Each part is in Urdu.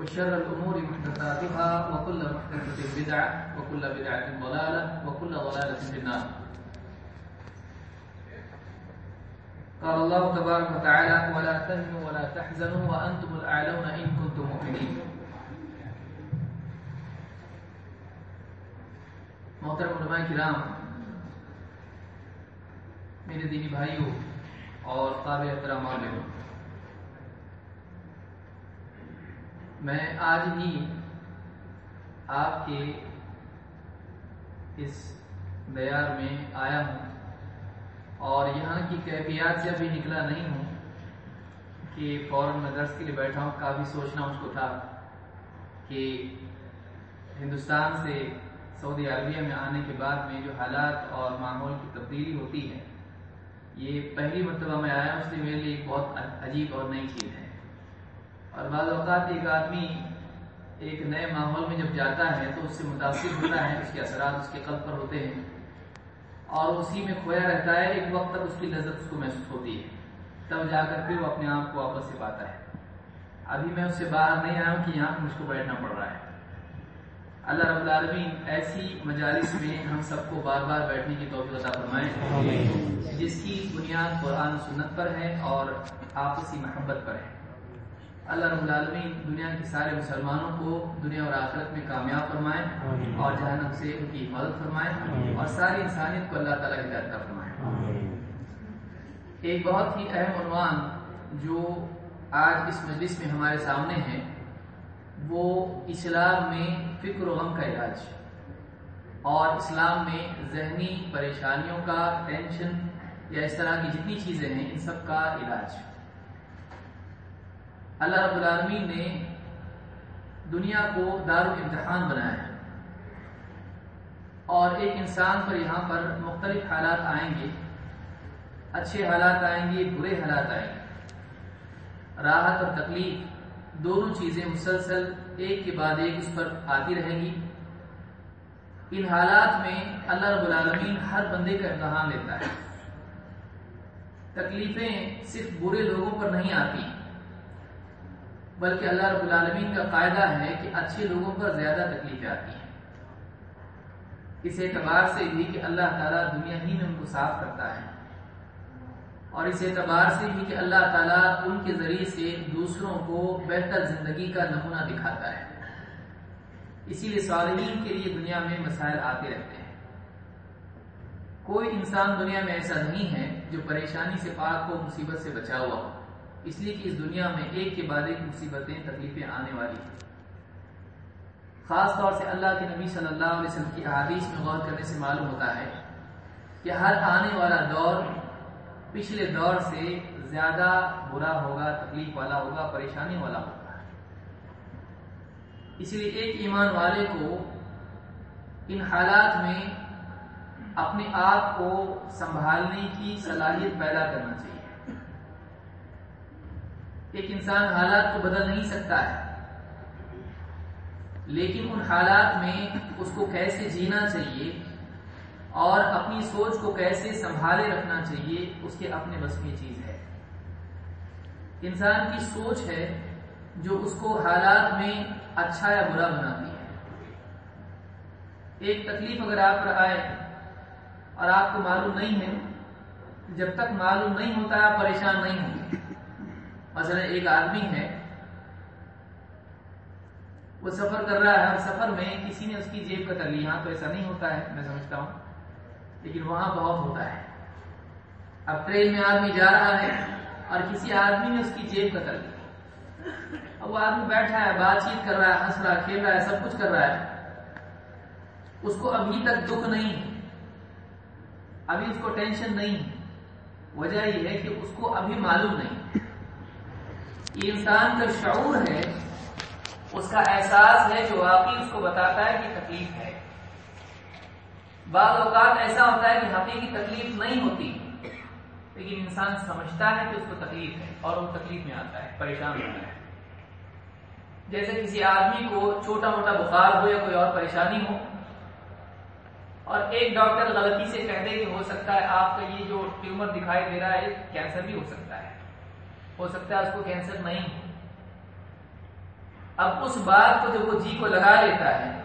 وشر الأمور محدثاتها وكل محدثة بدعة وكل بدعة ضلالة وكل ضلالة في النار. قال الله تبارك وتعالى ولا تهنوا ولا تحزنوا وأنتم الأعلون إن كنتم مؤمنين. محترم علماء کرام، میرے دینی بھائیوں اور قابل احترام عالموں میں آج ہی آپ کے اس دیار میں آیا ہوں اور یہاں کی کیفیات سے ابھی نکلا نہیں ہوں کہ فوراً میں درس کے لیے بیٹھا ہوں۔ کافی سوچنا مجھ کو تھا کہ ہندوستان سے سعودی عربیہ میں آنے کے بعد میں جو حالات اور ماحول کی تبدیلی ہوتی ہے، یہ پہلی مرتبہ میں آیا اس لیے میرے لیے ایک بہت عجیب اور نئی چیز ہے۔ اور بعض اوقات ایک آدمی ایک نئے ماحول میں جب جاتا ہے تو اس سے متاثر ہوتا ہے اس کے اثرات اس کے قلب پر ہوتے ہیں۔ اور اسی میں کھویا رہتا ہے ایک وقت تک اس کی لذت اس کو محسوس ہوتی ہے۔ تب جا کر پھر وہ اپنے آپ کو واپس سے پاتا ہے۔ ابھی میں اس سے باہر نہیں آیا ہوں کہ یہاں مجھ کو بیٹھنا پڑ رہا ہے۔ اللہ رب العالمین ایسی مجالس میں ہم سب کو بار بار بیٹھنے کی توفیق عطا فرمائے۔ جس کی بنیاد قرآن سنت پر ہے اور آپسی محبت پر ہے۔ اللہ رب العالمین دنیا کے سارے مسلمانوں کو دنیا اور آخرت میں کامیاب فرمائے اور جہنم سے ان کی حفاظت فرمائے اور ساری انسانیت کو اللہ تعالیٰ ہدایت کا فرمائے. ایک بہت ہی اہم عنوان جو آج اس مجلس میں ہمارے سامنے ہے وہ اسلام میں فکر و غم کا علاج اور اسلام میں ذہنی پریشانیوں کا ٹینشن یا اس طرح کی جتنی چیزیں ہیں ان سب کا علاج۔ اللہ رب العالمین نے دنیا کو دار امتحان بنایا ہے۔ اور ایک انسان پر یہاں پر مختلف حالات آئیں گے۔ اچھے حالات آئیں گے، برے حالات آئیں گے۔ راحت اور تکلیف دونوں چیزیں مسلسل ایک کے بعد ایک اس پر آتی رہیں گی۔ ان حالات میں اللہ رب العالمین ہر بندے کا امتحان لیتا ہے۔ تکلیفیں صرف برے لوگوں پر نہیں آتی۔ بلکہ اللہ رب العالمین کا قاعدہ ہے کہ اچھے لوگوں پر زیادہ تکلیفیں آتی ہیں۔ اس اعتبار سے بھی کہ اللہ تعالیٰ دنیا ہی میں ان کو صاف کرتا ہے۔ اور اس اعتبار سے بھی کہ اللہ تعالیٰ ان کے ذریعے سے دوسروں کو بہتر زندگی کا نمونہ دکھاتا ہے۔ اسی لیے صالحین کے لیے دنیا میں مسائل آتے رہتے ہیں۔ کوئی انسان دنیا میں ایسا نہیں ہے جو پریشانی سے پاک کو مصیبت سے بچا ہوا ہو۔ اس لیے کہ اس دنیا میں ایک کے بعد ایک مصیبتیں، تکلیفیں آنے والی ہیں۔ خاص طور سے اللہ کے نبی صلی اللہ علیہ وسلم کی احادیث میں غور کرنے سے معلوم ہوتا ہے کہ ہر آنے والا دور پچھلے دور سے زیادہ برا ہوگا، تکلیف والا ہوگا، پریشانی والا ہوگا۔ اس لیے ایک ایمان والے کو ان حالات میں اپنے آپ کو سنبھالنے کی صلاحیت پیدا کرنا چاہیے۔ ایک انسان حالات کو بدل نہیں سکتا ہے۔ لیکن ان حالات میں اس کو کیسے جینا چاہیے اور اپنی سوچ کو کیسے سنبھالے رکھنا چاہیے، اس کے اپنے بس میں چیز ہے۔ انسان کی سوچ ہے جو اس کو حالات میں اچھا یا برا بناتی ہے۔ ایک تکلیف اگر آپ پر آئے اور آپ کو معلوم نہیں ہے، جب تک معلوم نہیں ہوتا، آپ پریشان نہیں ہوں گے۔ مثلا ایک آدمی ہے، وہ سفر کر رہا ہے اور سفر میں کسی نے اس کی جیب کتر لی یہاں تو ایسا نہیں ہوتا ہے، میں سمجھتا ہوں، لیکن وہاں بہت ہوتا ہے۔ اب ٹرین میں آدمی جا رہا ہے اور کسی آدمی نے اس کی جیب کتر لی اب وہ آدمی بیٹھا ہے، بات چیت کر رہا ہے، ہنس رہا ہے، کھیل رہا ہے، سب کچھ کر رہا ہے۔ اس کو ابھی تک دکھ نہیں، ابھی اس کو ٹینشن نہیں۔ وجہ یہ ہے کہ اس کو ابھی معلوم نہیں۔ یہ انسان کا شعور ہے، اس کا احساس ہے جو واقعی اس کو بتاتا ہے کہ تکلیف ہے۔ بعض اوقات ایسا ہوتا ہے کہ حقیقی تکلیف نہیں ہوتی، لیکن انسان سمجھتا ہے کہ اس کو تکلیف ہے اور وہ تکلیف میں آتا ہے، پریشان ہوتا ہے۔ جیسے کسی آدمی کو چھوٹا موٹا بخار ہو یا کوئی اور پریشانی ہو، اور ایک ڈاکٹر غلطی سے کہہ دے کہ ہو سکتا ہے آپ کا یہ جو ٹیومر دکھائی دے رہا ہے کینسر بھی ہو سکتا ہے۔ ہو سکتا ہے اس کو کینسر نہیں اب اس بات کو جب وہ جی کو لگا لیتا ہے،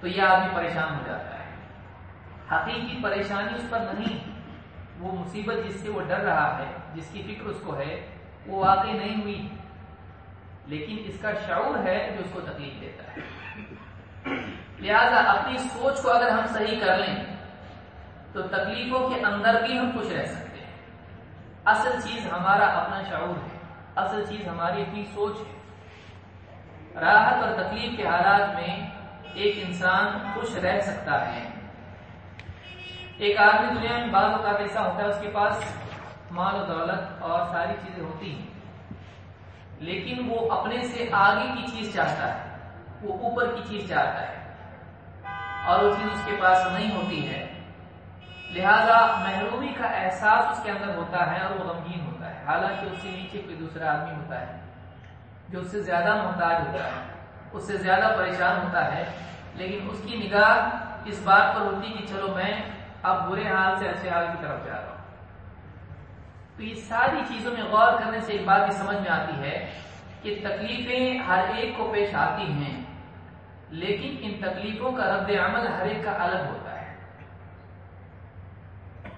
تو یہ آدمی پریشان ہو جاتا ہے۔ حقیقی پریشانی اس پر نہیں، وہ مصیبت جس سے وہ ڈر رہا ہے، جس کی فکر اس کو ہے، وہ واقعی نہیں ہوئی۔ لیکن اس کا شعور ہے جو اس کو تکلیف دیتا ہے۔ لہذا اپنی سوچ کو اگر ہم صحیح کر لیں، تو تکلیفوں کے اندر بھی ہم خوش رہ سکتے اصل چیز ہمارا اپنا شعور ہے، اصل چیز ہماری اپنی سوچ ہے۔ راحت اور تکلیف کے حالات میں ایک انسان خوش رہ سکتا ہے۔ ایک آدمی دنیا میں بعض اوقات ایسا ہوتا ہے، اس کے پاس مال و دولت اور ساری چیزیں ہوتی ہیں، لیکن وہ اپنے سے آگے کی چیز چاہتا ہے، وہ اوپر کی چیز چاہتا ہے اور وہ چیز اس کے پاس نہیں ہوتی ہے۔ لہذا محرومی کا احساس اس کے اندر ہوتا ہے اور وہ غمگین ہوتا ہے۔ حالانکہ اس سے نیچے کوئی دوسرا آدمی ہوتا ہے جو اس سے زیادہ محتاج ہوتا ہے، اس سے زیادہ پریشان ہوتا ہے، لیکن اس کی نگاہ اس بات پر ہوتی کہ چلو میں اب برے حال سے اچھے حال کی طرف جا رہا ہوں۔ تو یہ ساری چیزوں میں غور کرنے سے ایک بات بھی سمجھ میں آتی ہے کہ تکلیفیں ہر ایک کو پیش آتی ہیں، لیکن ان تکلیفوں کا رد عمل ہر ایک کا الگ ہوتا ہے۔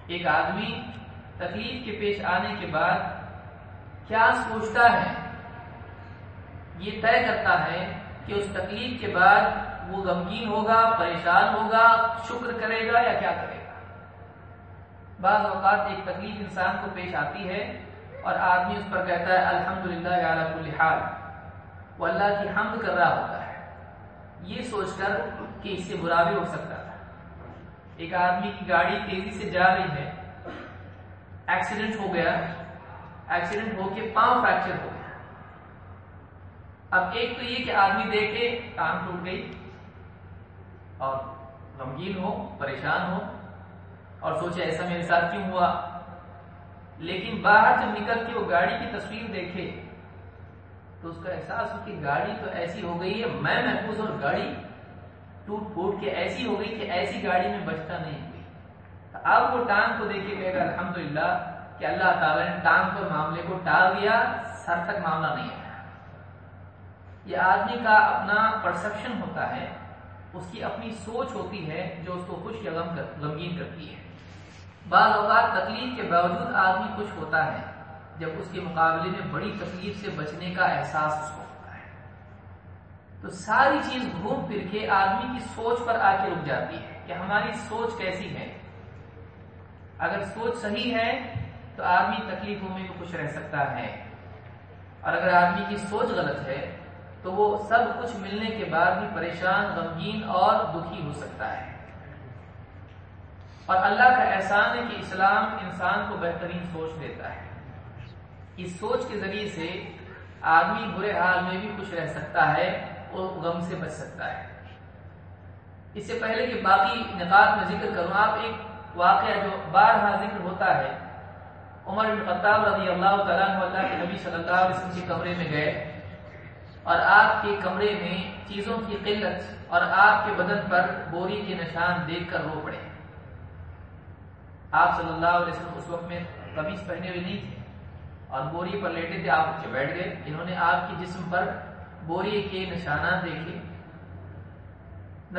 ایک آدمی تکلیف کے پیش آنے کے بعد کیا سوچتا ہے؟ یہ طے کرتا ہے کہ اس تکلیف کے بعد وہ غمگین ہوگا، پریشان ہوگا، شکر کرے گا یا کیا کرے گا؟ بعض اوقات ایک تکلیف انسان کو پیش آتی ہے اور آدمی اس پر کہتا ہے الحمد للہ وہ اللہ کی حمد کر رہا ہوتا ہے۔ یہ سوچ کر کہ اس سے برا بھی ہو سکتا تھا ایک آدمی کی گاڑی تیزی سے جا رہی ہے۔ ایکسیڈنٹ ہو گیا۔ ایکسیڈنٹ ہو کے پاؤں فریکچر ہو گیا۔ اب ایک تو یہ کہ آدمی دیکھے ٹانگ ٹوٹ گئی اور غمگین ہو، پریشان ہو اور سوچے ایسا میرے ساتھ کیوں ہوا؟ لیکن باہر جب نکل کے وہ گاڑی کی تصویر دیکھے تو اس کا احساس ہو کہ گاڑی تو ایسی ہو گئی ہے، میں محفوظ اور گاڑی ٹوٹ پھوٹ کے ایسی ہو گئی کہ ایسی گاڑی میں بچتا نہیں ہوئی اب وہ ٹانگ کو دیکھ کے کہے گا الحمد للہ کہ اللہ تعالیٰ نے ٹانگ پر معاملے کو ٹال دیا، سر تک معاملہ نہیں آیا۔ یہ آدمی کا اپنا پرسپشن ہوتا ہے، اس کی اپنی سوچ ہوتی ہے جو اس کو خوش یا غمگین کرتی ہے۔ بعض اوقات تکلیف کے باوجود آدمی خوش ہوتا ہے جب اس کے مقابلے میں بڑی تکلیف سے بچنے کا احساس اس کو تو ساری چیز گھوم پھر کے آدمی کی سوچ پر آ کے رک جاتی ہے کہ ہماری سوچ کیسی ہے۔ اگر سوچ صحیح ہے تو آدمی تکلیفوں میں بھی خوش رہ سکتا ہے۔ اور اگر آدمی کی سوچ غلط ہے تو وہ سب کچھ ملنے کے بعد بھی پریشان، غمگین اور دکھی ہو سکتا ہے۔ اور اللہ کا احسان ہے کہ اسلام انسان کو بہترین سوچ دیتا ہے۔ اس سوچ کے ذریعے سے آدمی برے حال میں بھی خوش رہ سکتا ہے۔ اور غم سے بچ سکتا ہے۔ اس سے پہلے کہ باقی نقات میں ذکر کروں، آپ ایک واقعہ جو بارہا ذکر ہوتا ہے۔ عمر بن خطاب رضی اللہ تعالیٰ اللہ کے نبی صلی اللہ علیہ وسلم کے کمرے میں گئے۔ اور آپ کے کمرے میں چیزوں کی قلت اور آپ کے بدن پر بوری کے نشان دیکھ کر رو پڑے۔ آپ صلی اللہ علیہ وسلم اس وقت میں قمیض پہنے ہوئے نہیں تھے اور بوری پر لیٹے تھے، آپ اٹھ کے بیٹھ گئے۔ انہوں نے آپ کے جسم پر بوری کے نشانات دیکھے۔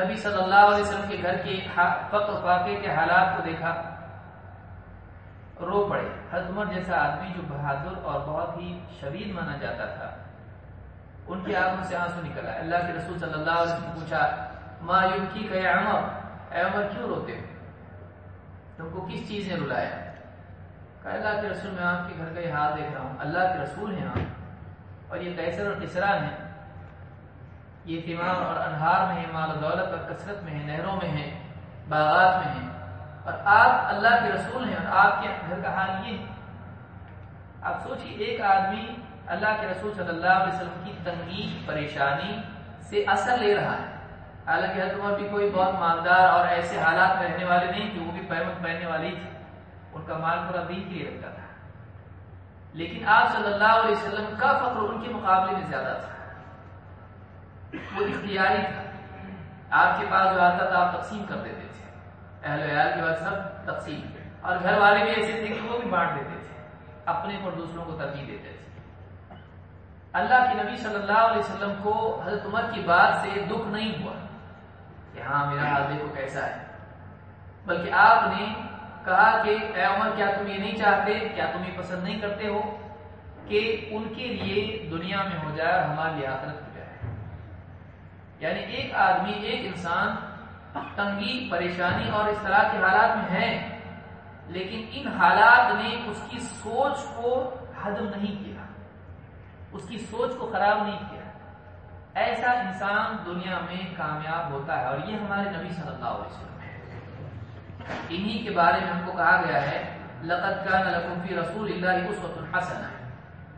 نبی صلی اللہ علیہ وسلم کے گھر کے فقر فاقے کے حالات کو دیکھا۔ رو پڑے۔ حضرت عمر جیسا آدمی جو بہادر اور بہت ہی شدید مانا جاتا تھا۔ ان کی آنکھوں سے آنسو نکلا اللہ کے رسول صلی اللہ علیہ وسلم پوچھا، ما یبکی کہ عمر؟ اے عمر، کیوں روتے ہو؟ تم کو کس چیز نے رلایا؟ کہ اللہ کے رسول، میں آپ کے گھر کا یہ حال دیکھ رہا ہوں۔ اللہ کے رسول ہیں آپ اور یہ کیسر اور کسرا ہیں۔ یہ تمام اور انہار میں ہیں مال و دولت اور کثرت میں ہیں نہروں میں ہیں باغات میں ہیں اور آپ اللہ کے رسول ہیں اور آپ کے گھر کا حال یہ ہے۔ آپ سوچیے، ایک آدمی اللہ کے رسول صلی اللہ علیہ وسلم کی تنگی پریشانی سے اثر لے رہا ہے۔ حالانکہ حضرت عمر بھی کوئی بہت مالدار اور ایسے حالات میں رہنے والے نہیں تھے وہ بھی پیمت پہننے والی تھی۔ ان کا مال پورا دین کے لیے رکھتا تھا۔ لیکن آپ صلی اللہ علیہ وسلم کا فخر ان کے مقابلے میں زیادہ تھا۔ وہ اختیاری تھا۔ آپ کے پاس جو آتا تھا، آپ تقسیم کر دیتے تھے۔ اہل ویال کے بعد سب تقسیم۔ اور گھر والے بھی ایسے تھے کہ وہ بھی بانٹ دیتے تھے۔ اپنے پر دوسروں کو ترجیح دیتے تھے۔ اللہ کے نبی صلی اللہ علیہ وسلم کو حضرت عمر کی بات سے دکھ نہیں ہوا کہ ہاں میرا حال دیکھو کیسا ہے۔ بلکہ آپ نے کہا کہ اے عمر، کیا تم یہ نہیں چاہتے، کیا تم یہ پسند نہیں کرتے ہو کہ ان کے لیے دنیا میں ہو جائے اور ہمارے لیے آخرت ہو یعنی ایک آدمی، ایک انسان تنگی، پریشانی اور اس طرح کے حالات میں ہے، لیکن ان حالات نے اس کی سوچ کو ہضم نہیں کیا، اس کی سوچ کو خراب نہیں کیا۔ ایسا انسان دنیا میں کامیاب ہوتا ہے اور یہ ہمارے نبی صلی اللہ علیہ وسلم ہے انہی کے بارے میں ہم کو کہا گیا ہے لقت کا فی رسول اللہ اسوۃ الحسن ہے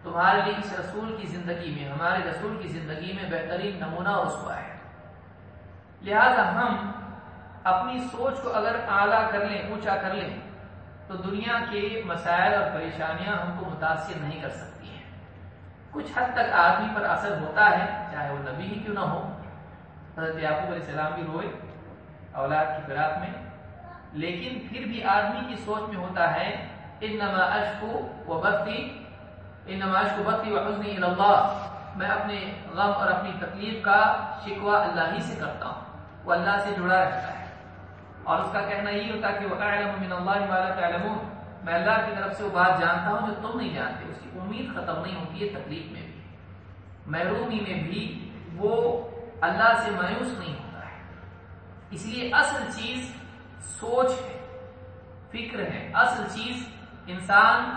تمہارے لیے اس رسول کی زندگی میں، ہمارے رسول کی زندگی میں بہترین نمونہ اور رسوا ہے۔ لہذا ہم اپنی سوچ کو اگر اعلیٰ کر لیں، اونچا کر لیں، تو دنیا کے مسائل اور پریشانیاں ہم کو متاثر نہیں کر سکتی ہیں۔ کچھ حد تک آدمی پر اثر ہوتا ہے، چاہے وہ نبی ہی کیوں نہ ہو۔ حضرت یعقوب علیہ السلام بھی روئے اولاد کی فراق میں۔ لیکن پھر بھی آدمی کی سوچ میں ہوتا ہے، انما اشکو و بختی انما اشکو بختی و حزنی اللہ۔ میں اپنے غم اور اپنی تکلیف کا شکوہ اللہ ہی سے کرتا ہوں۔ وہ اللہ سے جڑا رہتا ہے۔ اور اس کا کہنا یہ ہوتا کہ وہ من اللہ ما لا تعلمون۔ میں اللہ کی طرف سے وہ بات جانتا ہوں جو تم نہیں جانتے، اس کی امید ختم نہیں ہوتی ہے تکلیف میں بھی۔ محرومی میں بھی وہ اللہ سے مایوس نہیں ہوتا ہے۔ اس لیے اصل چیز سوچ ہے، فکر ہے۔ اصل چیز انسان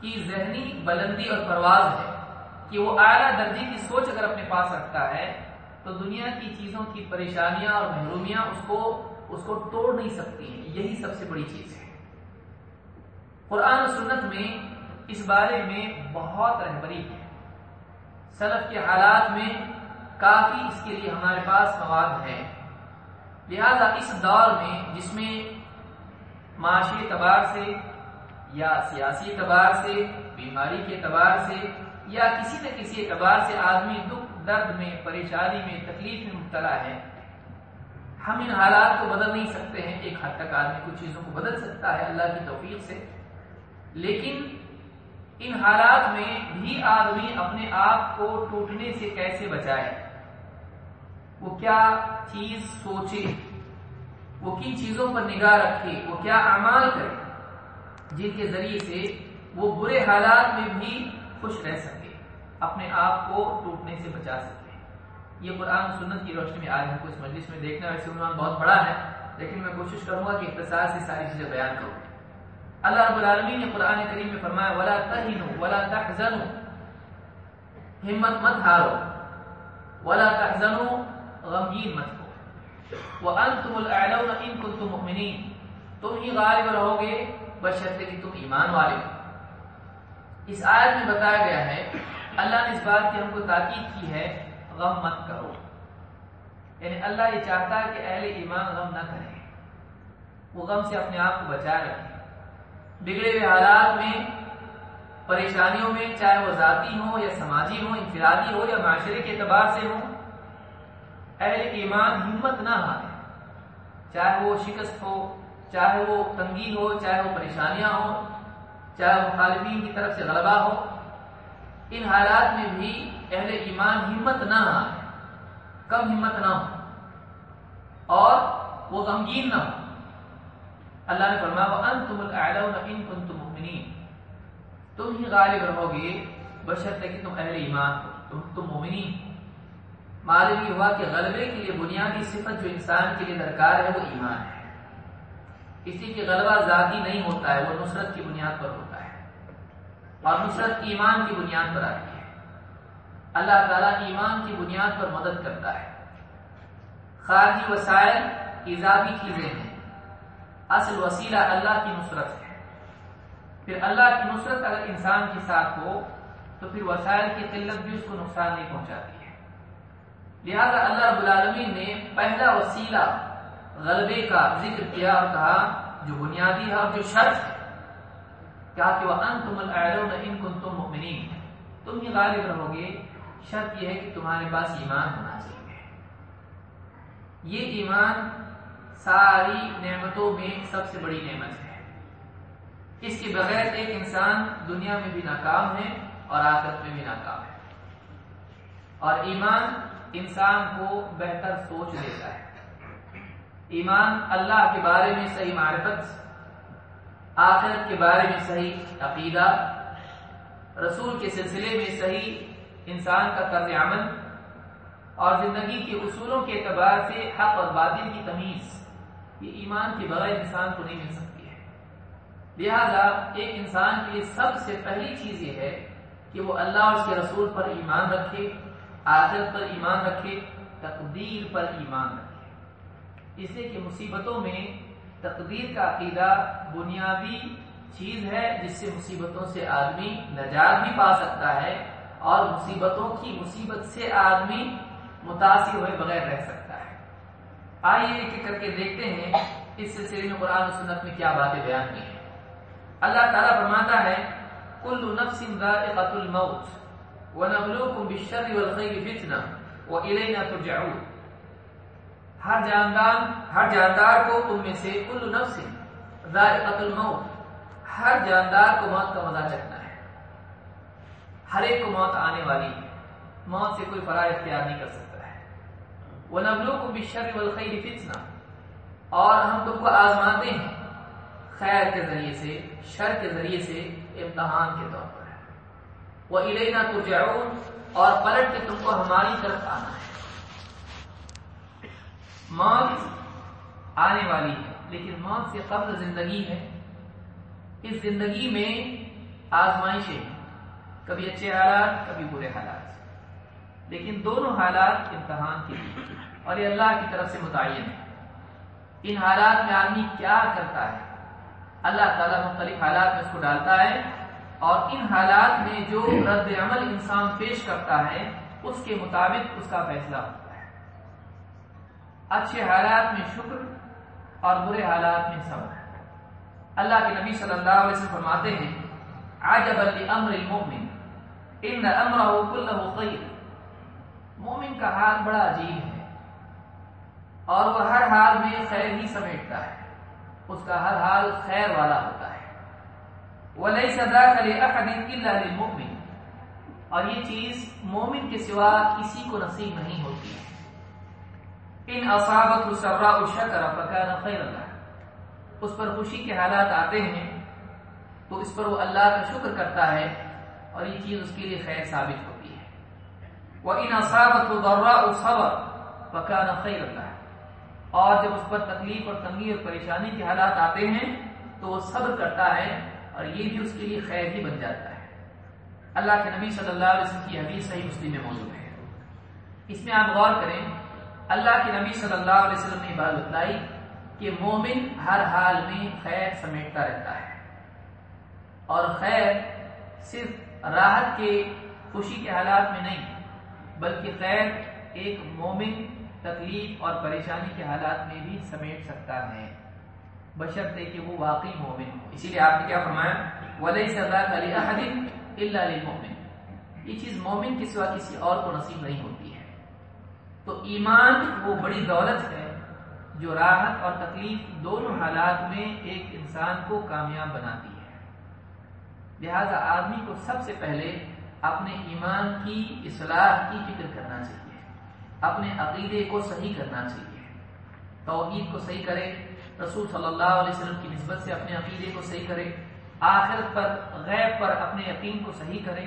کی ذہنی بلندی اور پرواز ہے کہ وہ اعلیٰ درجے کی سوچ اگر اپنے پاس رکھتا ہے تو دنیا کی چیزوں کی پریشانیاں اور محرومیاں اس کو اس کو توڑ نہیں سکتی ہیں۔ یہی سب سے بڑی چیز ہے۔ قرآن و سنت میں اس بارے میں بہت رہبری ہے۔ سلف کے حالات میں کافی اس کے لیے ہمارے پاس مواد ہے۔ لہذا اس دور میں جس میں معاشی اعتبار سے یا سیاسی اعتبار سے، بیماری کے اعتبار سے یا کسی نہ کسی اعتبار سے آدمی دکھ درد میں، پریشانی میں، تکلیف میں مبتلا ہے۔ ہم ان حالات کو بدل نہیں سکتے ہیں، ایک حد تک آدمی کچھ چیزوں کو بدل سکتا ہے، اللہ کی توفیق سے۔ لیکن ان حالات میں بھی آدمی اپنے آپ کو ٹوٹنے سے کیسے بچائے؟ وہ کیا چیز سوچے؟ وہ کن چیزوں پر نگاہ رکھے؟ وہ کیا اعمال کرے؟ جن کے ذریعے سے وہ برے حالات میں بھی خوش رہ سکے۔ اپنے آپ کو ٹوٹنے سے بچا سکے یہ قرآن سنت کی روشنی میں آج ہم کو اس مجلس میں دیکھنا ویسے عنوان بہت بڑا ہے، لیکن میں کوشش کروں گا کہ اختصار سے ساری چیزیں بیان کروں۔ اللہ رب العالمین نے قرآن کریم میں فرمایا، ولا تہنوا ولا تحزنوا، ہمت مت ہارو، ولا تحزنوا، غمگین مت ہو۔ وانتم الاعلون ان کنتم مؤمنین تم ہی غالب رہو گے بشرط کہ تم ایمان والے ہو۔ اس آیت میں بتایا گیا ہے اللہ نے اس بات کی ہم کو تاکید کی ہے، غم مت کرو۔ یعنی اللہ یہ چاہتا ہے کہ اہل ایمان غم نہ کریں۔ وہ غم سے اپنے آپ کو بچا رکھیں۔ بگڑے ہوئے حالات میں، پریشانیوں میں، چاہے وہ ذاتی ہو یا سماجی ہو انفرادی ہو یا معاشرے کے اعتبار سے ہو اہل ایمان ہمت نہ ہارے چاہے وہ شکست ہو، چاہے وہ تنگی ہو، چاہے وہ پریشانیاں ہوں، چاہے وہ خالفین کی طرف سے غلبہ ہو ان حالات میں بھی اہل ایمان ہمت نہ ہارے کم ہمت نہ ہو۔ اور وہ غمگین نہ ہو۔ اللہ نے فرمایا وانتم الاعلون ان کنتم مؤمنین تم ہی غالب رہو گے بشرط کہ تم اہل ایمان ہو، تم تم مومنین معلوم یہ ہوا کہ غلبے کے لیے بنیادی صفت جو انسان کے لیے درکار ہے، وہ ایمان ہے۔ کسی کی غلبہ ذاتی نہیں ہوتا ہے، وہ نصرت کی بنیاد پر ہوتا ہے۔ اور نصرت ایمان کی بنیاد پر آتی ہے۔ اللہ تعالیٰ ایمان کی بنیاد پر مدد کرتا ہے۔ خارجی وسائل اضافی چیزیں ہیں۔ اصل وسیلہ اللہ کی نصرت ہے۔ پھر اللہ کی نصرت اگر انسان کے ساتھ ہو، تو پھر وسائل کی قلت بھی اس کو نقصان نہیں پہنچاتی ہے۔ لہذا اللہ رب العالمین نے پہلا وسیلہ غلبے کا ذکر کیا اور کہا، جو بنیادی ہے اور جو شرط ہے۔ کہا کہ وہ انتم الاعلون ان کنتم مؤمنین تم ہی غالب رہو گے، شرط یہ ہے کہ تمہارے پاس ایمان ہونا چاہیے۔ یہ ایمان ساری نعمتوں میں سب سے بڑی نعمت ہے۔ اس کے بغیر ایک انسان دنیا میں بھی ناکام ہے اور آخرت میں بھی ناکام ہے۔ اور ایمان انسان کو بہتر سوچ دیتا ہے۔ ایمان اللہ کے بارے میں صحیح معرفت آخرت کے بارے میں صحیح عقیدہ، رسول کے سلسلے میں صحیح انسان کا طرز عمل، اور زندگی کے اصولوں کے اعتبار سے حق اور باطل کی تمیز، یہ ایمان کے بغیر انسان کو نہیں مل سکتی ہے۔ لہذا ایک انسان کے لیے سب سے پہلی چیز یہ ہے کہ وہ اللہ اور اس کے رسول پر ایمان رکھے، آخرت پر ایمان رکھے، تقدیر پر ایمان رکھے۔ اس لیے کہ مصیبتوں میں تقدیر کا عقیدہ بنیادی چیز ہے جس سے مصیبتوں سے آدمی نجات بھی پا سکتا ہے اور مصیبتوں کی مصیبت سے آدمی متاثر ہوئے بغیر رہ سکتا ہے۔ آئیے ایک کر کے دیکھتے ہیں اس سلسلے میں قرآن و سنت میں کیا باتیں بیان کی ہیں۔ اللہ تعالیٰ فرماتا ہے، کل نفس ذائقۃ الموت ونبلوکم بالشر والخیر فتنہ وإلینا ترجعون۔ ہر جاندار ہر جاندار کو تم میں سے کل نفس ذائقۃ الموت۔ ہر جاندار کو موت کا مزہ چکنا ہے۔ ہر ایک کو موت آنے والی ہے۔ موت سے کوئی فرا اختیار نہیں کر سکتا ہے۔ وہ نبلو کو بشر والخیر فتنہ اور ہم تم کو آزماتے ہیں خیر کے ذریعے سے، شر کے ذریعے سے امتحان کے طور پر۔ وہ الینا ترجعون۔ اور پلٹ کے تم کو ہماری طرف آنا ہے۔ موت آنے والی ہے، لیکن موت سے قبل زندگی ہے۔ اس زندگی میں آزمائشیں ہیں کبھی اچھے حالات، کبھی برے حالات۔ لیکن دونوں حالات امتحان کے لیے اور یہ اللہ کی طرف سے متعین ہے ان حالات میں آدمی کیا کرتا ہے؟ اللہ تعالیٰ مختلف حالات میں اس کو ڈالتا ہے اور ان حالات میں جو رد عمل انسان پیش کرتا ہے، اس کے مطابق اس کا فیصلہ ہوتا ہے۔ اچھے حالات میں شکر اور برے حالات میں صبر۔ اللہ کے نبی صلی اللہ علیہ وسلم فرماتے ہیں عجب لامر المؤمن، ان امره كله خير مومن کا حال بڑا عجیب ہے اور وہ ہر حال میں خیر ہی سمیٹتا ہے۔ اس کا ہر حال خیر والا ہوتا ہے۔ وَلَيْسَ ذَاكَ لِأَحَدٍ إِلَّا لِلْمُؤْمِنِ۔ اور یہ چیز مومن کے سوا کسی کو نصیب نہیں ہوتی۔ ہے ان اصابت السراء الشکر فکان خیر اللہ اس پر خوشی کے حالات آتے ہیں، تو اس پر وہ اللہ کا شکر کرتا ہے اور یہ چیز اس کے لیے خیر ثابت ہوتی ہے۔ وہ ان اصابت الضراء صبر فکان خیر اللہ اور جب اس پر تکلیف اور تنگی اور پریشانی کے حالات آتے ہیں، تو وہ صبر کرتا ہے اور یہ بھی اس کے لیے خیر ہی بن جاتا ہے۔ اللہ کے نبی صلی اللہ علیہ وسلم کی حدیث صحیح مسلم میں موجود ہے۔ اس میں آپ غور کریں اللہ کے نبی صلی اللہ علیہ وسلم نے بات بتلائی کہ مومن ہر حال میں خیر سمیٹتا رہتا ہے۔ اور خیر صرف راحت کے، خوشی کے حالات میں نہیں، بلکہ خیر ایک مومن تکلیف اور پریشانی کے حالات میں بھی سمیٹ سکتا ہے۔ بشرطے کہ وہ واقعی مومن ہو۔ اسی لیے آپ نے کیا فرمایا؟ ولی سزا علی احدین اللہ علی مومن یہ چیز مومن کے سوا کسی اور کو نصیب نہیں ہوتی۔ تو ایمان وہ بڑی دولت ہے جو راحت اور تکلیف دونوں حالات میں ایک انسان کو کامیاب بناتی ہے۔ لہذا آدمی کو سب سے پہلے اپنے ایمان کی، اصلاح کی فکر کرنا چاہیے۔ اپنے عقیدے کو صحیح کرنا چاہیے۔ توحید کو صحیح کرے، رسول صلی اللہ علیہ وسلم کی نسبت سے اپنے عقیدے کو صحیح کرے۔ آخرت پر، غیب پر اپنے یقین کو صحیح کرے۔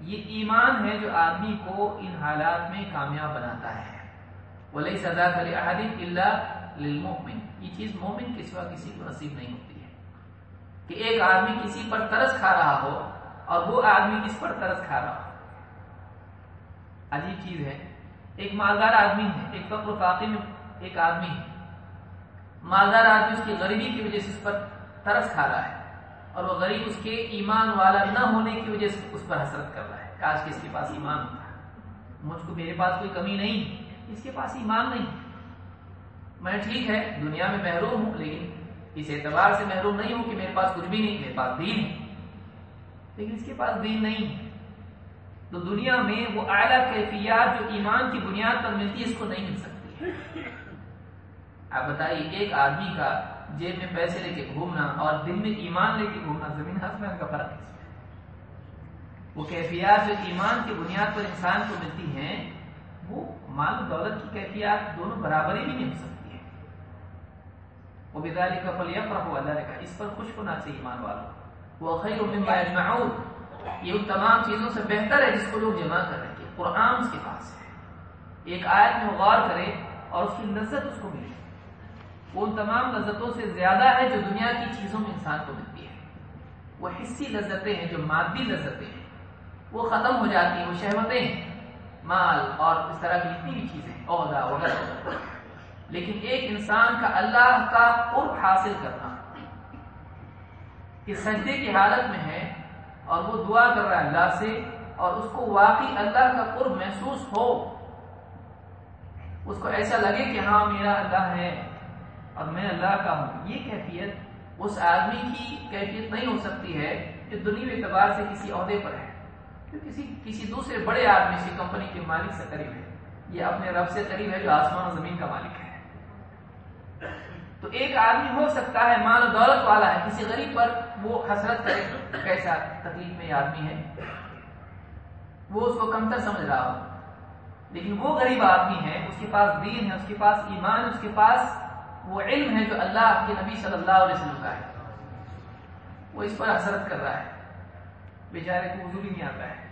یہ ایمان ہے جو آدمی کو ان حالات میں کامیاب بناتا ہے۔ ولی سزا کرے اللہ للمؤمن۔ یہ چیز مومن کے سوا کسی کو نصیب نہیں ہوتی ہے۔ کہ ایک آدمی کسی پر ترس کھا رہا ہو اور وہ آدمی کس پر ترس کھا رہا ہو۔ عجیب چیز ہے۔ ایک مالدار آدمی ہے، ایک فقر و فاقی میں ایک آدمی ہے۔ مالدار آدمی اس کی غریبی کی وجہ سے اس پر ترس کھا رہا ہے۔ اور وہ غریب اس کے ایمان والا نہ ہونے کی وجہ سے اس پر حسرت کر رہا ہے کاش کہ اس کے پاس ایمان ہوتا مجھ کو میرے پاس کوئی کمی نہیں، اس کے پاس ایمان نہیں۔ میں ٹھیک ہے، دنیا میں محروم ہوں، لیکن اس اعتبار سے محروم نہیں ہوں کہ میرے پاس کچھ بھی نہیں، میرے پاس دین ہے۔ لیکن اس کے پاس دین نہیں۔ ہے تو دنیا میں وہ اعلیٰ کیفیات جو ایمان کی بنیاد پر ملتی ہے اس کو نہیں مل سکتی۔ آپ بتائیے، ایک آدمی کا جیب میں پیسے لے کے گھومنا اور دل میں ایمان لے کے گھومنا، زمین آسمان کا فرق ہے۔ وہ کیفیات جو ایمان کی بنیاد پر انسان کو ملتی ہیں، وہ مال و دولت کی کیفیات دونوں برابری بھی نہیں ہو سکتی ہے وہ بدالی کا پلیا پر اللہ کا اس پر خوش ہونا چاہیے ایمان والوں وہ خیر مما یہ ان تمام چیزوں سے بہتر ہے جس کو لوگ جمع کر رہے ہیں قرآن اس کے پاس ہے۔ ایک آیت میں غور کرے اور اس کی لذت اس کو ملے وہ ان تمام لذتوں سے زیادہ ہے جو دنیا کی چیزوں میں انسان کو ملتی ہے۔ وہ حصی لذتیں ہیں جو مادی لذتیں ہیں۔ وہ ختم ہو جاتی ہیں، وہ شہوتیں مال اور اس طرح کی جتنی بھی چیزیں عہدہ، وغیرہ۔ لیکن ایک انسان کا اللہ کا قرب حاصل کرنا کہ سجدے کی حالت میں ہے اور وہ دعا کر رہا ہے اللہ سے اور اس کو واقعی اللہ کا قرب محسوس ہو، اس کو ایسا لگے کہ ہاں میرا اللہ ہے۔ اور میں اللہ کا ہوں۔ یہ کیفیت اس آدمی کی کیفیت نہیں ہو سکتی ہے جو دنیا اعتبار سے کسی عہدے پر ہے۔ جو کسی کسی دوسرے بڑے آدمی سے کمپنی کے مالک سے قریب ہے۔ یہ اپنے رب سے قریب ہے جو آسمان و زمین کا مالک ہے۔ تو ایک آدمی ہو سکتا ہے مال و دولت والا ہے، کسی غریب پر وہ حسرت کرے کیسا تکلیف میں یہ آدمی ہے۔ وہ اس کو کمتر سمجھ رہا ہو۔ لیکن وہ غریب آدمی ہے، اس کے پاس دین ہے، اس کے پاس ایمان اس کے پاس وہ علم ہے جو اللہ کے نبی صلی اللہ علیہ وسلم کا ہے۔ وہ اس پر حسرت کر رہا ہے۔ بیچارے کو وضو بھی نہیں آتا ہے۔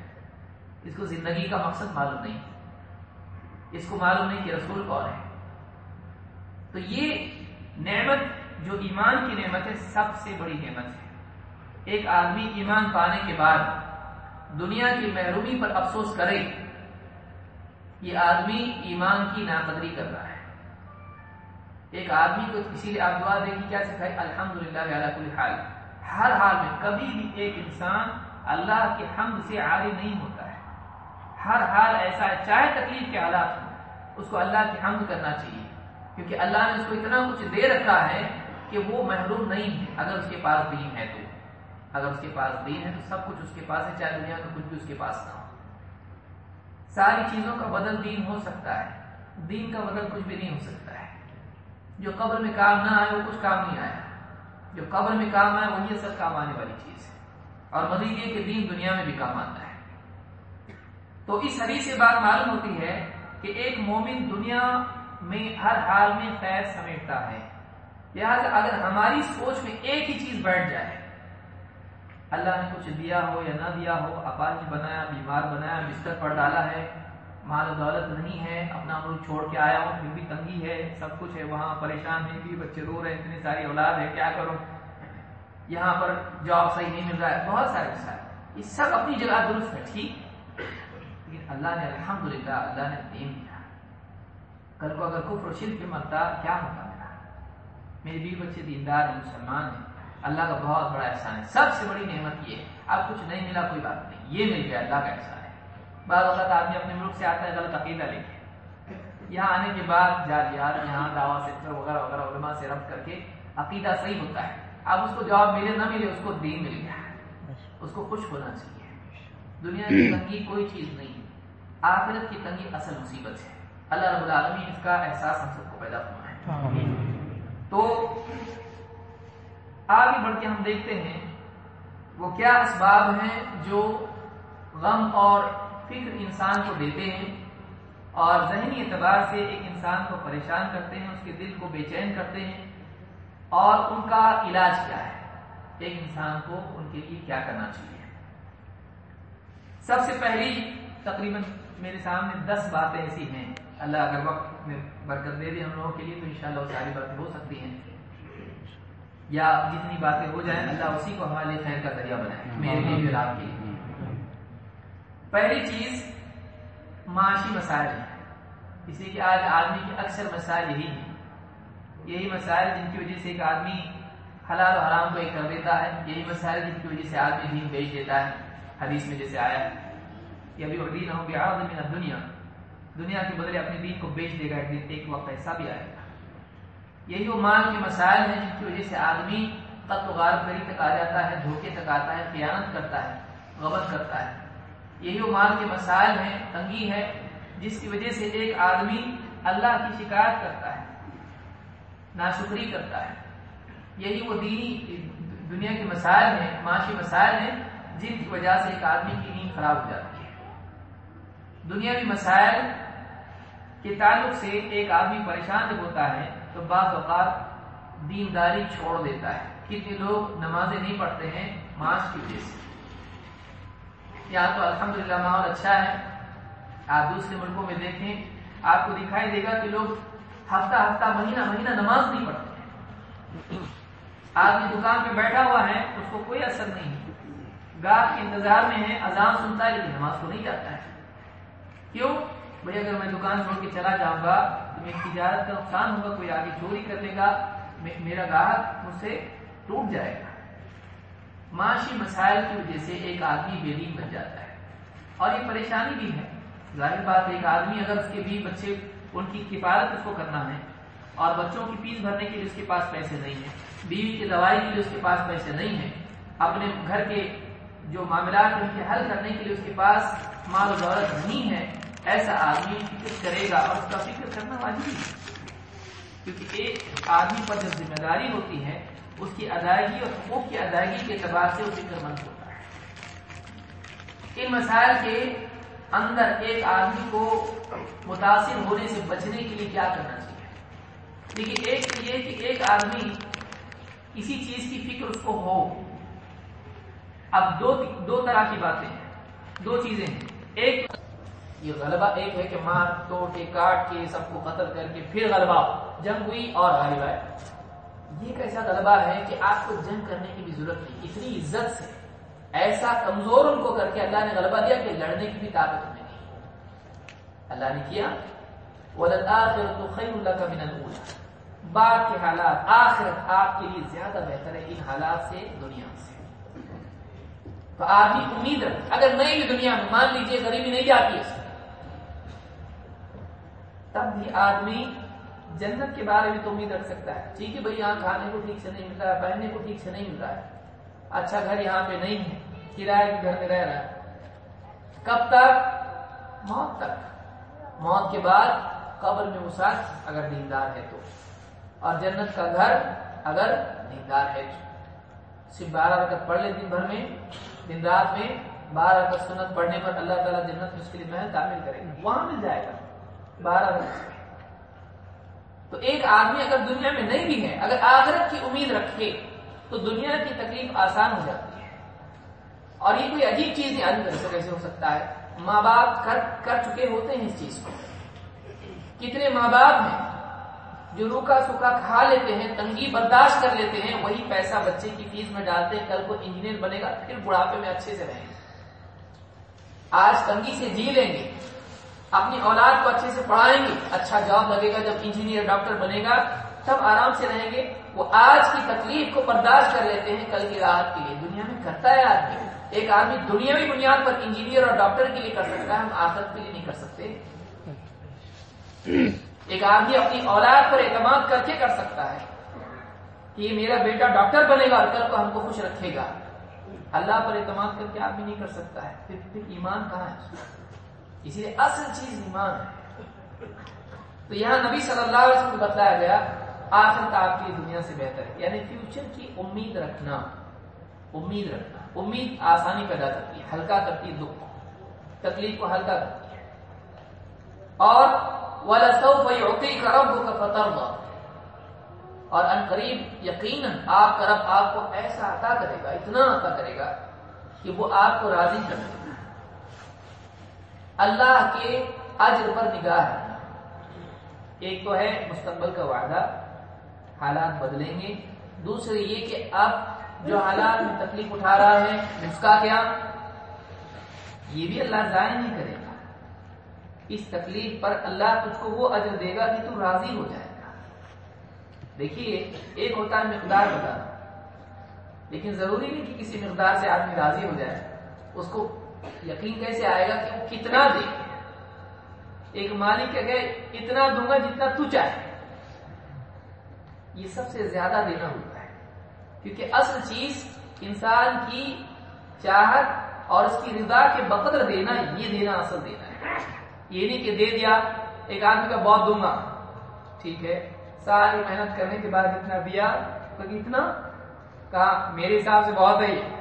اس کو زندگی کا مقصد معلوم نہیں۔ اس کو معلوم نہیں کہ رسول کون ہے۔ تو یہ نعمت جو ایمان کی نعمت ہے، سب سے بڑی نعمت ہے۔ ایک آدمی ایمان پانے کے بعد دنیا کی محرومی پر افسوس کرے، یہ آدمی ایمان کی ناقدری کر رہا ہے۔ ایک آدمی کو کسی لیے آپ دعا دیں گی کیا سکھائے؟ الحمد للہ حال۔ ہر حال میں کبھی بھی ایک انسان اللہ کے حمد سے عاری نہیں ہوتا ہے۔ ہر حال ایسا ہے، چاہے تکلیف کے حالات ہوں، اس کو اللہ کی حمد کرنا چاہیے۔ کیونکہ اللہ نے اس کو اتنا کچھ دے رکھا ہے کہ وہ محروم نہیں ہے۔ اگر اس کے پاس دین ہے تو۔ اگر اس کے پاس دین ہے تو سب کچھ اس کے پاس ہے، چاہے دنیا کا کچھ بھی اس کے پاس نہ ہو۔ ساری چیزوں کا بدل دین ہو سکتا ہے۔ دین کا بدل کچھ بھی نہیں ہو سکتا ہے۔ جو قبر میں کام نہ آئے وہ کچھ کام نہیں آیا جو قبر میں کام آئے وہی اصل کام آنے والی چیز ہے۔ اور مزید یہ کہ دین دنیا میں بھی کام آتا ہے۔ تو اس حدیث سے بات معلوم ہوتی ہے کہ ایک مومن دنیا میں ہر حال میں خیر سمیٹتا ہے۔ لہٰذا اگر ہماری سوچ میں ایک ہی چیز بیٹھ جائے، اللہ نے کچھ دیا ہو یا نہ دیا ہو اپاج بنایا، بیمار بنایا، بستر پر ڈالا ہے مال و دولت نہیں ہے، اپنا ملک چھوڑ کے آیا ہوں، پھر بھی تنگی ہے، سب کچھ ہے، وہاں پریشان ہے بھی بچے رو رہے ہیں، اتنی ساری اولاد ہے، کیا کروں؟ یہاں پر جاب صحیح نہیں مل رہا ہے، بہت سارے مسائل یہ سب اپنی جگہ درست ہے، ٹھیک۔ لیکن اللہ نے الحمدللہ، اللہ نے دین دیا۔ کل کو اگر کفر و شرک پہ مرتا کیا ہوتا میرا؟ میرے بیوی بچے دیندار ہیں، مسلمان ہیں۔ اللہ کا بہت بڑا احسان ہے۔ سب سے بڑی نعمت یہ ہے، اب کچھ نہیں ملا، کوئی بات نہیں۔ یہ مل گیا اللہ کا احسان۔ بعض اوقات آدمی اپنے ملک سے آتا ہے غلط عقیدہ لے کے۔ یہاں آنے کے بعد جالیات یہاں دعوی سینٹر وغیرہ وغیرہ علماء سے ربط کر کے عقیدہ صحیح ہوتا ہے۔ اب اس کو جواب ملے نہ ملے اس کو دین مل گیا۔ اس کو خوش ہونا چاہیے۔ دنیا کی تنگی کوئی چیز نہیں آخرت کی تنگی اصل مصیبت ہے۔ اللہ رب العالمین اس کا احساس ہم سب کو پیدا ہوا ہے۔ تو آگے بڑھ کے ہم دیکھتے ہیں وہ کیا اسباب ہیں جو غم اور فکر انسان کو دیتے ہیں اور ذہنی اعتبار سے ایک انسان کو پریشان کرتے ہیں، اس کے دل کو بے چین کرتے ہیں، اور ان کا علاج کیا ہے؟ ایک انسان کو ان کے لیے کیا کرنا چاہیے؟ سب سے پہلی تقریباً میرے سامنے دس باتیں ایسی ہیں۔ اللہ اگر وقت میں برکت دے دے ہم لوگوں کے لیے تو انشاءاللہ وہ ساری باتیں ہو سکتی ہیں۔ یا جتنی باتیں ہو جائیں، اللہ اسی کو ہمارے لیے خیر کا ذریعہ بنائے۔ میرے لیے بھی رات کے لیے۔ پہلی چیز معاشی مسائل ہیں۔ اس لیے کہ آج آدمی کے اکثر مسائل یہی ہیں۔ یہی مسائل جن کی وجہ سے ایک آدمی حلال و حرام کو ایک کر دیتا ہے، یہی مسائل جن کی وجہ سے آدمی دین بیچ دیتا ہے۔ حدیث میں جیسے آیا یہ بھی دین ہو گیا دنیا دنیا کے بدلے اپنے دین کو بیچ دے گا، ایک دن ایک وقت ایسا بھی آئے گا۔ یہی وہ مال کے مسائل ہیں جن کی وجہ سے آدمی قتل غار کری تک آ جاتا ہے، دھوکے تک آتا ہے قیانت کرتا ہے غبت کرتا ہے۔ یہی وہ مال کے مسائل ہیں، تنگی ہے، جس کی وجہ سے ایک آدمی اللہ کی شکایت کرتا ہے، ناشکری کرتا ہے۔ یہی وہ دینی دنیا کے مسائل ہیں، معاشی مسائل ہیں، جن کی وجہ سے ایک آدمی کی نیند خراب ہو جاتی ہے۔ دنیاوی مسائل کے تعلق سے ایک آدمی پریشان جب ہوتا ہے، تو بعض اوقات دینداری چھوڑ دیتا ہے۔ کتنے لوگ نمازیں نہیں پڑھتے ہیں، معاش کی وجہ سے۔ یہاں تو الحمدللہ ماحول اچھا ہے، آپ دوسرے ملکوں میں دیکھیں، آپ کو دکھائی دے گا کہ لوگ ہفتہ ہفتہ، مہینہ مہینہ نماز نہیں پڑھتے آدمی دکان پہ بیٹھا ہوا ہے، اس کو کوئی اثر نہیں گاہ کے انتظار میں ہے، اذان سنتا ہے، لیکن نماز کو نہیں جاتا ہے۔ کیوں؟ بھائی، اگر میں دکان چھوڑ کے چلا جاؤں گا، تو میری تجارت کا نقصان ہوگا، کوئی آگے چوری کر لے گا، میرا گاہک مجھ سے ٹوٹ جائے گا۔ معاشی مسائل کی وجہ سے ایک آدمی بے دین بن جاتا ہے۔ اور یہ پریشانی بھی ہے۔ ظاہر بات ایک آدمی اگر اس کے بیوی بچے، ان کی کفالت اس کو کرنا ہے اور بچوں کی فیس بھرنے کے لیے اس کے پاس پیسے نہیں ہیں، بیوی کی دوائی کے لیے اس کے پاس پیسے نہیں ہیں، اپنے گھر کے جو معاملات ان کے حل کرنے کے لیے اس کے پاس مال و دولت نہیں ہے، ایسا آدمی فکر کرے گا اور اس کا فکر کرنا واجب ہے۔ کیونکہ ایک آدمی پر جب ذمہ داری ہوتی ہے اس کی ادائیگی اور حقوق کی ادائیگی کے اعتبار سے وہ فکر مند ہوتا ہے۔ ان مسائل کے اندر ایک آدمی کو متاثر ہونے سے بچنے کے لیے کیا کرنا چاہیے؟ لیکن ایک یہ کہ ایک آدمی کسی چیز کی فکر اس کو ہو۔ اب دو دو طرح کی باتیں ہیں، دو چیزیں ہیں۔ ایک یہ غلبہ، ایک ہے کہ مار، توڑ کے، کاٹ کے، سب کو قتل کر کے پھر غلبہ جنگ ہوئی اور غالب آئے یہ ایک ایسا غلبہ ہے کہ آپ کو جنگ کرنے کی بھی ضرورت نہیں، اتنی عزت سے، ایسا کمزور ان کو کر کے اللہ نے غلبہ دیا کہ لڑنے کی بھی طاقت انہیں نہیں۔ اللہ نے کیا؟ بعد کے حالات، آخرت آپ کے لیے زیادہ بہتر ہے ان حالات سے، دنیا سے۔ تو آدمی امید رکھ اگر نہیں بھی دنیا میں مان لیجیے غریبی نہیں جاتی ہے تب بھی آدمی جنت کے بارے میں تو امید رکھ سکتا ہے۔ ٹھیک ہے بھائی، یہاں کھانے کو ٹھیک سے نہیں مل رہا ہے پہننے کو ٹھیک سے نہیں مل رہا ہے۔ اچھا گھر یہاں پہ نہیں ہے، کرایہ کے گھر میں رہ رہا ہے۔ کب تک؟ موت تک۔ موت کے بعد قبر میں وسعت اگر دیندار ہے تو۔ اور جنت کا گھر اگر دیندار ہے تو۔ صرف بارہ رکعت پڑھ لے دن بھر میں، دن رات میں بارہ رکعت سنت پڑھنے پر اللہ تعالیٰ جنت میں اس کے لیے محل تعمیر کرے گا وہاں مل جائے گا۔ بارہ رکعت۔ تو ایک آدمی اگر دنیا میں نہیں بھی ہے، اگر آخرت کی امید رکھے، تو دنیا کی تکلیف آسان ہو جاتی ہے۔ اور یہ کوئی عجیب چیز نہیں، آدمی کیسے ہو سکتا ہے۔ ماں باپ کر کر چکے ہوتے ہیں اس چیز کو۔ کتنے ماں باپ ہیں جو روکا سوکھا کھا لیتے ہیں، تنگی برداشت کر لیتے ہیں، وہی پیسہ بچے کی فیس میں ڈالتے ہیں، کل کو انجینئر بنے گا، پھر بڑھاپے میں اچھے سے رہیں۔ گے آج تنگی سے جی لیں گے۔ اپنی اولاد کو اچھے سے پڑھائیں گے اچھا جاب لگے گا، جب انجینئر ڈاکٹر بنے گا، تب آرام سے رہیں گے۔ وہ آج کی تکلیف کو برداشت کر لیتے ہیں کل کی راحت کے لیے۔ دنیا میں کرتا ہے آدمی۔ ایک آدمی دنیاوی بنیاد پر انجینئر اور ڈاکٹر کے لیے کر سکتا ہے، ہم آخرت کے لیے نہیں کر سکتے۔ ایک آدمی اپنی اولاد پر اعتماد کر کے کر سکتا ہے کہ یہ میرا بیٹا ڈاکٹر بنے گا اور کل کو ہم کو خوش رکھے گا۔ اللہ پر اعتماد کر کے آدمی نہیں کر سکتا ہے۔ پھر پھر ایمان کہاں ہے؟ اسی لیے اصل چیز ایمان ہے۔ تو یہاں نبی صلی اللہ علیہ وسلم کو بتلایا گیا، آخر آپ کی دنیا سے بہتر ہے۔ یعنی فیوچر کی امید رکھنا امید رکھنا۔ امید آسانی پیدا کرتی ہے، ہلکا کرتی ہے دکھ۔ تکلیف کو ہلکا کرتی ہے۔ اور کرب کا فتح اور ان قریب یقیناً آپ کا رب آپ کو ایسا عطا کرے گا، اتنا عطا کرے گا کہ وہ آپ کو راضی کر دے۔ گا اللہ کے اجر پر نگاہ رکھنا ایک تو ہے مستقبل کا وعدہ، حالات بدلیں گے۔ دوسرے یہ کہ اب جو حالات میں تکلیف اٹھا رہا ہے، اس کا کیا؟ یہ بھی اللہ ضائع نہیں کرے گا۔ اس تکلیف پر اللہ تجھ کو وہ اجر دے گا کہ تو راضی ہو جائے گا۔ دیکھیے، ایک ہوتا ہے مقدار بتانا۔ لیکن ضروری نہیں کہ کسی مقدار سے آدمی راضی ہو جائے، اس کو یقین کیسے آئے گا کہ وہ کتنا دے ایک مالک کہ اتنا دوں گا جتنا تو چاہے۔ یہ سب سے زیادہ دینا ہوتا ہے۔ کیونکہ اصل چیز انسان کی چاہت اور اس کی رضا کے بقدر دینا، یہ دینا اصل دینا ہے۔ یہ نہیں کہ دے دیا، ایک آدمی کا بہت دوں گا۔ ٹھیک ہے، ساری محنت کرنے کے بعد اتنا دیا اتنا کہا، میرے حساب سے بہت ہے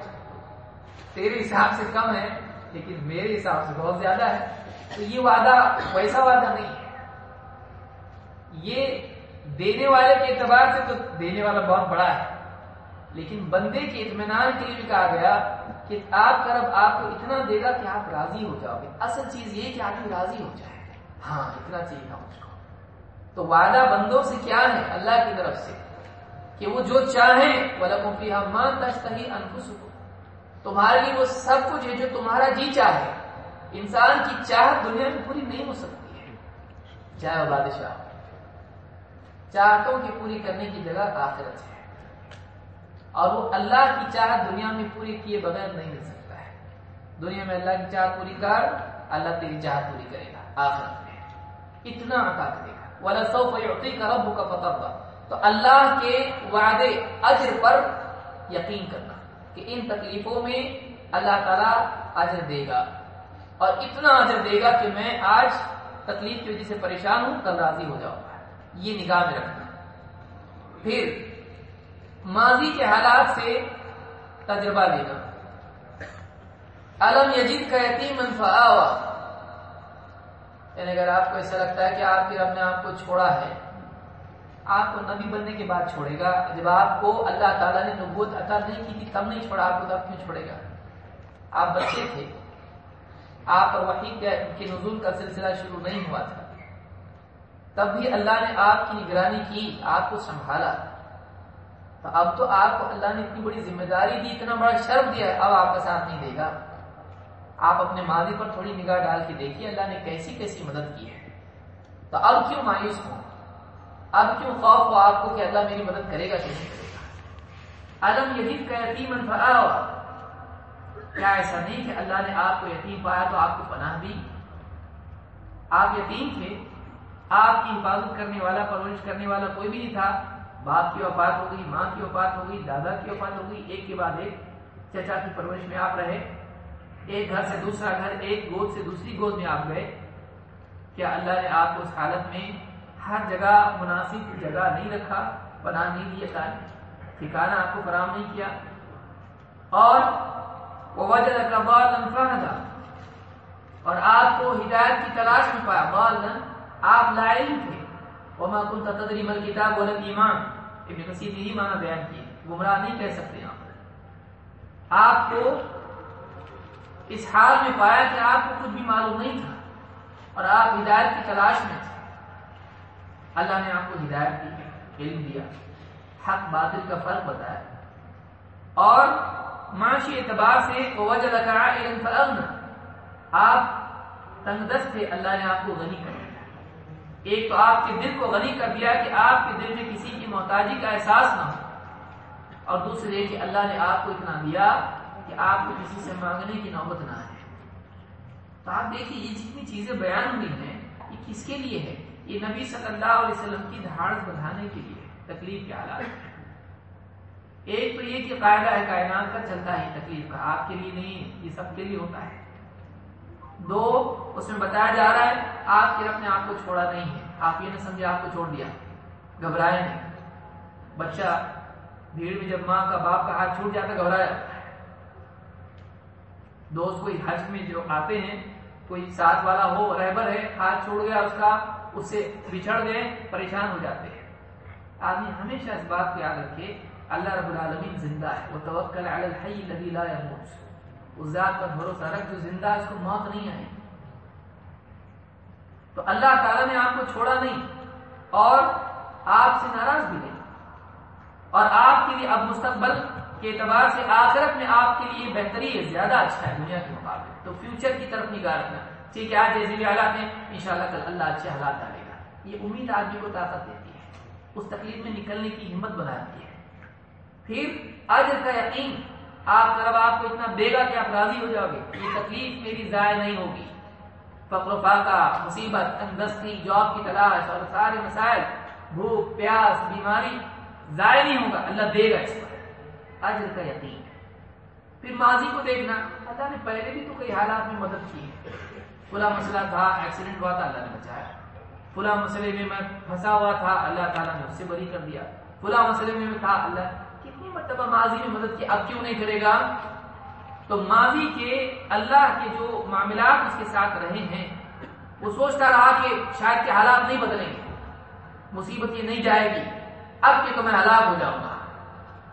تیرے حساب سے کم ہے۔ لیکن میرے حساب سے بہت زیادہ ہے۔ تو یہ وعدہ ویسا وعدہ نہیں ہے۔ یہ دینے والے کے اعتبار سے تو دینے والا بہت بڑا ہے۔ لیکن بندے کے اطمینان کے لیے بھی کہا گیا کہ آپ کا رب آپ کو اتنا دے گا کہ آپ راضی ہو جاؤ گے۔ اصل چیز یہ کہ آدمی راضی ہو جائے ہاں اتنا چاہیے تھا مجھ کو۔ تو وعدہ بندوں سے کیا ہے؟ اللہ کی طرف سے کہ وہ جو چاہیں تمہارے لیے وہ سب کچھ ہے جو تمہارا جی چاہے۔ انسان کی چاہت دنیا میں پوری نہیں ہو سکتی ہے۔ چاہے بادشاہ، چاہتوں کی پوری کرنے کی جگہ آخرت ہے۔ اور وہ اللہ کی چاہت دنیا میں پوری کیے بغیر نہیں مل سکتا ہے۔ دنیا میں اللہ کی چاہت پوری کر، اللہ تیری چاہت پوری کرے گا۔ آخرت میں اتنا عطا کرے گا۔ والا سو پیوتی کا رب کا پتہ تو اللہ کے وعدے، اجر پر یقین کرنا۔ کہ ان تکلیفوں میں اللہ تعالیٰ اجر دے گا۔ اور اتنا اجر دے گا کہ میں آج تکلیف کی وجہ سے پریشان ہوں، کل راضی ہو جاؤں۔ یہ نگاہ میں رکھنا۔ پھر ماضی کے حالات سے تجربہ لینا۔ علم یجید کا یتیم منفا یعنی اگر آپ کو ایسا لگتا ہے کہ آپ کے رب نے آپ کو چھوڑا ہے آپ کو نبی بننے کے بعد چھوڑے گا، جب آپ کو اللہ تعالیٰ نے نبوت عطا نہیں کی تھی، تب نہیں چھوڑا، آپ کو تب کیوں چھوڑے گا؟ آپ بچے تھے۔ آپ پر وحی کے نزول کا سلسلہ شروع نہیں ہوا تھا۔ تب بھی اللہ نے آپ کی نگرانی کی، آپ کو سنبھالا۔ تو اب تو آپ کو اللہ نے اتنی بڑی ذمہ داری دی، اتنا بڑا شرف دیا ہے، اب آپ کا ساتھ نہیں دے گا۔ آپ اپنے ماضی پر تھوڑی نگاہ ڈال کے دیکھیے، اللہ نے کیسی کیسی مدد کی ہے۔ تو اب کیوں مایوس ہو اب کیوں خوف ہو آپ کو کہ اللہ میری مدد کرے گا، کیسے کرے گا؟ عدم یزید کا یتیم کیا ایسا نہیں کہ اللہ نے آپ کو یتیم پایا تو آپ کو پناہ دی؟ آپ یتیم تھے، آپ کی حفاظت کرنے والا، پرورش کرنے والا کوئی بھی نہیں تھا۔ باپ کی وفات ہو گئی، ماں کی وفات ہو گئی، دادا کی وفات ہو گئی، ایک کے بعد ایک۔ چچا کی پرورش میں آپ رہے۔ ایک گھر سے دوسرا گھر، ایک گود سے دوسری گود میں آپ گئے۔ کیا اللہ نے آپ کو اس حالت میں ہر جگہ مناسب جگہ نہیں رکھا، بنا نہیں دیا ٹھکانا آپ کو فراہم نہیں کیا۔ اور وہ وجہ کا اور آپ کو ہدایت کی تلاش میں پایا۔ بالن آپ لائن تھے۔ وما كنت تدري ما الكتاب ولا الايمان ابن کثیر نے یہ معنی بیان کیے گمراہ نہیں کہہ سکتے یہاں پر آپ کو اس حال میں پایا کہ آپ کو کچھ بھی معلوم نہیں تھا۔ اور آپ ہدایت کی تلاش میں تھے۔ اللہ نے آپ کو ہدایت دی، علم دیا۔ حق باطل کا فرق بتایا۔ اور معاشی اعتبار سے وجہ لگا علم آپ تنگ دست تھے، اللہ نے آپ کو غنی کر دیا۔ ایک تو آپ کے دل کو غنی کر دیا کہ آپ کے دل میں کسی کی محتاجی کا احساس نہ ہو۔ اور دوسرے کہ اللہ نے آپ کو اتنا دیا کہ آپ کو کسی سے مانگنے کی نوبت نہ آئے۔ تو آپ دیکھیے، یہ جتنی چیزیں بیان ہوئی ہیں، یہ کس کے لیے ہے یہ نبی صلی اللہ علیہ وسلم کی دھاڑ بڑھانے کے لیے تکلیف کے حالات ایک تو یہ کہ قاعدہ ہے، کائنات کا چلتا ہے تکلیف کا، آپ کے لیے نہیں، یہ سب کے لیے ہوتا ہے۔ دو، اس میں بتایا جا رہا ہے، آپ کے رب نے آپ کو چھوڑا نہیں ہے۔ آپ یہ نہ سمجھے آپ کو چھوڑ دیا۔ گھبرائے نہیں۔ بچہ، بھیڑ میں جب ماں کا باپ کا ہاتھ چھوٹ جاتا، گھبرایا۔ دوست، کوئی حج میں جو آتے ہیں، کوئی ساتھ والا ہو، رہبر ہے، ہاتھ چھوڑ گیا اس کا اس سے بچھڑ گئے، پریشان ہو جاتے ہیں۔ آدمی ہمیشہ اس بات کو یاد رکھے، اللہ رب العالمین زندہ ہے۔ وہ توکل علی الحی الذی لا يموت۔ اس ذات پر بھروسہ رکھ، جو زندہ اس کو موت نہیں آئی۔ تو اللہ تعالیٰ نے آپ کو چھوڑا نہیں، اور آپ سے ناراض بھی نہیں۔ اور آپ کے لیے اب مستقبل کے اعتبار سے آخرت میں آپ کے لیے بہتری ہے، زیادہ اچھا ہے، دنیا کے مقابلے۔ تو فیوچر کی طرف نگاہ رکھنا۔ ٹھیک ہے، آج جیسے بھی حالات ہیں ان شاء اللہ کل اللہ اچھے حالات ڈالے گا۔ یہ امید آدمی کو طاقت دیتی ہے، اس تکلیف میں نکلنے کی ہمت بناتی ہے۔ پھر آج کا یقین، آپ طرف آپ کو اتنا دے گا کہ آپ راضی ہو جاؤ گے۔ یہ تکلیف میری ضائع نہیں ہوگی۔ فقر و فاقہ، مصیبت تندرستی جاب کی تلاش اور سارے مسائل، بھوک، پیاس، بیماری، ضائع نہیں ہوگا۔ اللہ دے گا اس پر۔ اجر کا یقین۔ پھر ماضی کو دیکھنا۔ اللہ نے پہلے بھی تو کئی حالات میں مدد کی ہے۔ فلاں مسئلہ تھا ایکسیڈنٹ ہوا تھا، اللہ نے بچایا۔ فلاں مسئلے میں میں پھنسا ہوا تھا، اللہ تعالیٰ نے اس سے بری کر دیا۔ فلاں مسئلے میں تھا اللہ، کتنی مرتبہ ماضی میں مدد کی، اب کیوں نہیں کرے گا؟ تو ماضی کے اللہ کے جو معاملات اس کے ساتھ رہے ہیں، وہ سوچتا رہا کہ شاید کے حالات نہیں بدلیں گے، مصیبت یہ نہیں جائے گی۔ اب کہ تو میں ہلاک ہو جاؤں گا۔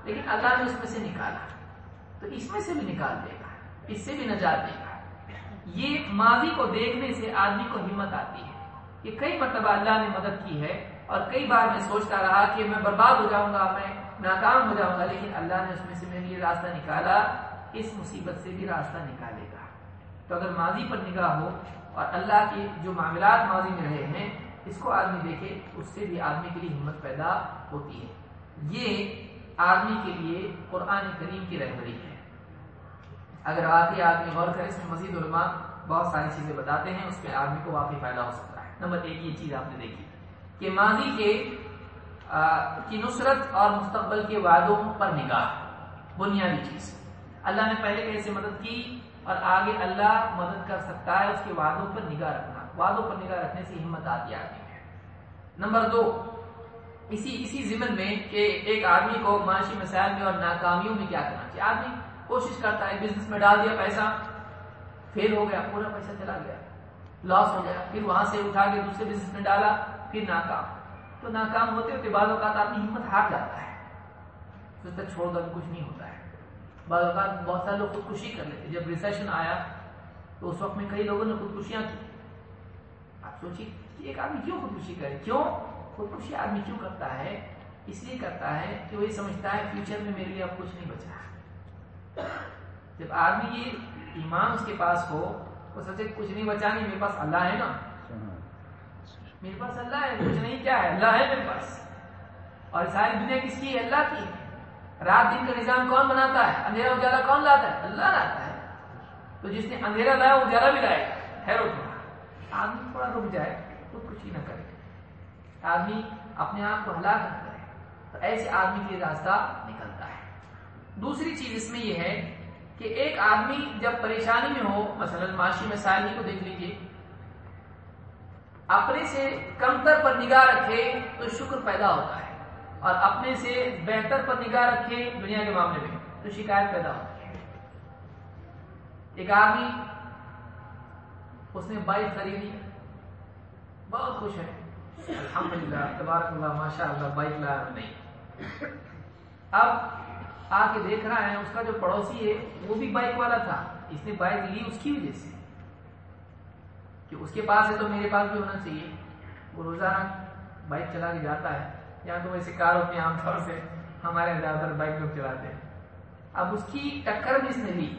لیکن اللہ نے اس میں سے نکالا۔ تو اس میں سے بھی نکال دے گا، اس سے بھی نجات دے گا۔ یہ ماضی کو دیکھنے سے آدمی کو ہمت آتی ہے۔ کہ کئی مرتبہ اللہ نے مدد کی ہے اور کئی بار میں سوچتا رہا کہ میں برباد ہو جاؤں گا، میں ناکام ہو جاؤں گا، لیکن اللہ نے اس میں سے میرے لیے راستہ نکالا، اس مصیبت سے بھی راستہ نکالے گا۔ تو اگر ماضی پر نگاہ ہو اور اللہ کے جو معاملات ماضی میں رہے ہیں، اس کو آدمی دیکھے، اس سے بھی آدمی کے لیے ہمت پیدا ہوتی ہے۔ یہ آدمی کے لیے قرآن کریم کی رہبری ہے۔ اگر واقعی آدمی غور کرے اس میں مزید علماء بہت ساری چیزیں بتاتے ہیں، اس پہ آدمی کو واقعی فائدہ ہو سکتا ہے۔ نمبر ایک، یہ چیز آپ نے دیکھی کہ ماضی کے کی نصرت اور مستقبل کے وعدوں پر نگاہ، بنیادی چیز۔ اللہ نے پہلے کیسے مدد کی اور آگے اللہ مدد کر سکتا ہے اس کے وعدوں پر نگاہ رکھنا۔ وعدوں پر نگاہ رکھنے سے ہمت آتی آدمی ہے۔ نمبر دو، اسی اسی ضمن میں کہ ایک آدمی کو معاشی مسائل میں اور ناکامیوں میں کیا کرنا چاہیے۔ آدمی کوشش کرتا ہے بزنس میں ڈال دیا پیسہ فیل ہو گیا، پورا پیسہ چلا گیا۔ لاس ہو گیا۔ پھر وہاں سے اٹھا کے دوسرے بزنس میں ڈالا، پھر ناکام۔ تو ناکام ہوتے ہوتے بعض اوقات آدمی ہمت ہار جاتا ہے۔ تک چھوڑ کر کچھ نہیں ہوتا ہے۔ بعض اوقات بہت سارے لوگ خودکشی کر لیتے جب ریسیشن آیا، تو اس وقت میں کئی لوگوں نے خودکشیاں کی۔ آپ سوچیے کہ ایک آدمی کیوں خودکشی کرے؟ کیوں؟ خودکشی آدمی کیوں کرتا ہے؟ اس لیے کرتا ہے کہ وہ یہ سمجھتا ہے فیوچر میں میرے لیے اب کچھ نہیں بچا۔ جب آدمی یہ ایمان اس کے پاس ہو، وہ سمجھے کچھ نہیں بچا نہیں میرے پاس اللہ ہے نا؟ میرے پاس اللہ ہے کچھ نہیں کیا ہے؟ اللہ ہے میرے پاس۔ اور ساری دنیا کس کی ہے؟ اللہ کی۔ رات دن کا نظام کون بناتا ہے؟ اندھیرا اجالا کون لاتا ہے؟ اللہ لاتا ہے۔ تو جس نے اندھیرا لایا اجالا بھی لائے۔ گا ہے تھوڑا آدمی تھوڑا رک جائے خود کچھ ہی نہ کرے۔ آدمی اپنے آپ کو ہلاک نہ کرے۔ تو ایسے آدمی کے راستہ نکلتا دوسری چیز اس میں یہ ہے کہ ایک آدمی جب پریشانی میں ہو، مثلا معاشی مسائل ہی کو دیکھ لیجیے اپنے سے کمتر پر نگاہ رکھے تو شکر پیدا ہوتا ہے، اور اپنے سے بہتر پر نگاہ رکھے دنیا کے معاملے میں تو شکایت پیدا ہوتی ہے۔ ایک آدمی اس نے بائک خریدی، بہت خوش ہے۔ الحمد للہ تبارک اللہ ماشاء اللہ بائک لایا نہیں اب آ کے دیکھ رہا ہے، اس کا جو پڑوسی ہے، وہ بھی بائک والا تھا۔ اس نے بائک لی اس کی وجہ سے۔ کہ اس کے پاس ہے تو میرے پاس بھی ہونا چاہیے۔ وہ روزانہ بائک چلا کے جاتا ہے۔ یا تو ویسے کار ہوتی ہیں عام طور سے ہمارے زیادہ تر بائک لوگ چلاتے ہیں۔ اب اس کی ٹکر بھی اس نے لی۔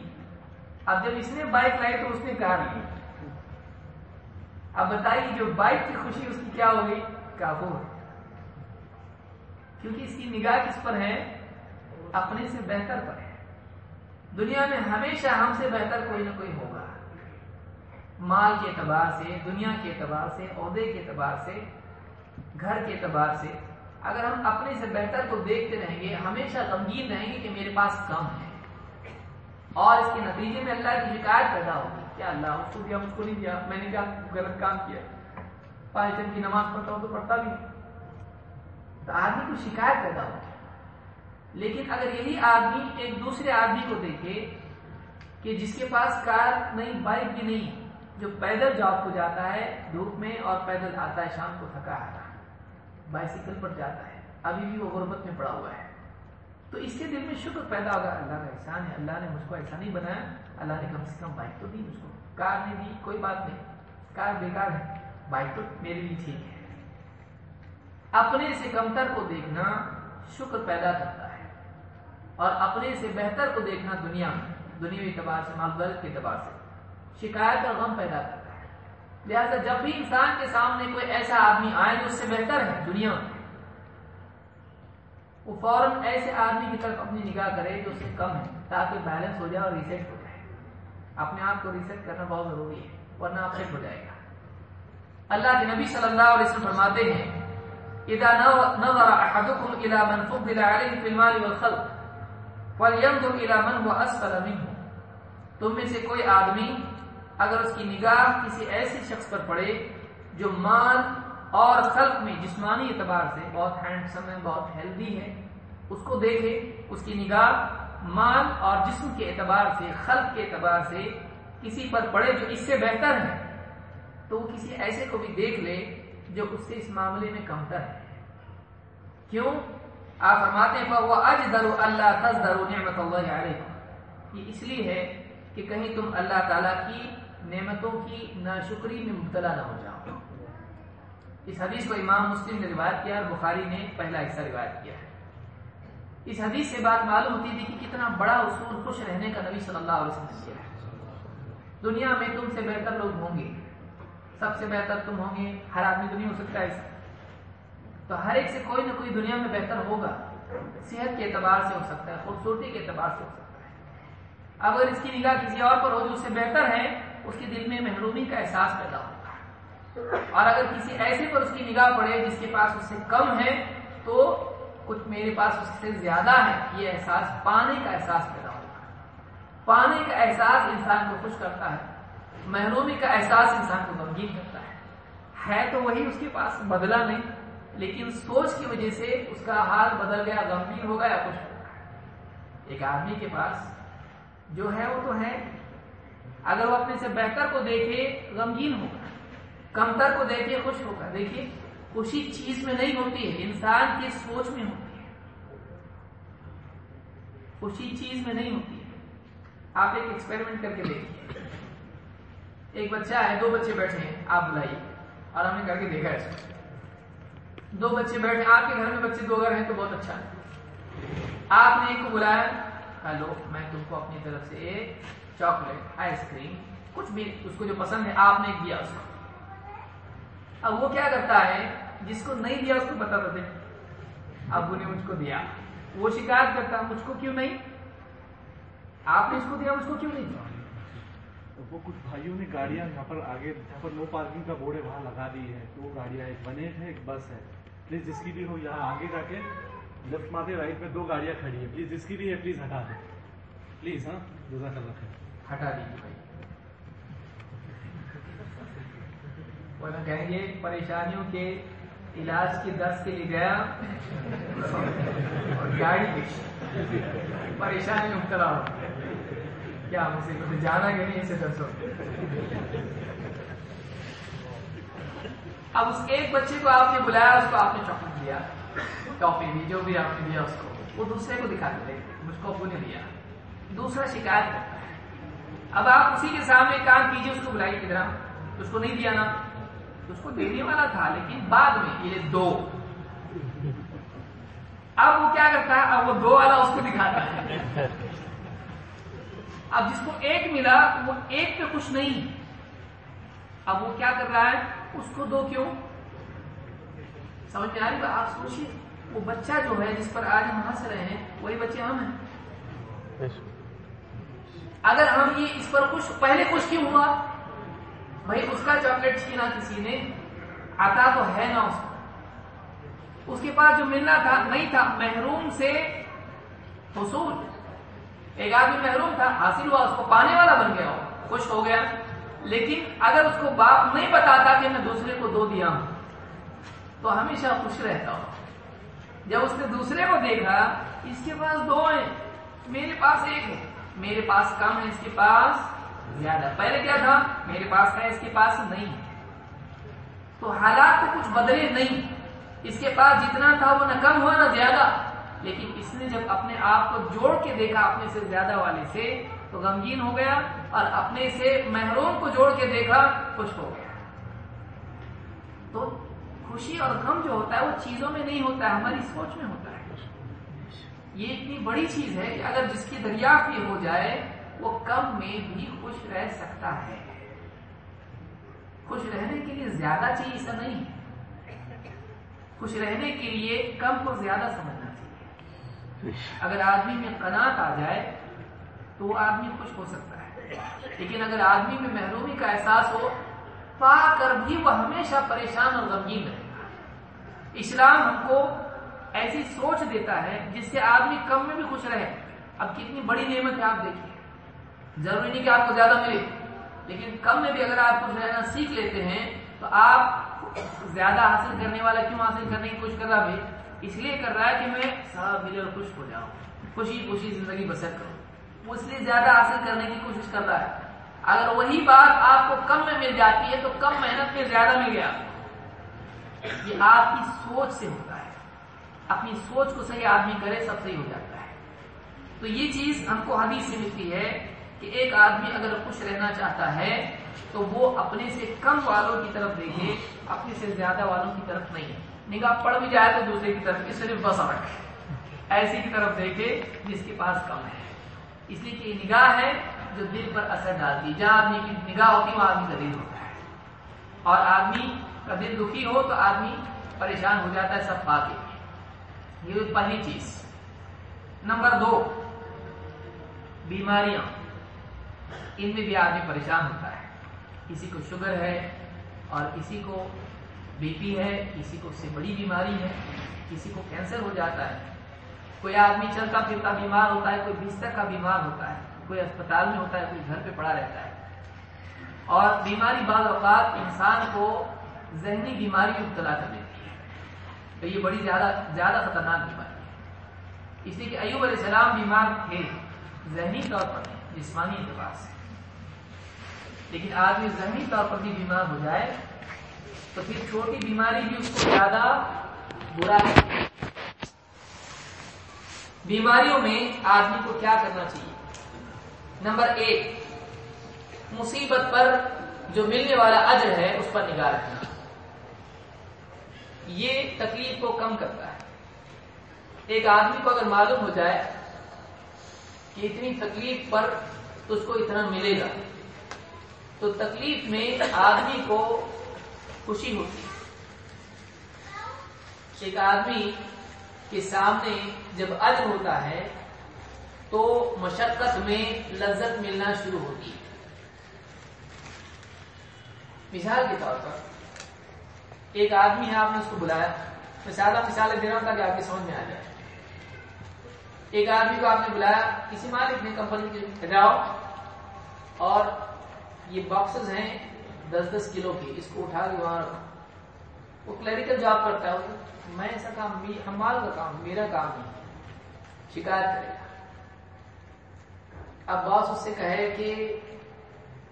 اب جب اس نے بائک لائی تو اس نے کار لی۔ اب بتائیے جو بائک کی خوشی اس کی کیا ہوگی کافور۔ کیونکہ اس کی نگاہ کس پر ہے؟ اپنے سے بہتر پر ہے دنیا میں ہمیشہ ہم سے بہتر کوئی نہ کوئی ہوگا۔ مال کے اعتبار سے، دنیا کے اعتبار سے، عہدے کے اعتبار سے، گھر کے اعتبار سے۔ اگر ہم اپنے سے بہتر کو دیکھتے رہیں گے، ہمیشہ غمگین رہیں گے کہ میرے پاس کم ہے۔ اور اس کے نتیجے میں اللہ کی شکایت پیدا ہوگی۔ کیا اللہ، اس کو دیا اس کو نہیں دیا۔ میں نے کیا غلط کام کیا پانچ دن کی نماز پڑھتا ہوں تو پڑھتا بھی تو آدمی کو شکایت پیدا ہوگی لیکن اگر یہی آدمی ایک دوسرے آدمی کو دیکھے کہ جس کے پاس کار نہیں، بائک بھی نہیں، جو پیدل جاب کو جاتا ہے دھوپ میں اور پیدل آتا ہے، شام کو تھکا آتا ہے بائسیکل پر جاتا ہے، ابھی بھی وہ غربت میں پڑا ہوا ہے۔ تو اس کے دل میں شکر پیدا ہوگا، اللہ کا احسان ہے، اللہ نے مجھ کو ایسا نہیں بنایا، اللہ نے کم سے کم بائک تو دی مجھ کو۔ کار نہیں دی، کوئی بات نہیں، کار بیکار ہے بائک تو میرے لیے ٹھیک ہے۔ اپنے سے کمتر کو دیکھنا شکر پیدا کرتا اور اپنے سے بہتر کو دیکھنا دنیا میں دنیا اعتبار سے مال کے اعتبار سے۔ شکایت اور غم پیدا کرتا ہے۔ لہذا جب بھی انسان کے سامنے کوئی ایسا آدمی آئے جو اس سے بہتر ہے دنیا میں، وہ فوراً ایسے آدمی کی طرف اپنی نگاہ کرے جو اس سے کم ہے، تاکہ بیلنس ہو جائے اور ریسیٹ ہو جائے۔ اپنے آپ کو ریسیٹ کرنا بہت ضروری ہے، ورنہ آپ سیٹ ہو جائے گا۔ اللہ کے نبی صلی اللہ علیہ وسلم فرماتے ہیں، اذا نظر احدكم الى من فضل عليه في المال والخلق فلينظر الى من هو اسفل منه۔ تم میں سے کوئی آدمی اگر اس کی نگاہ کسی ایسے شخص پر پڑے جو مال اور خلق میں جسمانی اعتبار سے بہت ہینڈسم ہے، بہت ہیلدی ہے، اس کو دیکھے، اس کی نگاہ مال اور جسم کے اعتبار سے، خلق کے اعتبار سے کسی پر پڑے جو اس سے بہتر ہے، تو وہ کسی ایسے کو بھی دیکھ لے جو اس سے اس معاملے میں کمتر ہے۔ کیوں؟ آپ فرماتے ہیں وہ اج درو اللہ تز درو نعمت اللہ علیہ یہ اس لیے ہے کہ کہیں تم اللہ تعالیٰ کی نعمتوں کی ناشکری میں مبتلا نہ ہو جاؤ۔ اس حدیث کو امام مسلم نے روایت کیا اور بخاری نے پہلا حصہ روایت کیا ہے۔ اس حدیث سے بات معلوم ہوتی تھی کہ کتنا بڑا اصول خوش رہنے کا نبی صلی اللہ علیہ وسلم کیا ہے۔ دنیا میں تم سے بہتر لوگ ہوں گے۔ سب سے بہتر تم ہوں گے۔ ہر آدمی تو نہیں ہو سکتا ایسا تو ہر ایک سے کوئی نہ کوئی دنیا میں بہتر ہوگا۔ صحت کے اعتبار سے ہو سکتا ہے، خوبصورتی کے اعتبار سے ہو سکتا ہے۔ اگر اس کی نگاہ کسی اور پر ہو جو اس سے بہتر ہے، اس کے دل میں محرومی کا احساس پیدا ہوتا ہے۔ اور اگر کسی ایسے پر اس کی نگاہ پڑے جس کے پاس اس سے کم ہے، تو کچھ میرے پاس اس سے زیادہ ہے۔ یہ احساس پانے کا احساس پیدا ہوتا ہے۔ پانے کا احساس انسان کو خوش کرتا ہے۔ محرومی کا احساس انسان کو غمگین کرتا ہے۔ ہے تو وہی اس کے پاس بدلا نہیں۔ لیکن سوچ کی وجہ سے اس کا حال بدل گیا، غمگین ہوگا یا خوش ہوگا ایک آدمی کے پاس جو ہے وہ تو ہے۔ اگر وہ اپنے سے بہتر کو دیکھے، غمگین ہوگا کمتر کو دیکھے، خوش ہوگا دیکھیے، خوشی چیز میں نہیں ہوتی ہے، انسان کی سوچ میں ہوتی ہے۔ خوشی چیز میں نہیں ہوتی ہے۔ آپ ایک ایکسپیریمنٹ کر کے دیکھیے۔ ایک بچہ ہے، دو بچے بیٹھے ہیں، آپ بلائیے۔ اور ہم نے کر کے دیکھا ہے دو بچے بیٹھے آپ کے گھر میں بچے دو اگر ہیں تو بہت اچھا ہے۔ آپ نے ایک کو بلایا ہلو میں تم کو اپنی طرف سے ایک چاکلیٹ، آئس کریم، کچھ بھی اس کو جو پسند ہے، آپ نے دیا اس کو۔ اب وہ کیا کرتا ہے؟ جس کو نہیں دیا، اس کو بتا دے ابو نے مجھ کو دیا۔ وہ شکایت کرتا مجھ کو کیوں نہیں؟ آپ نے اس کو دیا، مجھ کو کیوں نہیں؟ دیا وہ کچھ بھائیوں نے گاڑیاں یہاں پر آگے جہاں پر نو پارکنگ کا بورڈ ہے، وہاں لگا دی ہے تو وہ گاڑیاں ایک بنیٹ ہے ایک بس ہے۔ پلیز جس کی بھی ہو یہاں آگے جا کے لیفٹ مارتے رائٹ میں دو گاڑیاں کھڑی ہیں پلیز جس کی بھی ہے پلیز ہٹا دیں پلیز ہاں جزاک اللہ خیر ہٹا دیجیے بھائی ورنہ کہیں گے پریشانیوں کے علاج کی درس کے لیے گیا اور گاڑی پریشانی مبتلا ہو کیا مجھے جانا کہ نہیں اسے درس ہو اب اس ایک بچے کو آپ نے بلایا، اس کو آپ نے چاکلیٹ دیا۔ ٹاپی دی، جو بھی آپ نے دیا اس کو۔ وہ دوسرے کو دکھا دے، مجھ کو ابو نے دیا۔ دوسرا شکایت کرتا ہے۔ اب آپ اسی کے سامنے کام کیجیے اس کو بلائیے کدھر اس کو نہیں دیا نا۔ اس کو دینے والا تھا، لیکن بعد میں یہ دو۔ اب وہ کیا کرتا ہے؟ اب وہ دو والا اس کو دکھاتا ہے۔ اب جس کو ایک ملا، وہ ایک پہ کچھ نہیں۔ اب وہ کیا کر رہا ہے؟ اس کو دو کیوں؟ سمجھ میں آ رہی آپ سوچیے، وہ بچہ جو ہے، جس پر آج ہم ہنس رہے ہیں، وہی بچے ہم ہیں؟ اگر ہم یہ اس پر خوش، پہلے خوش کیوں ہوا؟ بھائی، اس کا چاکلیٹ چھینا کسی نے آتا تو ہے نا اس کو اس کے پاس جو ملنا تھا، نہیں تھا، محروم سے حصول۔ ایک آدمی محروم تھا، حاصل ہوا، اس کو پانے والا بن گیا ہو۔ خوش ہو گیا؟ لیکن اگر اس کو باپ نہیں بتاتا کہ میں دوسرے کو دو دیا ہوں، تو ہمیشہ خوش رہتا ہوں۔ جب اس نے دوسرے کو دیکھا، اس کے پاس دو ہیں۔ میرے پاس ایک ہے۔ میرے پاس کم ہے، اس کے پاس زیادہ۔ پہلے کیا تھا؟ میرے پاس ہے، اس کے پاس نہیں۔ تو حالات تو کچھ بدلے نہیں۔ اس کے پاس جتنا تھا، وہ نہ کم ہوا نہ زیادہ۔ لیکن اس نے جب اپنے آپ کو جوڑ کے دیکھا، اپنے سے زیادہ والے سے تو غمگین ہو گیا اور اپنے سے محروم کو جوڑ کے دیکھا خوش ہو گیا۔ تو خوشی اور غم جو ہوتا ہے وہ چیزوں میں نہیں ہوتا ہے ہماری سوچ میں ہوتا ہے۔ یہ اتنی بڑی چیز ہے کہ اگر جس کی دریافت بھی ہو جائے وہ کم میں بھی خوش رہ سکتا ہے۔ خوش رہنے کے لیے زیادہ چیز ایسا نہیں۔ خوش رہنے کے لیے کم کو زیادہ سمجھنا چاہیے۔ اگر آدمی میں قناعت آ جائے تو وہ آدمی خوش ہو سکتا ہے۔ لیکن اگر آدمی میں محرومی کا احساس ہو پا کر بھی وہ ہمیشہ پریشان اور غمگین رہے گا۔ اسلام ہم کو ایسی سوچ دیتا ہے جس سے آدمی کم میں بھی خوش رہے۔ اب کتنی بڑی نعمت ہے آپ دیکھیے۔ ضروری نہیں کہ آپ کو زیادہ ملے، لیکن کم میں بھی اگر آپ کچھ رہنا سیکھ لیتے ہیں، تو آپ زیادہ حاصل کرنے والا کیوں حاصل کرنے کی کوشش کر رہا ہے؟ اس لیے کر رہا ہے کہ میں سب ملے اور خوش ہو جاؤں۔ خوشی خوشی زندگی بسر کروں۔ اس لیے زیادہ حاصل کرنے کی کوشش کر رہا ہے۔ اگر وہی بات آپ کو کم میں مل جاتی ہے تو کم محنت میں زیادہ مل گیا۔ یہ آپ کی سوچ سے ہوتا ہے۔ اپنی سوچ کو صحیح آدمی کرے سب صحیح ہو جاتا ہے۔ تو یہ چیز ہم کو حدیث سے ملتی ہے کہ ایک آدمی اگر خوش رہنا چاہتا ہے تو وہ اپنے سے کم والوں کی طرف دیکھے، اپنے سے زیادہ والوں کی طرف نہیں۔ نگاہ پڑ بھی جائے تو دوسرے کی طرف صرف بس رکھے ایسی کی طرف دیکھے جس کے پاس کم ہے۔ اس لیے کہ یہ نگاہ ہے جو دل پر اثر ڈالتی ہے۔ جہاں آدمی کی نگاہ ہوتی ہے، وہ آدمی کا دل ہوتا ہے۔ اور آدمی کا دل دکھی ہو تو آدمی پریشان ہو جاتا ہے سب پا کے یہ پہلی چیز۔ نمبر دو، بیماریاں۔ ان میں بھی آدمی پریشان ہوتا ہے۔ کسی کو شوگر ہے اور کسی کو بی پی ہے، کسی کو اس سے بڑی بیماری ہے، کسی کو کینسر ہو جاتا ہے۔ کوئی آدمی چلتا پھرتا بیمار ہوتا ہے، کوئی بستر کا بیمار ہوتا ہے، کوئی اسپتال میں ہوتا ہے، کوئی گھر پہ پڑا رہتا ہے۔ اور بیماری بعض اوقات انسان کو ذہنی بیماری مبتلا کر دیتی ہے۔ تو یہ بڑی زیادہ زیادہ خطرناک بیماری ہے۔ اس لیے کہ ایوب علیہ السلام بیمار تھے، ذہنی طور پر جسمانی اعتبار سے۔ لیکن آدمی ذہنی طور پر بھی بیمار ہو جائے، تو پھر چھوٹی بیماری بھی اس کو زیادہ برا ہے۔ بیماریوں میں آدمی کو کیا کرنا چاہیے؟ نمبر ایک، مصیبت پر جو ملنے والا اجر ہے، اس پر نگاہ رکھنا۔ یہ تکلیف کو کم کرتا ہے۔ ایک آدمی کو اگر معلوم ہو جائے کہ اتنی تکلیف پر تو اس کو اتنا ملے گا، تو تکلیف میں آدمی کو خوشی ہوتی ہے۔ ایک آدمی کے سامنے جب اجر ہوتا ہے تو مشقت میں لذت ملنا شروع ہوتی ہے۔ مثال کے طور پر ایک آدمی ہے، آپ نے اس کو بلایا۔ میں زیادہ مثالیں دے رہا ہوں تاکہ آپ کی سمجھ میں آ جائے۔ ایک آدمی کو آپ نے بلایا، کسی مالک نے کمپنی کے جاؤ اور یہ باکسز ہیں دس دس کلو کے، اس کو اٹھا کے وہاں رکھو۔ وہ کلیریکل جاب کرتا ہے میں ایسا کام ہمال کا کام میرا کام نہیں شکایت کرے۔ گا اب باس اس سے کہے کہ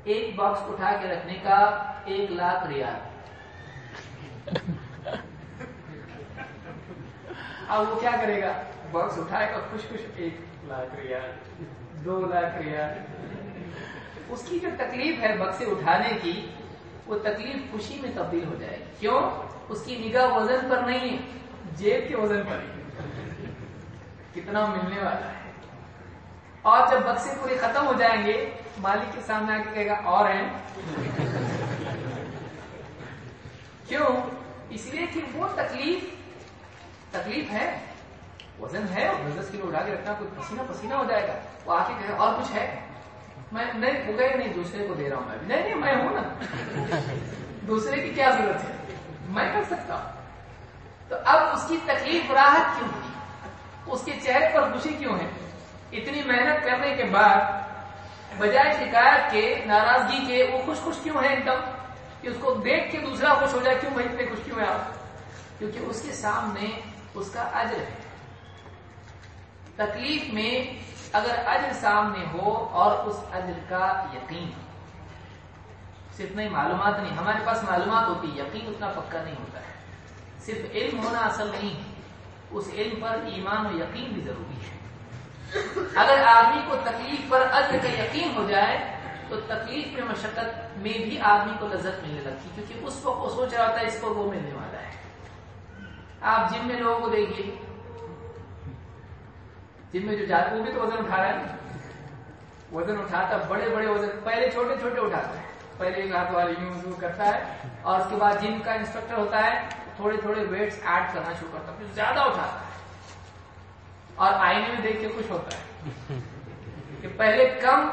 ایک باکس اٹھا کے رکھنے کا ایک لاکھ ریال۔ اب وہ کیا کرے گا؟ باکس اٹھائے گا خوش خوش ایک لاکھ ریال، دو لاکھ ریال۔ اس کی جو تکلیف ہے بکسے اٹھانے کی وہ تکلیف خوشی میں تبدیل ہو جائے۔ گی کیوں؟ اس کی نگاہ وزن پر نہیں ہے، جیب کے وزن پر کتنا ملنے والا ہے۔ اور جب بکسے پورے ختم ہو جائیں گے، مالک کے سامنے آ کے کہے گا، اور ہیں۔ کیوں؟ اس لیے کہ وہ تکلیف تکلیف ہے، وزن ہے دس دس کلو اٹھا کے رکھنا، کوئی پسینہ پسینہ ہو جائے گا۔ وہ آ کے کہے اور کچھ ہے۔ میں نہیں ہو گئے نہیں، دوسرے کو دے رہا ہوں میں نہیں نہیں، میں ہوں نا۔ دوسرے کی کیا ضرورت ہے؟ میں کر سکتا ہوں۔ تو اب اس کی تکلیف راحت کیوں ہوئی؟ اس کے چہرے پر خوشی کیوں ہے؟ اتنی محنت کرنے کے بعد بجائے شکایت کے، ناراضگی کے، وہ خوش خوش کیوں ہے ایک دم؟ کہ اس کو دیکھ کے دوسرا خوش ہو جائے، کیوں بھائی اتنے خوش کیوں ہے آپ؟ کیونکہ اس کے سامنے اس کا اجر ہے۔ تکلیف میں اگر اجر سامنے ہو اور اس اجر کا یقین صرف نہیں، معلومات نہیں۔ ہمارے پاس معلومات ہوتی یقین اتنا پکا نہیں ہوتا ہے۔ صرف علم ہونا اصل نہیں اس علم پر ایمان و یقین بھی ضروری ہے۔ اگر آدمی کو تکلیف پر اجر کا یقین ہو جائے، تو تکلیف میں مشقت میں بھی آدمی کو لذت ملنے لگتی کیونکہ اس وقت وہ سوچ رہا ہوتا ہے، اس کو وہ ملنے والا ہے۔ آپ جم میں لوگوں کو دیکھیے۔ جن میں جو جاتے وہ بھی تو وزن اٹھا رہا ہے وزن اٹھاتا، بڑے بڑے وزن، پہلے چھوٹے چھوٹے اٹھاتا ہے۔ پہلے ایک ہاتھ والی یوں یوں کرتا ہے اور اس کے بعد جم کا انسٹرکٹر ہوتا ہے، تھوڑے تھوڑے ویٹس ایڈ کرنا شروع کرتا ہے۔ پھر زیادہ اٹھاتا ہے۔ اور آئینے میں دیکھ کے خوش ہوتا ہے کہ پہلے کم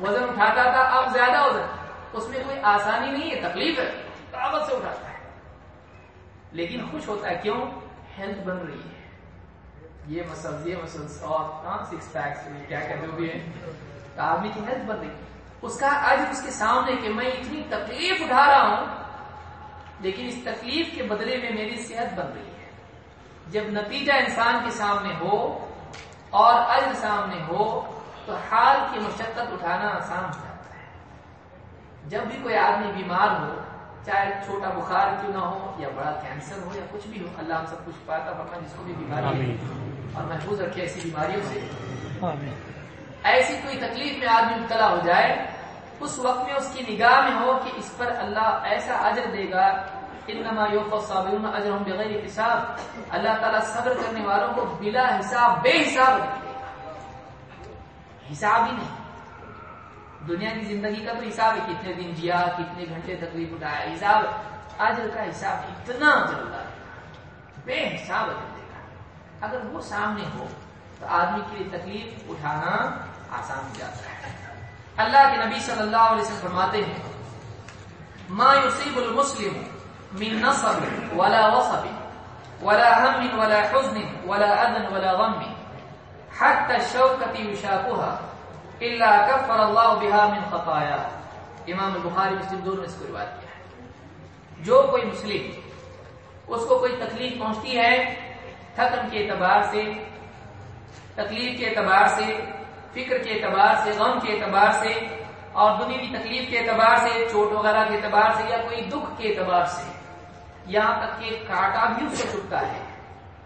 وزن اٹھاتا تھا، اب زیادہ وزن۔ اس میں کوئی آسانی نہیں ہے، تکلیف ہے۔ طاقت سے اٹھاتا ہے۔ لیکن خوش ہوتا ہے، کیوں؟ ہیلتھ بن رہی ہے۔ یہ مسلس یہ مسلس اور سکس پیکس کیا کیا جو بھی ہے آدمی کی ہیلتھ بن رہی اس کا آج اس کے سامنے کہ میں اتنی تکلیف اٹھا رہا ہوں، لیکن اس تکلیف کے بدلے میں میری صحت بن رہی ہے۔ جب نتیجہ انسان کے سامنے ہو اور اجر سامنے ہو، تو حال کی مشقت اٹھانا آسان ہو جاتا ہے۔ جب بھی کوئی آدمی بیمار ہو، چاہے چھوٹا بخار کیوں نہ ہو یا بڑا کینسر ہو یا کچھ بھی ہو، اللہ ہم سب کچھ پاتا فرما جس کو بھی بیماری اور محفوظ رکھے ایسی بیماریوں سے۔ ایسی کوئی تکلیف میں آدمی مبتلا ہو جائے اس وقت میں اس کی نگاہ میں ہو کہ اس پر اللہ ایسا اجر دے گا۔ انما الصابرون اجرهم بغیر حساب۔ اللہ تعالیٰ صبر کرنے والوں کو بلا حساب بے حساب حساب ہی نہیں۔ دنیا کی زندگی کا تو حساب ہے کتنے دن جیا کتنے گھنٹے تکلیف اٹھایا حساب اجر کا حساب اتنا ضرور بے حساب گا اگر وہ سامنے ہو تو آدمی کے لیے تکلیف اٹھانا آسان ہو جاتا ہے۔ اللہ کے نبی صلی اللہ علیہ وسلم فرماتے ہیں، ما يصيب المسلم من نصب ولا وصب، ولا هم ولا حزن ولا اذن ولا غم، حتى الشوكة يشاكها الا كفر الله بها من خطايا. امام البخاری مسلم دونوں نے اس کو روایت کیا ہے۔ جو کوئی مسلم، اس کو کوئی تکلیف پہنچتی ہے تھکن کے اعتبار سے، تکلیف کے اعتبار سے، فکر کے اعتبار سے، غم کے اعتبار سے، اور دنیوی تکلیف کے اعتبار سے، چوٹ وغیرہ کے اعتبار سے، یا کوئی دکھ کے اعتبار سے، یہاں تک کہ کانٹا بھی اس کو چکتا ہے۔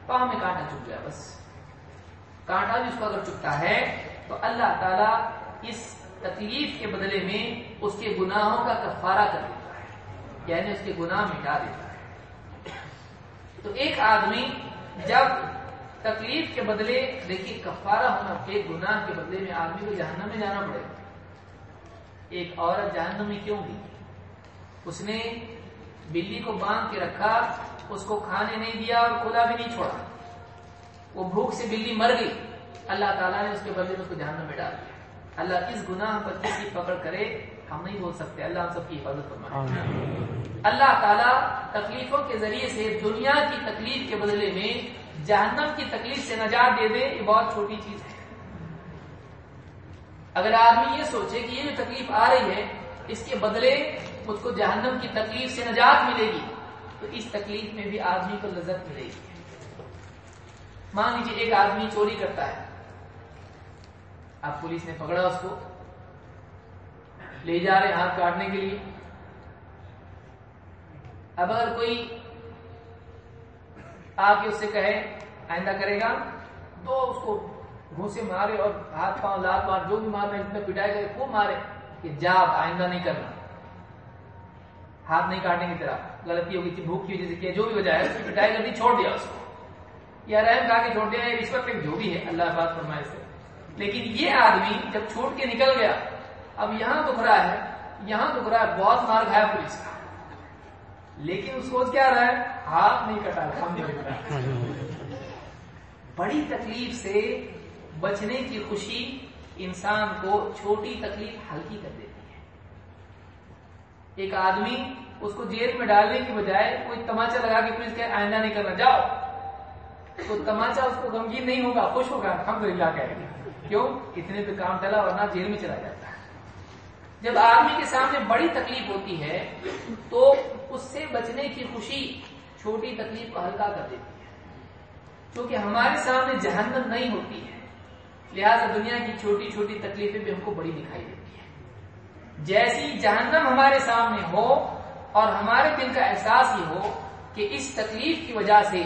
پاؤں میں کانٹا چک گیا بس۔ کانٹا بھی اس کو اگر چکتا ہے، تو اللہ تعالیٰ اس تکلیف کے بدلے میں اس کے گناہوں کا کفارہ کر دیتا ہے یعنی اس کے گناہ مٹا دیتا ہے۔ تو ایک آدمی جب تکلیف کے بدلے، دیکھیے کفارہ ہونا کے گناہ کے بدلے میں آدمی کو جہنم میں جانا پڑے۔ گا ایک عورت جہنم میں کیوں گئی؟ اس نے بلی کو باندھ کے رکھا، اس کو کھانے نہیں دیا اور کھلا بھی نہیں چھوڑا۔ وہ بھوک سے بلی مر گئی۔ اللہ تعالیٰ نے اس کے بدلے میں اس کو جہنم میں ڈال دیا۔ اللہ کس گناہ پر کسی پکڑ کرے ہم نہیں بول سکتے۔ اللہ ہم سب کی حفاظت فرمائے۔ اللہ تعالیٰ تکلیفوں کے ذریعے سے دنیا کی تکلیف کے بدلے میں جہنم کی تکلیف سے نجات دے دے یہ بہت چھوٹی چیز ہے۔ اگر آدمی یہ سوچے کہ یہ جو تکلیف آ رہی ہے اس کے بدلے مجھ کو جہنم کی تکلیف سے نجات ملے گی تو اس تکلیف میں بھی آدمی کو لذت ملے گی۔ مان لیجیے ایک آدمی چوری کرتا ہے۔ اب پولیس نے پکڑا اس کو۔ لے جا رہے ہاتھ کاٹنے کے لیے۔ اب اگر کوئی آ کے اس سے کہے، آئندہ کرے گا، تو اس کو گھوسے مارے اور ہاتھ پاؤں، لات مار جو بھی مارنا اتنا پٹائی کرے وہ مارے کہ جا آئندہ نہیں کرنا۔ ہاتھ نہیں کاٹنے کی طرح غلطی ہوگی تھی بھوک کی وجہ سے کیا، جو بھی وجہ ہے، اس کی پٹائی کر دی، چھوڑ دیا اس کو۔ یا رحم کھا کے چھوڑ دیا رشوت پہ جو بھی ہے، اللہ بات فرمائے سے۔ لیکن یہ آدمی جب چھوٹ کے نکل گیا، اب یہاں دکھ رہا ہے، یہاں دکھ رہا ہے، بہت مار کھایا پولیس کا۔ لیکن اس کو کیا رہا ہے؟ ہاتھ نہیں کٹا ہم نہیں کٹا بڑی تکلیف سے بچنے کی خوشی انسان کو چھوٹی تکلیف ہلکی کر دیتی ہے۔ ایک آدمی اس کو جیل میں ڈالنے کی بجائے کوئی تماچا لگا کے پولیس کہ آئندہ نہیں کرنا جاؤ۔ تو تماچا اس کو غمگین نہیں ہوگا، خوش ہوگا الحمد للہ کہہ کیوں؟ اتنے پہ کام چلا ورنہ جیل میں چلا جاتا ہے۔ جب آدمی کے سامنے بڑی تکلیف ہوتی ہے، تو اس سے بچنے کی خوشی چھوٹی تکلیف کو ہلکا کر دیتی ہے۔ کیونکہ ہمارے سامنے جہنم نہیں ہوتی ہے، لہذا دنیا کی چھوٹی چھوٹی تکلیفیں بھی ہم کو بڑی دکھائی دیتی ہے جیسی جہنم ہمارے سامنے ہو اور ہمارے دل کا احساس ہی ہو کہ اس تکلیف کی وجہ سے،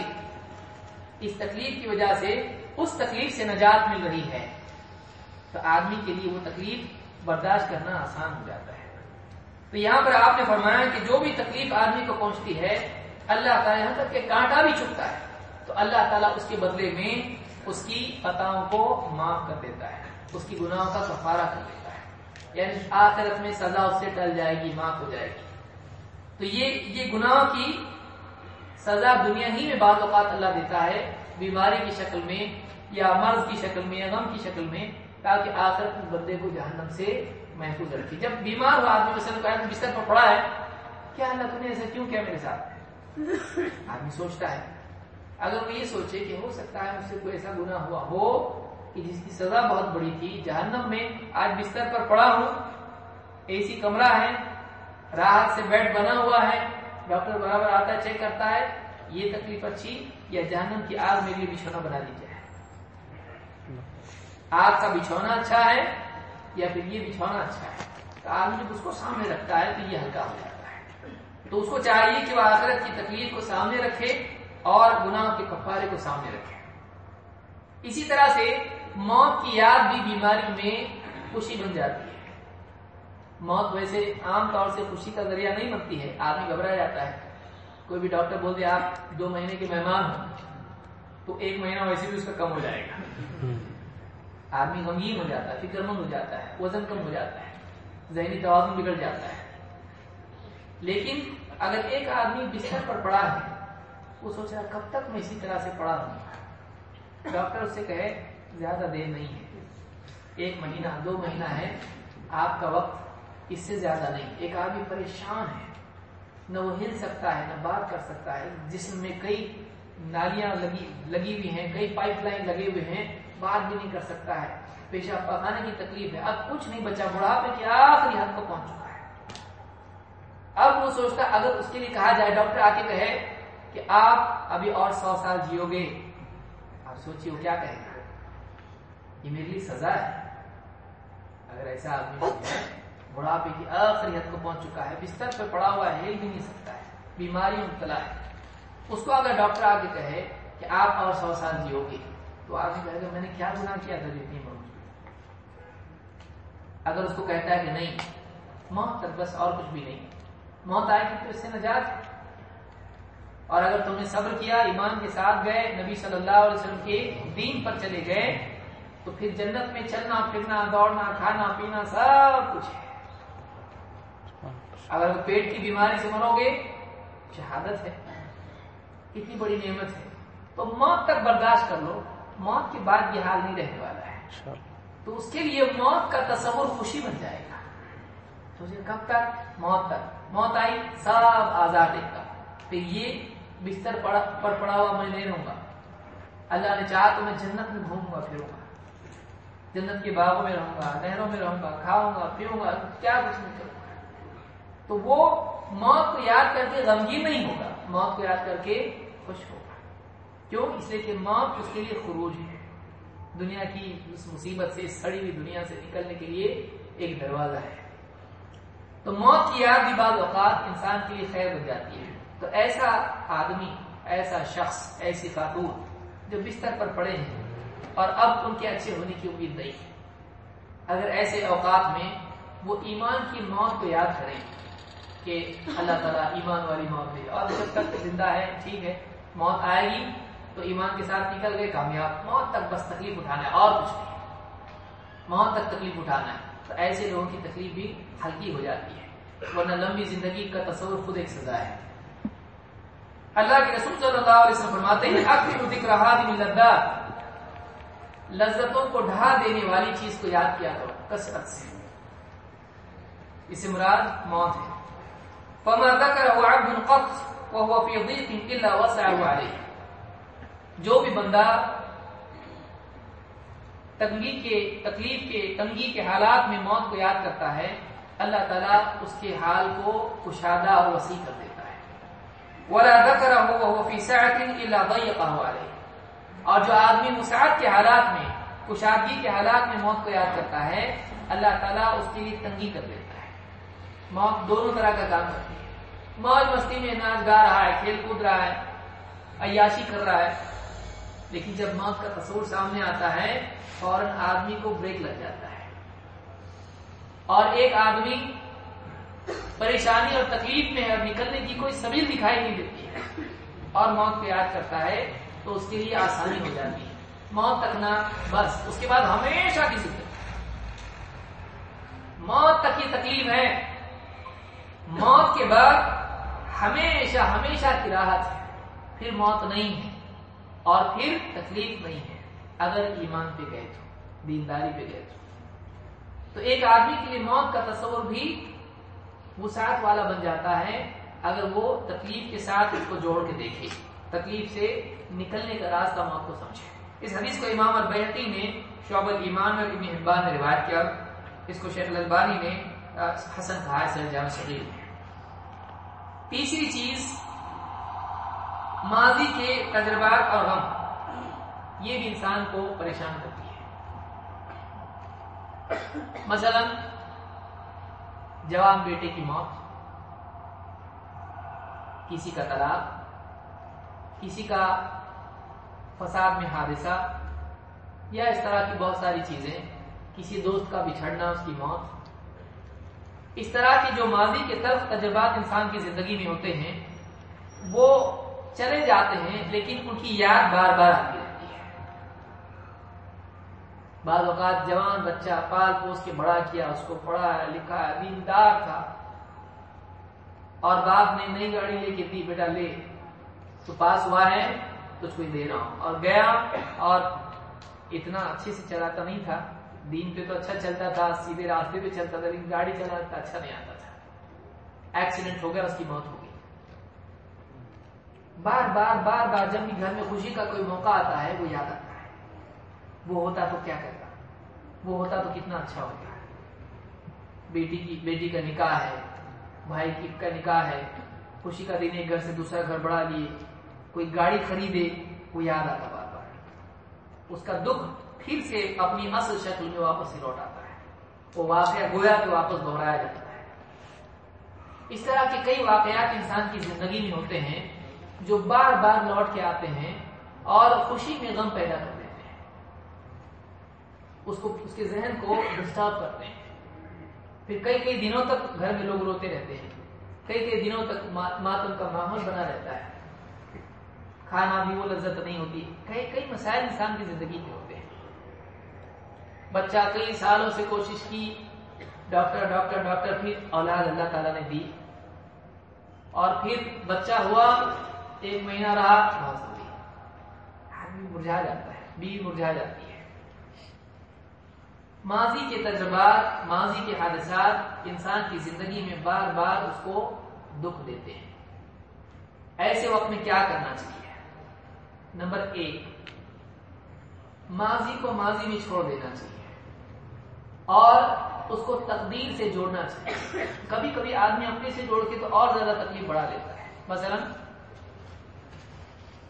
اس تکلیف کی وجہ سے، اس تکلیف سے نجات مل رہی ہے۔ تو آدمی کے لیے وہ تکلیف برداشت کرنا آسان ہو جاتا ہے۔ تو یہاں پر آپ نے فرمایا کہ جو بھی تکلیف آدمی کو پہنچتی ہے، اللہ تعالیٰ یہاں تک کہ کانٹا بھی چکتا ہے۔ تو اللہ تعالیٰ اس کے بدلے میں اس کی خطاؤں کو معاف کر دیتا ہے، اس کی گناہوں کا کفارہ کر دیتا ہے۔ یعنی آخرت میں سزا اس سے ٹل جائے گی، معاف ہو جائے گی۔ تو یہ یہ گناہوں کی سزا دنیا ہی میں بعض اوقات اللہ دیتا ہے، بیماری کی شکل میں یا مرض کی شکل میں یا غم کی شکل میں۔ تاکہ آخرت میں بندے کو جہنم سے محفوظ رکھے جب بیمار ہوا آدمی مثلا کہا بستر پر پڑا ہے کیا اللہ تم نے ایسا کیوں کیا میرے ساتھ؟ آدمی سوچتا ہے۔ اگر وہ یہ سوچے کہ ہو سکتا ہے مجھ سے کوئی ایسا گناہ ہوا ہو کہ جس کی سزا بہت بڑی تھی جہنم میں آج بستر پر پڑا ہوں اے سی کمرہ ہے راحت سے بیڈ بنا ہوا ہے ڈاکٹر برابر آتا ہے چیک کرتا ہے یہ تکلیف اچھی یا جہنم کی آگ میرے لیے بچھونا بنا دی جائے آگ کا بچھونا اچھا ہے یا پھر یہ بچھونا اچھا ہے؟ تو آدمی جب اس کو سامنے رکھتا ہے تو یہ ہلکا ہو جاتا ہے۔ تو اس کو چاہیے کہ وہ آخرت کی تکلیف کو سامنے رکھے اور گناہ کے کفارے کو سامنے رکھے۔ اسی طرح سے موت کی یاد بھی بیماری میں خوشی بن جاتی ہے۔ موت ویسے عام طور سے خوشی کا ذریعہ نہیں بنتی ہے۔ آدمی گھبرا جاتا ہے۔ کوئی بھی ڈاکٹر بول دے آپ دو مہینے کے مہمان ہوں۔ تو ایک مہینہ ویسے بھی اس کا کم ہو جائے گا۔ آدمی غمگین ہو جاتا ہے، فکر مند ہو جاتا ہے، وزن کم ہو جاتا ہے، ذہنی توازن بگڑ جاتا ہے۔ لیکن اگر ایک آدمی بستر پر پڑا ہے، وہ سوچ رہا کب تک میں اسی طرح سے پڑا ہوں ڈاکٹر اس سے کہے، زیادہ دیر نہیں ہے۔ ایک مہینہ، دو مہینہ ہے، آپ کا وقت اس سے زیادہ نہیں۔ ایک آدمی پریشان ہے، نہ وہ ہل سکتا ہے، نہ بات کر سکتا ہے۔ جسم میں کئی نالیاں لگی لگی ہوئی ہیں، کئی پائپ لائن لگے ہوئے ہیں بات بھی نہیں کر سکتا ہے۔ پیشاب پکانے کی تکلیف ہے۔ اب کچھ نہیں بچا بڑھاپے کی آخری حد کو پہنچ چکا ہے۔ اب وہ سوچتا اگر اس کے لیے کہا جائے ڈاکٹر آ کے کہے کہ آپ ابھی اور سو سال جیو گے۔ آپ سوچیے وہ کیا کہے گا؟ یہ میرے لیے سزا ہے۔ اگر ایسا آدمی بڑھاپے کی آخری حد کو پہنچ چکا ہے بستر پہ پڑا ہوا ہے ہل بھی نہیں سکتا ہے۔ بیماری مبتلا ہے۔ اس کو اگر ڈاکٹر آ کے کہے کہ آپ اور سو سال جیو گے۔ تو آدمی کہے گا، میں نے کیا گناہ کیا تھا جتنی موت اگر اس کو کہتا ہے کہ نہیں، موت تک بس اور کچھ بھی نہیں۔ موت آئے گی تو اس سے نجات۔ اور اگر تم نے صبر کیا، ایمان کے ساتھ گئے، نبی صلی اللہ علیہ وسلم کے دین پر چلے گئے، تو پھر جنت میں چلنا، پھرنا، دوڑنا، کھانا، پینا، سب کچھ ہے۔ اگر پیٹ کی بیماری سے مرو گے، شہادت ہے۔ کتنی بڑی نعمت ہے۔ تو موت تک برداشت کر لو۔ موت کے بعد یہ حال نہیں رہنے والا ہے۔ تو اس کے لیے موت کا تصور خوشی بن جائے گا۔ تو کب تک؟ موت تک۔ موت آئی سب آزاد ایک پھر یہ بستر پر پڑا ہوا میں نہیں رہوں گا۔ اللہ نے چاہا تو میں جنت میں گھوموں گا پھروں گا۔ جنت کے باغوں میں رہوں گا نہروں میں رہوں گا کھاؤں گا پیوں گا کیا کچھ نہیں کروں گا۔ تو وہ موت کو یاد کر کے غمگین نہیں ہوگا۔ موت کو یاد کر کے خوش ہوگا کیوں؟ اس لیے کہ موت اس کے لیے خروج ہے۔ دنیا کی اس مصیبت سے سڑی ہوئی دنیا سے نکلنے کے لیے ایک دروازہ ہے۔ تو موت کی یاد بھی بعض اوقات انسان کے لیے خیر بن جاتی ہے۔ تو ایسا آدمی، ایسا شخص، ایسی خاتون جو بستر پر پڑے ہیں اور اب ان کے اچھے ہونے کی امید نہیں ہے۔ اگر ایسے اوقات میں وہ ایمان کی موت کو یاد کریں کہ اللہ تعالیٰ ایمان والی موت دے اور جب تک زندہ ہے، ٹھیک ہے، موت آئے گی۔ تو ایمان کے ساتھ نکل گئے، کامیاب۔ موت تک بس تکلیف اٹھانا ہے، اور کچھ نہیں۔ موت تک تکلیف اٹھانا ہے۔ تو ایسے لوگوں کی تکلیف بھی ہلکی ہو جاتی ہے۔ ورنہ لمبی زندگی کا تصور خود ایک سزا ہے۔ اللہ کے رسول صلی اللہ علیہ وسلم فرماتے ہیں اکثر ذکر حادم لذات لذتوں کو ڈھا دینے والی چیز کو یاد کیا کرو، کثرت سے۔ اسے مراد موت ہے۔ فما ذكر عبد قط وهو في ضيق الا وسعه عليه۔ جو بھی بندہ تنگی کے تکلیف کے تنگی کے حالات میں موت کو یاد کرتا ہے، اللہ تعالیٰ اس کے حال کو کشادہ اور وسیع کر دیتا ہے۔ ولا ذكره وهو في سعه الا ضيقه عليه۔ اور جو آدمی مساعد کے حالات میں، کشادگی کے حالات میں موت کو یاد کرتا ہے، اللہ تعالیٰ اس کے لیے تنگی کر دیتا ہے۔ موت دونوں طرح کا کام کرتی ہے۔ موج مستی میں ناچ گا رہا ہے، کھیل کود رہا ہے، عیاشی کر رہا ہے۔ لیکن جب موت کا تصور سامنے آتا ہے، فوراً آدمی کو بریک لگ جاتا ہے۔ اور ایک آدمی پریشانی اور تکلیف میں ہے نکلنے کی کوئی سبیل دکھائی نہیں دیتی ہے۔ اور موت کو یاد کرتا ہے تو اس کے لیے آسانی ہو جاتی ہے۔ موت تکنا بس، اس کے بعد ہمیشہ کی زندگی موت تک کی تکلیف ہے۔ موت کے بعد ہمیشہ ہمیشہ کی راحت ہے۔ پھر موت نہیں ہے۔ اور پھر تکلیف نہیں ہے۔ اگر ایمان پہ گئے تو، دینداری پہ گئے تو۔ تو ایک آدمی کے لیے موت کا تصور بھی وسعت والا بن جاتا ہے اگر وہ تکلیف کے ساتھ اس کو جوڑ کے دیکھے۔ تکلیف سے نکلنے کا راستہ موت کو سمجھے۔ اس حدیث کو امام البیتی نے شعب المان اور ابن حبان نے روایت کیا۔ اس کو شیخ البانی نے حسن کہا ہے، سر تیسری چیز ماضی کے تجربات اور غم، یہ بھی انسان کو پریشان کرتی ہے۔ مثلا، جوان بیٹے کی موت، کسی کا طلاق کسی کا فساد میں حادثہ، یا اس طرح کی بہت ساری چیزیں، کسی دوست کا بچھڑنا، اس کی موت۔ اس طرح کی جو ماضی کے طرف تجربات انسان کی زندگی میں ہوتے ہیں، وہ چلے جاتے ہیں، لیکن ان کی یاد بار بار آتی رہتی ہے۔ بعض اوقات جوان بچہ پال پوس کے بڑا کیا، اس کو پڑھا لکھا دیندار تھا۔ اور باپ نے نئی گاڑی لے کے دی، بیٹا لے۔ تو پاس ہوا ہے، تجھ کو دے رہا ہوں۔ اور گیا اور اتنا اچھے سے چلاتا نہیں تھا۔ دین پہ تو اچھا چلتا تھا، سیدھے راستے پہ چلتا تھا، لیکن گاڑی چلاتا اچھا نہیں آتا تھا۔ ایکسیڈنٹ ہو گیا اس کی موت ہو گئی۔ بار بار بار بار جب بھی گھر میں خوشی کا کوئی موقع آتا ہے، وہ یاد آتا ہے۔ وہ ہوتا تو کیا کرتا؟ وہ ہوتا تو کتنا اچھا ہوتا بیٹی کی بیٹی کا نکاح ہے، بھائی کی کا نکاح ہے۔ خوشی کا دن ایک گھر سے دوسرا گھر بڑھا لیے۔ کوئی گاڑی خریدے، وہ یاد آتا بار بار۔ اس کا دکھ پھر سے اپنی اصل شکل میں واپس ہی لوٹ آتا ہے۔ وہ واقعہ گویا کہ واپس دہرایا جاتا ہے۔ اس طرح کے کئی واقعات انسان کی زندگی میں ہوتے ہیں۔ جو بار بار لوٹ کے آتے ہیں اور خوشی میں غم پیدا کر دیتے ہیں۔ اس کو اس کے ذہن کو ڈسٹرب کرتے ہیں۔ پھر کئی کئی دنوں تک گھر میں لوگ روتے رہتے ہیں۔ کئی کئی دنوں تک ماتم کا ماحول بنا رہتا ہے۔ کھانا بھی وہ لذت نہیں ہوتی۔ کئی کئی مسائل انسان کی زندگی میں ہوتے ہیں۔ بچہ کئی سالوں سے کوشش کی۔ ڈاکٹر ڈاکٹر ڈاکٹر، پھر اولاد اللہ تعالیٰ نے دی۔ اور پھر بچہ ہوا۔ ایک مہینہ رہا بہت ہوئی آدمی مرجھا جاتا ہے بیوی مرجھا جاتی ہے۔ ماضی کے تجربات، ماضی کے حادثات انسان کی زندگی میں بار بار اس کو دکھ دیتے ہیں۔ ایسے وقت میں کیا کرنا چاہیے؟ نمبر ایک، ماضی کو ماضی میں چھوڑ دینا چاہیے۔ اور اس کو تقدیر سے جوڑنا چاہیے۔ کبھی کبھی آدمی اپنے سے جوڑ کے تو اور زیادہ تکلیف بڑھا لیتا ہے۔ مثلا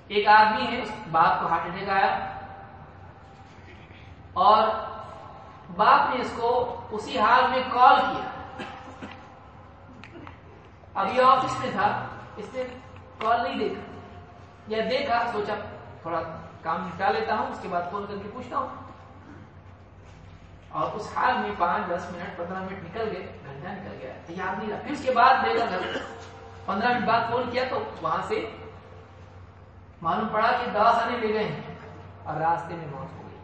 ایک آدمی ہے، اس باپ کو ہارٹ اٹیک آیا۔ اور باپ نے اس کو اسی حال میں کال کیا۔ اب یہ آفس میں تھا، اس نے کال نہیں دیکھا۔ یا دیکھا، سوچا تھوڑا کام نکال لیتا ہوں، اس کے بعد فون کر کے پوچھتا ہوں۔ اور اس حال میں پانچ، دس منٹ، پندرہ منٹ نکل گئے، گھنٹہ نکل گیا یاد نہیں رہا۔ پھر اس کے بعد دیکھا گھر پندرہ منٹ بعد فون کیا تو وہاں سے معلوم پڑا کہ دس آنے لے گئے اور راستے میں موت ہو گئی۔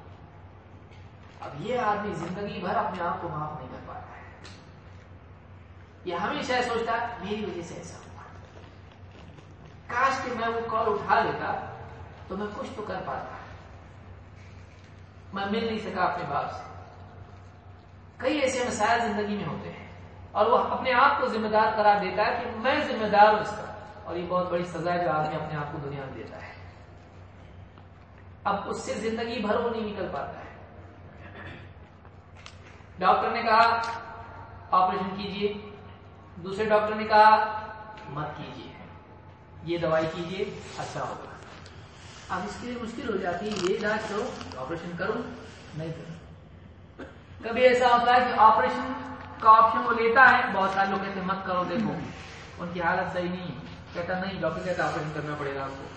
اب یہ آدمی زندگی بھر اپنے آپ کو معاف نہیں کر پاتا ہے۔ یہ ہمیشہ سوچتا میری وجہ سے ایسا ہوا۔ کاش کہ میں وہ کال اٹھا لیتا تو میں کچھ تو کر پاتا۔ میں مل نہیں سکا اپنے باپ سے۔ کئی ایسے مسائل زندگی میں ہوتے ہیں اور وہ اپنے آپ کو ذمہ دار قرار دیتا ہے کہ میں ذمہ دار ہوں اس کا اور یہ بہت بڑی سزا ہے جو آدمی اپنے آپ کو دنیا میں دیتا ہے۔ اب اس سے زندگی بھر وہ نہیں نکل پاتا ہے۔ ڈاکٹر نے کہا، آپریشن کیجیے۔ دوسرے ڈاکٹر نے کہا، مت کیجیے۔ یہ دوائی کیجیے اچھا ہوگا۔ اب اس کے لیے مشکل ہو جاتی ہے۔ یہ علاج کرو، آپریشن کروں نہیں کروں کبھی ایسا ہوتا ہے کہ آپریشن کا آپشن وہ لیتا ہے، بہت سارے لوگ کہتے ہیں، مت کرو، دیکھو۔ ان کی حالت صحیح نہیں ہے۔ کہتا نہیں، ڈاکٹر کہتا آپریشن کرنا پڑے گا آپ کو۔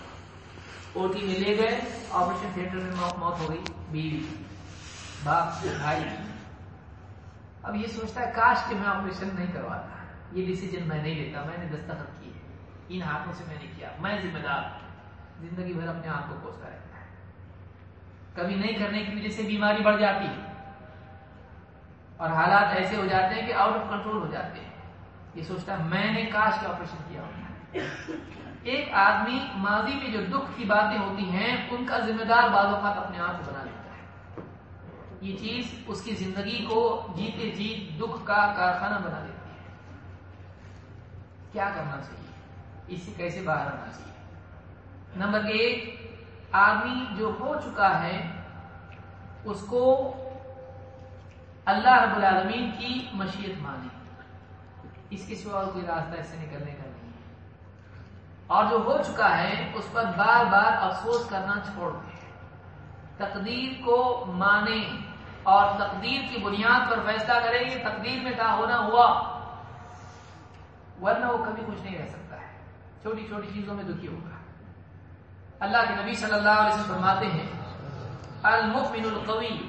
او ٹی میں لے گئے آپریشن تھیٹر میں موت ہو گئی، بیوی۔ باپ بھائی۔ اب یہ سوچتا ہے، کاش کہ میں آپریشن نہیں کرواتا۔ یہ ڈیسیجن میں نہیں لیتا، میں نے دستخط کیے۔ ان ہاتھوں سے میں نے کیا۔ میں ذمہ دار۔ زندگی بھر اپنے آپ کو کوستا رہتا ہے۔ کبھی نہیں کرنے کی وجہ سے بیماری بڑھ جاتی۔ ہے اور حالات ایسے ہو جاتے ہیں کہ آؤٹ آف کنٹرول ہو جاتے ہیں۔ یہ سوچتا ہے، میں نے کاش کا آپریشن کیا ہوتا ایک آدمی ماضی میں جو دکھ کی باتیں ہوتی ہیں، ان کا ذمہ دار بعض اوقات اپنے آپ بنا لیتا ہے۔ یہ چیز اس کی زندگی کو جیتے جیت دکھ کا کارخانہ بنا دیتی ہے۔ کیا کرنا چاہیے؟ اس سے کیسے باہر آنا چاہیے؟ نمبر ایک، آدمی جو ہو چکا ہے، اس کو اللہ رب العالمین کی مشیت مانے۔ اس کے سوا کوئی راستہ اس سے نکلنے کا اور جو ہو چکا ہے، اس پر بار بار افسوس کرنا چھوڑ دے تقدیر کو مانے اور تقدیر کی بنیاد پر فیصلہ کرے کہ تقدیر میں کیا ہونا ہوا۔ ورنہ وہ کبھی کچھ نہیں رہ سکتا ہے۔ چھوٹی چھوٹی چیزوں میں دکھی ہوگا۔ اللہ کے نبی صلی اللہ علیہ وسلم فرماتے ہیں، المؤمن القوی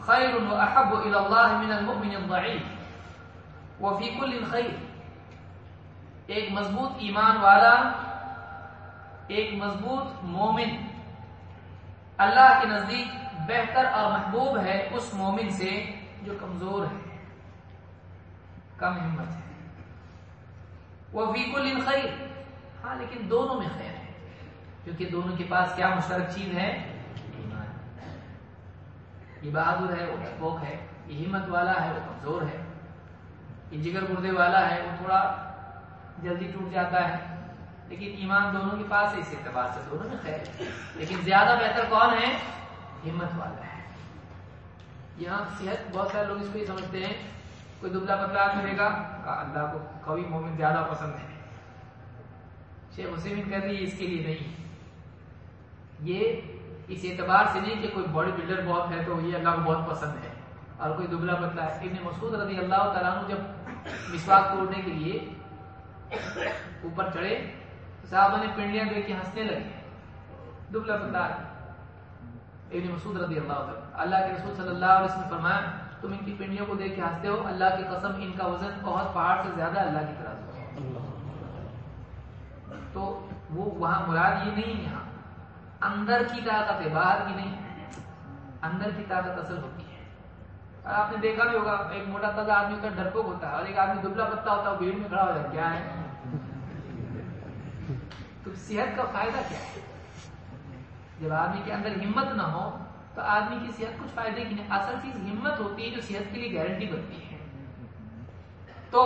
خیر واحب الى اللہ من المؤمن الضعیف وفی کل خیر ایک مضبوط ایمان والا، ایک مضبوط مومن۔ اللہ کے نزدیک بہتر اور محبوب ہے اس مومن سے جو کمزور ہے، کم ہمت ہے۔ وہ فی کل خیر۔ ہاں لیکن دونوں میں خیر ہے، کیونکہ دونوں کے پاس کیا مشترک چیز ہے؟ یہ بہادر ہے، وہ ڈکبوک ہے، یہ ہمت والا ہے، وہ کمزور ہے۔ یہ جگر گردے والا ہے، وہ تھوڑا جلدی ٹوٹ جاتا ہے۔ لیکن ایمان دونوں کے پاس ہے، اس اعتبار سے دونوں میں خیر۔ لیکن زیادہ بہتر کون ہے؟ ہمت والا ہے۔ یہاں صحت، بہت سارے لوگ اس کو ہی سمجھتے ہیں، کوئی دبلا پتلا کرے گا اللہ کو، کبھی مومن زیادہ پسند ہے۔ شیخ حسین کر رہی ہے اس کے لیے نہیں یہ اس اعتبار سے نہیں کہ کوئی باڈی بلڈر بہت ہے تو یہ اللہ کو بہت پسند ہے۔ اور کوئی دبلا پتلا ہے۔ ابن مسعود رضی اللہ تعالیٰ جب مسواک توڑنے کے لیے اوپر چڑھے صاحبہ نے پنڈیاں دیکھ کے ہنسنے لگے۔ دبلا پتلا ابن مسعود رضی اللہ تعالیٰ اللہ کے رسول صلی اللہ علیہ وسلم فرمایا، تم ان کی پنڈیوں کو دیکھ کے ہنستے ہو، اللہ کی قسم ان کا وزن بہت پہاڑ سے زیادہ اللہ کی طرح تو وہ وہاں مراد یہ نہیں یہاں۔ اندر کی طاقت ہے، باہر کی نہیں۔ اندر کی طاقت اصل ہوتی ہے۔ اور آپ نے دیکھا بھی ہوگا، ایک موٹا تازہ آدمی کا ڈرپوک ہوتا ہے اور ایک آدمی دبلا پتا ہوتا ہے بھیڑ میں کھڑا ہو جائے، کیا ہے؟ تو صحت کا فائدہ کیا ہے؟ جب آدمی کے اندر ہمت نہ ہو، تو آدمی کی صحت کچھ فائدے کی نہیں، اصل چیز ہمت ہوتی ہے جو صحت کے لیے گارنٹی بنتی ہے۔ تو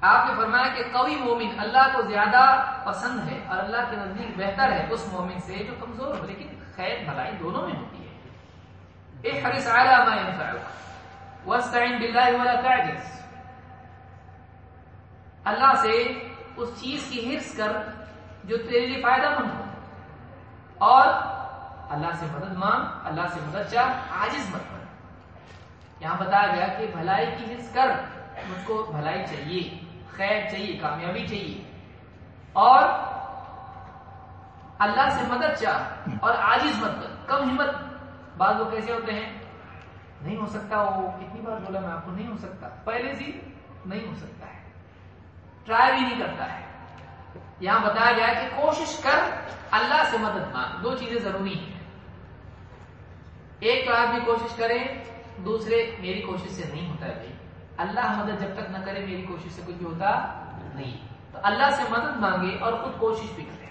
آپ نے فرمایا کہ قوی مومن اللہ کو زیادہ پسند ہے اور اللہ کے نزدیک بہتر ہے اس مومن سے جو کمزور ہو، لیکن خیر، بھلائی دونوں میں ہوتی ہے۔ ایک حرص اعلیٰ ما ينفعك مطلب۔ واستعن بالله ولا تعجز اللہ سے اس چیز کی حرص کر جو تیرے لیے فائدہ مند ہو۔ اور اللہ سے مدد مانگ، اللہ سے مدد چاہ، عاجز مت کر یہاں بتایا گیا کہ بھلائی کی حص کر، مجھ کو بھلائی چاہیے، خیر چاہیے، کامیابی چاہیے۔ اور اللہ سے مدد چاہ اور عاجز مت کر کم ہمت بعض لوگ کیسے ہوتے ہیں؟ نہیں ہو سکتا، وہ کتنی بار بولا میں آپ کو، نہیں ہو سکتا۔ پہلے سے نہیں ہو سکتا ہے۔ ٹرائی بھی نہیں کرتا ہے۔ یہاں بتایا گیا کہ کوشش کر، اللہ سے مدد مانگ۔ دو چیزیں ضروری ہیں۔ ایک تو آدمی کوشش کرے دوسرے میری کوشش سے نہیں ہوتا ہے بھائی۔ اللہ مدد جب تک نہ کرے، میری کوشش سے کچھ بھی ہوتا نہیں۔ تو اللہ سے مدد مانگے اور خود کوشش بھی کرے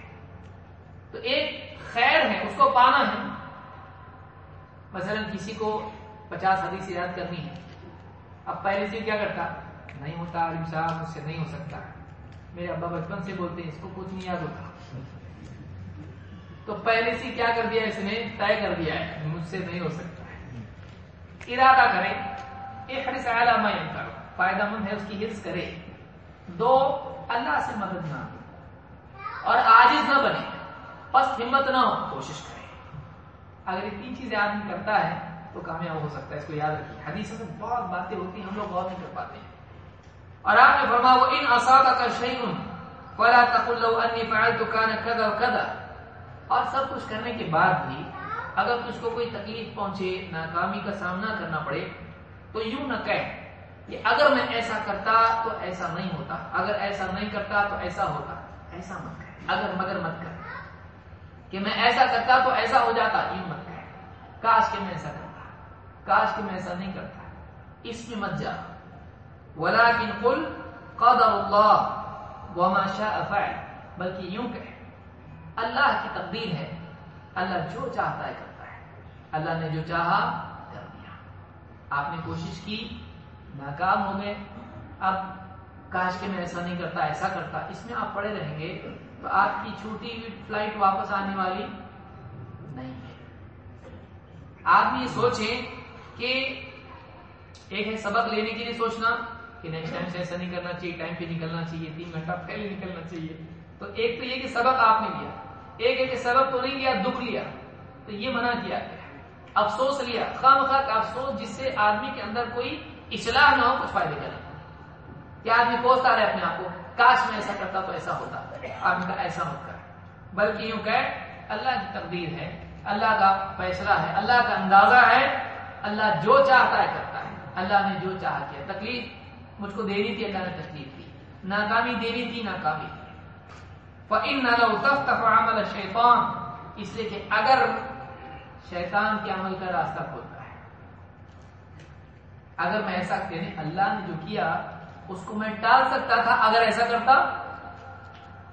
تو ایک خیر ہے، اس کو پانا ہے۔ مثلا کسی کو پچاس حدیث یاد کرنی ہے، اب پہلے سے کیا کرتا؟ نہیں ہوتا، عالم صاحب مجھ سے نہیں ہو سکتا۔ میرے ابا بچپن سے بولتے ہیں، اس کو کچھ نہیں یاد ہوتا۔ تو پہلے سے کیا کر دیا اس نے؟ طے کر دیا ہے، مجھ سے نہیں ہو سکتا۔ ہے ارادہ کرے ایک حدیث اعلیٰ میں کرو فائدہ مند ہے اس کی حفظ کرے۔ دو، اللہ سے مدد نہ اور عاجز نہ بنے۔ پس ہمت نہ ہو، کوشش کرے۔ اگر یہ تین چیزیں آدمی کرتا ہے تو کامیاب ہو سکتا ہے، اس کو یاد رکھیے۔ حدیث میں بہت باتیں ہوتی ہیں، ہم لوگ غور نہیں کر پاتے ہیں۔ اور آپ نے فرمایا وہ ان اسادہ کا شیخ فلا تقل لو انی فعلت کان کذا کذا اور سب کچھ کرنے کے بعد بھی اگر تجھ کو کوئی تکلیف پہنچے، ناکامی کا سامنا کرنا پڑے، تو یوں نہ کہہ کہ اگر میں ایسا کرتا تو ایسا نہیں ہوتا، اگر ایسا نہیں کرتا تو ایسا ہوتا، ایسا مت کہہ۔ اگر مگر مت کر کہ میں ایسا کرتا تو ایسا ہو جاتا یوں مت کہہ کاش کہ میں ایسا کرتا، کاش کہ میں ایسا نہیں کرتا۔ اس میں مت جا۔ ولكن قل قدر الله وما شاء فعل۔ بلکہ یوں کہ اللہ کی تقدیر ہے۔ اللہ جو چاہتا ہے کرتا ہے۔ اللہ نے جو چاہا کر دیا۔ آپ نے کوشش کی، ناکام ہو گئے۔ اب کاش کے میں ایسا نہیں کرتا، ایسا کرتا۔ اس میں آپ پڑے رہیں گے۔ تو آپ کی چھوٹی ہوئی فلائٹ واپس آنے والی نہیں۔ ہے آپ یہ سوچیں کہ ایک ہے سبق لینے کے لیے سوچنا کہ نیکسٹ ٹائم سے ایسا نہیں کرنا چاہیے ٹائم پہ نکلنا چاہیے، تین گھنٹہ پہلے نکلنا چاہیے۔ تو ایک تو یہ کہ سبق آپ نے لیا، ایک ہے کہ سبق تو نہیں لیا، دکھ لیا۔ تو یہ منع کیا گیا۔ افسوس لیا خام خواہ افسوس جس سے آدمی کے اندر کوئی اصلاح نہ ہو، کچھ فائدے کا نہیں کہ آدمی کوستا رہے اپنے آپ کو، کاش میں ایسا کرتا تو ایسا ہوتا۔ آدمی کا ایسا مت کر۔ بلکہ یوں کہ اللہ کی تقدیر ہے، اللہ کا فیصلہ ہے، اللہ کا اندازہ ہے، اللہ جو چاہتا ہے کرتا ہے۔ اللہ نے جو چاہ کیا۔ تکلیف مجھ کو دینی تھی، اللہ نے تکلیف دی۔ ناکامی دینی تھی، ناکامی تھی عمل شیطان اس لیے کہ اگر شیطان کے عمل کا راستہ کھولتا ہے۔ اگر میں ایسا کہنے، اللہ نے جو کیا، اس کو میں ٹال سکتا تھا، اگر ایسا کرتا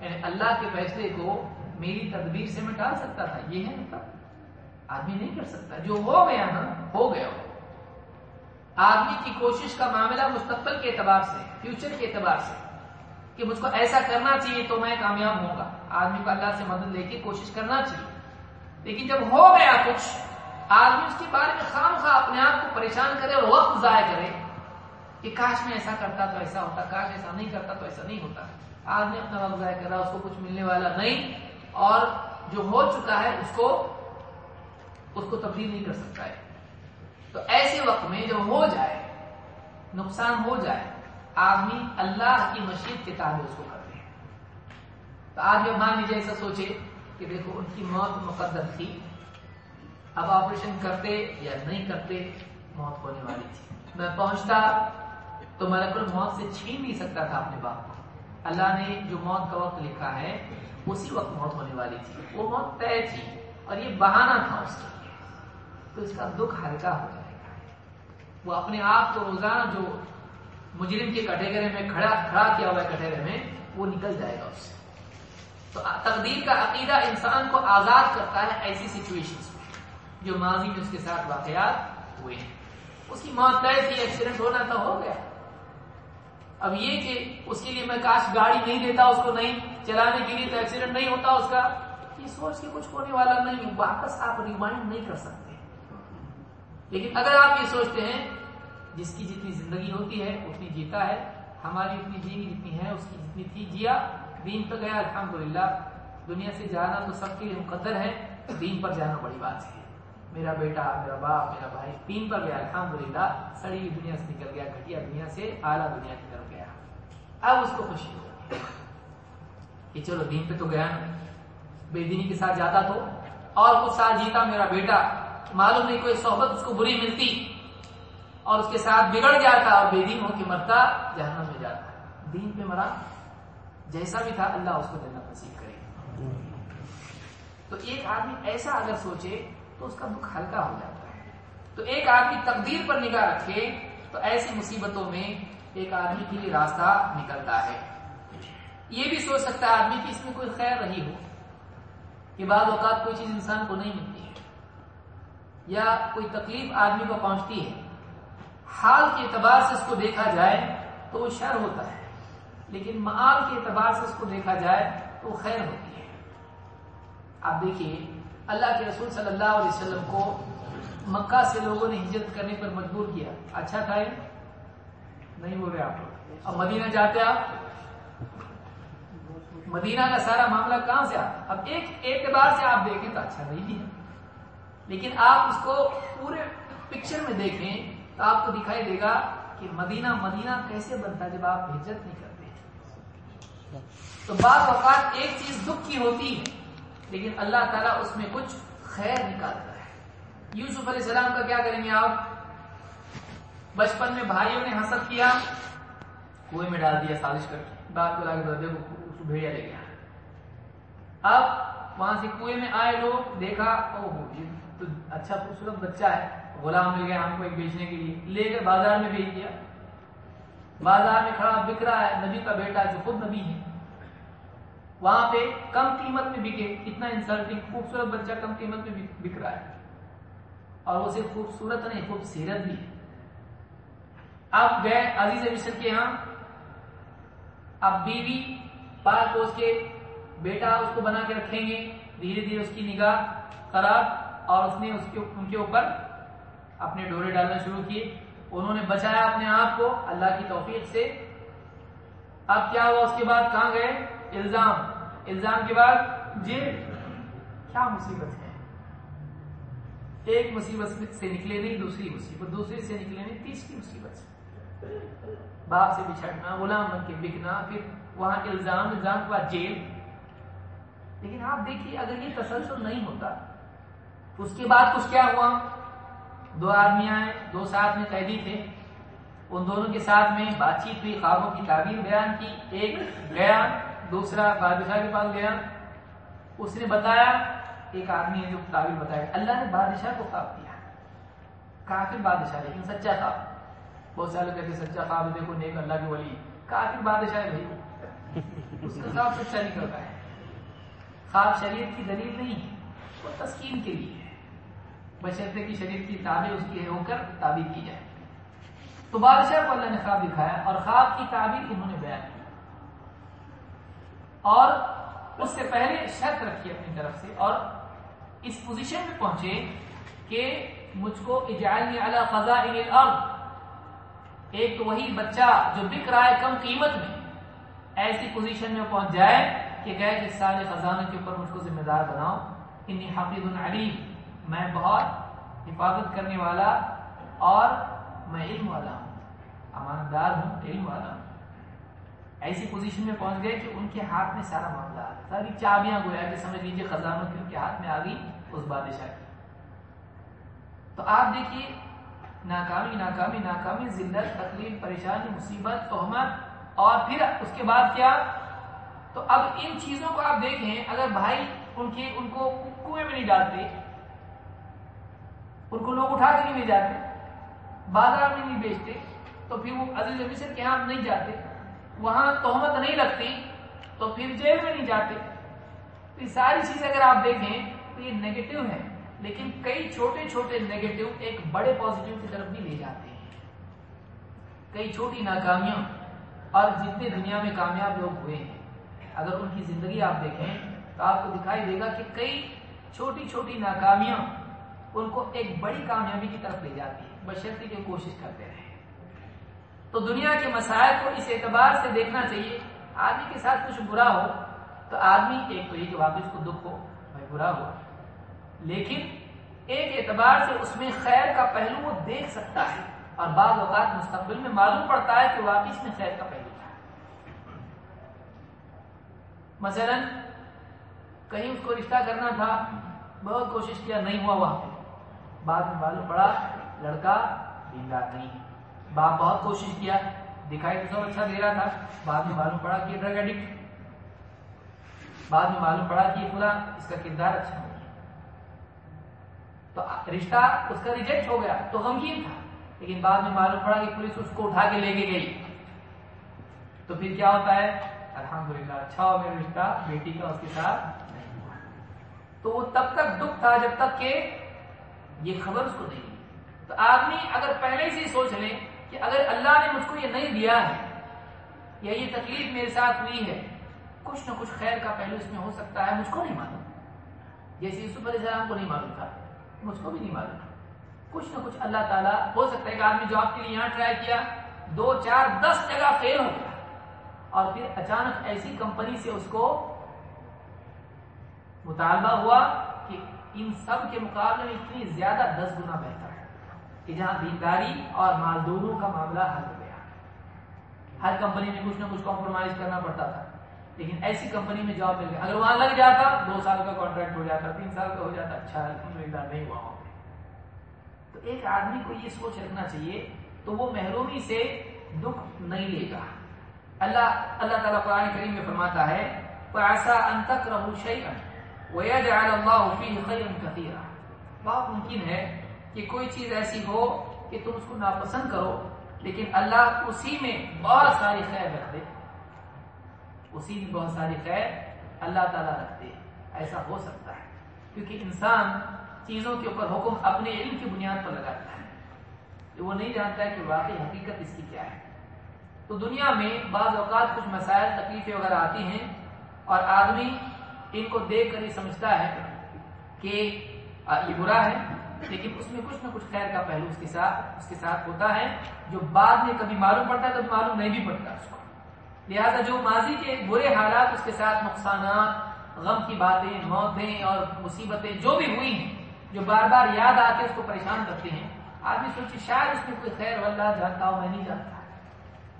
یعنی اللہ کے فیصلے کو میری تدبیر سے میں ٹال سکتا تھا، یہ ہے مطلب۔ آدمی نہیں کر سکتا۔ جو ہو گیا نا، ہو گیا۔ ہو آدمی کی کوشش کا معاملہ مستقبل کے اعتبار سے فیوچر کے اعتبار سے۔ کہ مجھ کو ایسا کرنا چاہیے تو میں کامیاب ہوں گا۔ آدمی کو اللہ سے مدد لے کے کوشش کرنا چاہیے۔ لیکن جب ہو گیا کچھ، آدمی اس کے بارے میں خام خواہ اپنے آپ کو پریشان کرے اور وقت ضائع کرے کہ کاش میں ایسا کرتا تو ایسا ہوتا، کاش ایسا نہیں کرتا تو ایسا نہیں ہوتا۔ آدمی اپنا وقت ضائع کر رہا اس کو کچھ ملنے والا نہیں، اور جو ہو چکا ہے، اس کو اس کو تبدیل نہیں کر سکتا ہے۔ تو ایسے وقت میں جب ہو جائے، نقصان ہو جائے، آدمی اللہ کی مشید کے تابع اس کو کرتے ہیں۔ تو آج جب مان لیجیے، ایسا سوچے کہ دیکھو، ان کی موت مقدر تھی۔ اب آپریشن کرتے یا نہیں کرتے، موت ہونے والی تھی۔ میں پہنچتا تو ملک موت سے چھین نہیں سکتا تھا اپنے باپ کو۔ اللہ نے جو موت کا وقت لکھا ہے، اسی وقت موت ہونے والی تھی۔ وہ موت طے تھی اور یہ بہانہ تھا اس کے لیے۔ تو اس کا دکھ ہلکا ہو جائے گا۔ وہ اپنے آپ کو روزانہ جو مجرم کے کٹیگرے میں کھڑا کھڑا کیا ہوا کٹیگرے میں، وہ نکل جائے گا اس سے۔ تو تقدیر کا عقیدہ انسان کو آزاد کرتا ہے ایسی سچویشن میں، جو ماضی میں اس کے ساتھ واقعات ہوئے ہیں۔ اس کی موت طے تھی ایکسیڈنٹ ہونا تو ہو گیا۔ اب یہ کہ اس کے لیے میں کاش گاڑی نہیں دیتا، اس کو نہیں چلانے کے لیے تو ایکسیڈنٹ نہیں ہوتا اس کا۔ یہ سوچ کے کچھ ہونے والا نہیں واپس آپ ریمائنڈ نہیں کر سکتے۔ لیکن اگر آپ یہ سوچتے ہیں، جس کی جتنی زندگی ہوتی ہے، اتنی جیتا ہے۔ ہماری اتنی جینی جتنی ہے، اس کی جتنی تھی جیا، دین تو گیا، الحمدللہ۔ دنیا سے جانا تو سب کے لیے مقدر ہے، دین پر جانا بڑی بات ہے۔ میرا بیٹا، میرا باپ، میرا بھائی، دین پر گیا، الحمدللہ۔ سڑی دنیا سے نکل گیا، گھٹیا دنیا سے، اعلیٰ دنیا کی اب اس کو خوشی ہو کہ چلو دین پہ تو گیا نا۔ بے دینی کے ساتھ جاتا تو اور کچھ سال جیتا میرا بیٹا۔ معلوم نہیں کوئی صحبت اس کو بری ملتی۔ اور اس کے ساتھ بگڑ جاتا اور بے دین ہو کے مرتا جہنم میں جاتا۔ دین پہ مرا جیسا بھی تھا اللہ اس کو جنت نصیب کرے۔ تو ایک آدمی ایسا اگر سوچے تو اس کا دکھ ہلکا ہو جاتا۔ ہے تو ایک آدمی تقدیر پر نگاہ رکھے تو ایسی مصیبتوں میں ایک آدمی کے لیے راستہ نکلتا ہے۔ یہ بھی سوچ سکتا ہے آدمی کہ اس میں کوئی خیر رہی ہو، کہ بعض اوقات کوئی چیز انسان کو نہیں ملتی ہے، یا کوئی تکلیف آدمی کو پہنچتی ہے۔ حال کے اعتبار سے اس کو دیکھا جائے تو وہ شر ہوتا ہے، لیکن معال کے اعتبار سے اس کو دیکھا جائے تو وہ خیر ہوتی ہے۔ آپ دیکھیے، اللہ کے رسول صلی اللہ علیہ وسلم کو مکہ سے لوگوں نے ہجرت کرنے پر مجبور کیا۔ اچھا تھا نہیں بول آپ اب مدینہ جاتے آپ۔ مدینہ کا سارا معاملہ کہاں سے آپ اب ایک اعتبار سے آپ دیکھیں تو اچھا نہیں ہے۔ لیکن آپ اس کو پورے پکچر میں دیکھیں تو آپ کو دکھائی دے گا کہ مدینہ مدینہ کیسے بنتا جب آپ ہجرت نہیں کرتے تو بعض اوقات ایک چیز دکھ کی ہوتی ہے، لیکن اللہ تعالیٰ اس میں کچھ خیر نکالتا ہے۔ یوسف علیہ السلام کا کیا کریں گے آپ؟ بچپن میں بھائیوں نے حسد کیا، کنویں میں ڈال دیا سازش کر کے بات کو لا کے بھیڑیا لے گیا اب وہاں سے کنویں میں آئے لوگ، دیکھا او یہ تو اچھا خوبصورت بچہ ہے، غلام مل گیا ہم کو ایک بیچنے کے لیے، لے کر بازار میں بھیج دیا۔ بازار میں کھڑا بک رہا ہے، نبی کا بیٹا جو خود نبی ہے۔ وہاں پہ کم قیمت میں بکے، اتنا انسلٹنگ خوبصورت بچہ کم قیمت میں بک رہا ہے۔ اور وہ صرف خوبصورت نہیں خوبصیرت بھی ہے۔ اب گئے عزیز مصر کے یہاں۔ اب بیوی پال پوس کے بیٹا اس کو بنا کے رکھیں گے۔ دھیرے دھیرے اس کی نگاہ خراب اور اس نے اس کے ان کے اوپر اپنے ڈورے ڈالنا شروع کیے۔ انہوں نے بچایا اپنے آپ کو اللہ کی توفیق سے۔ اب کیا ہوا؟ اس کے بعد کہاں گئے؟ الزام۔ الزام کے بعد جیل کیا مصیبت ہے؟ ایک مصیبت سے نکلے نہیں، دوسری مصیبت، دوسری سے نکلے نہیں، تیسری مصیبت سے۔ باپ سے بچھڑنا، غلام بن کے بکنا، پھر وہاں الزام الزام کے بعد جیل۔ لیکن آپ دیکھیے، اگر یہ تسلسل نہیں ہوتا، اس کے بعد کچھ کیا ہوا؟ دو آدمی آئے، دو ساتھ میں قیدی تھے۔ ان دونوں کے ساتھ میں بات چیت ہوئی، خوابوں کی تعبیر بیان کی۔ ایک گیا، دوسرا بادشاہ کے پاس گیا۔ اس نے بتایا، ایک آدمی نے جو تعبیر بتایا، اللہ نے بادشاہ کو خواب دیا۔ کافر بادشاہ، لیکن سچا خواب۔ بہت سارے لوگ کہتے سچا خواب دیکھو نیک اللہ کے ولی۔ کافر بادشاہ بھائی اس کا خواب سچا نکلتا ہے۔ خواب شریعت کی دلیل نہیں ہے وہ تسکین کے لیے ہے۔ بشرطے کی شریعت کی تعبیر اس کی ہو کر تعبیر کی جائے۔ تو بادشاہ کو اللہ نے خواب دکھایا اور خواب کی تعبیر انہوں نے بیان کی۔ اور اس سے پہلے شرط رکھی اپنی طرف سے اور اس پوزیشن میں پہنچے کہ مجھ کو اجعلنی علی خزائن الارض۔ ایک تو وہی بچہ جو بک رہا ہے کم قیمت میں، ایسی پوزیشن میں پہنچ جائے کہ گئے کہ سارے خزانوں کے اوپر مجھ کو ذمہ دار بناؤ۔ انی حافظ علیم، میں بہت حفاظت کرنے والا اور میں علم والا ہوں۔ امانت دار ہوں، علم والا ہوں۔ ایسی پوزیشن میں پہنچ گئے کہ ان کے ہاتھ میں سارا معاملہ آ ساری چابیاں گویا کہ سمجھ لیجیے خزانوں کی ان کے ہاتھ میں آ گئی، اس بادشاہ کی۔ تو آپ دیکھیے ناکامی ناکامی ناکامی، ذلت، تکلیف، پریشانی، مصیبت تہمت اور پھر اس کے بعد کیا؟ تو اب ان چیزوں کو آپ دیکھیں، اگر بھائی ان کی ان کو کنویں میں نہیں ڈالتے، ان کو لوگ اٹھا کے نہیں لے جاتے، بازار میں نہیں بیچتے، تو پھر وہ عزیز مصر کے یہاں نہیں جاتے، وہاں تہمت نہیں لگتی تو پھر جیل میں نہیں جاتے۔ یہ ساری چیزیں اگر آپ دیکھیں، تو یہ نیگیٹو ہے لیکن کئی چھوٹے چھوٹے نیگیٹو ایک بڑے پازیٹو کی طرف بھی لے جاتے ہیں۔ کئی چھوٹی ناکامیاں اور جتنے دنیا میں کامیاب لوگ ہوئے ہیں، اگر ان کی زندگی آپ دیکھیں تو آپ کو دکھائی دے گا کہ کئی چھوٹی چھوٹی ناکامیاں ان کو ایک بڑی کامیابی کی طرف لے جاتی ہے بشرطی کی کوشش کرتے رہے تو دنیا کے مسائل کو اس اعتبار سے دیکھنا چاہیے، آدمی کے ساتھ کچھ برا ہو تو آدمی ایک تو یہ کہ واپس کو دکھ ہو، بھائی برا ہو۔ لیکن ایک اعتبار سے اس میں خیر کا پہلو وہ دیکھ سکتا ہے اور بعض اوقات مستقبل میں معلوم پڑتا ہے کہ واپس میں خیر کا پہلو تھا۔ مثلا کہیں اس کو رشتہ کرنا تھا، بہت کوشش کیا، نہیں ہوا وہاں پہ۔ بعد میں معلوم پڑا، لڑکا دیندار نہیں۔ ہے باپ بہت کوشش کیا، دکھائی تو سب اچھا دے رہا تھا۔ بعد میں معلوم پڑا کہ ڈرگ ایڈکٹ بعد میں معلوم پڑا کہ پورا اس کا کردار اچھا تو رشتہ اس کا ریجیکٹ ہو گیا، تو غمگین تھا۔ لیکن بعد میں معلوم پڑا کہ پولیس اس کو اٹھا کے لے کے گئی۔ تو پھر کیا ہوتا ہے؟ الحمدللہ اچھا ہو میرا رشتہ، بیٹی کا اس کے ساتھ نہیں ہوا۔ تو وہ تب تک دکھ تھا جب تک کہ یہ خبر اس کو نہیں تو آدمی اگر پہلے سے ہی سوچ لے کہ اگر اللہ نے مجھ کو یہ نہیں دیا ہے، یا یہ تکلیف میرے ساتھ ہوئی ہے، کچھ نہ کچھ خیر کا پہلو اس میں ہو سکتا ہے، مجھ کو نہیں معلوم۔ جیسے یوسف علیہ السلام کو نہیں معلوم تھا۔ مجھ کو بھی نہیں معلوم۔ کچھ نہ کچھ اللہ تعالیٰ ہو سکتا ہے کہ آدمی جاب کے لیے یہاں ٹرائی کیا، دو، چار، دس جگہ فیل ہو گیا۔ اور پھر اچانک ایسی کمپنی سے اس کو مطالبہ ہوا کہ ان سب کے مقابلے میں اتنی زیادہ دس گنا بہتر ہے کہ جہاں دینداری اور مال دونوں کا معاملہ حل ہو گیا۔ ہر کمپنی میں کچھ نہ کچھ کمپرومائز کرنا پڑتا تھا۔ لیکن ایسی کمپنی میں جاب مل گیا اگر وہاں لگ جاتا، دو سال کا کانٹریکٹ ہو جاتا، تین سال کا ہو جاتا اچھا الحمدللہ نہیں ہوا وہاں تو ایک آدمی کو یہ سوچ رکھنا چاہیے، تو وہ محرومی سے دکھ نہیں لے گا اللہ اللہ تعالیٰ قرآن کریم میں فرماتا ہے ایسا انتک رہو شیئن بہت ممکن ہے کہ کوئی چیز ایسی ہو کہ تم اس کو ناپسند کرو، لیکن اللہ اسی میں بہت ساری خیر رکھ دے اسی میں بہت ساری خیر اللہ تعالیٰ رکھ دے ایسا ہو سکتا ہے۔ کیونکہ انسان چیزوں کے اوپر حکم اپنے علم کی بنیاد پر لگاتا ہے۔ وہ نہیں جانتا ہے کہ واقعی حقیقت اس کی کیا ہے۔ تو دنیا میں بعض اوقات کچھ مسائل، تکلیفیں وغیرہ آتی ہیں اور آدمی ان کو دیکھ کر ہی سمجھتا ہے کہ یہ برا ہے، لیکن اس میں کچھ نہ کچھ خیر کا پہلو اس کے ساتھ، اس کے ساتھ ہوتا ہے۔ جو بعد میں کبھی معلوم پڑتا ہے تو معلوم نہیں بھی پڑتا۔ اس کو لہٰذا جو ماضی کے برے حالات اس کے ساتھ نقصانات، غم کی باتیں، موتیں اور مصیبتیں جو بھی ہوئی ہیں، جو بار بار یاد آ کے اس کو پریشان کرتے ہیں۔ آدمی سوچے شاید اس میں کوئی خیر واللہ جانتا ہو، میں نہیں جانتا۔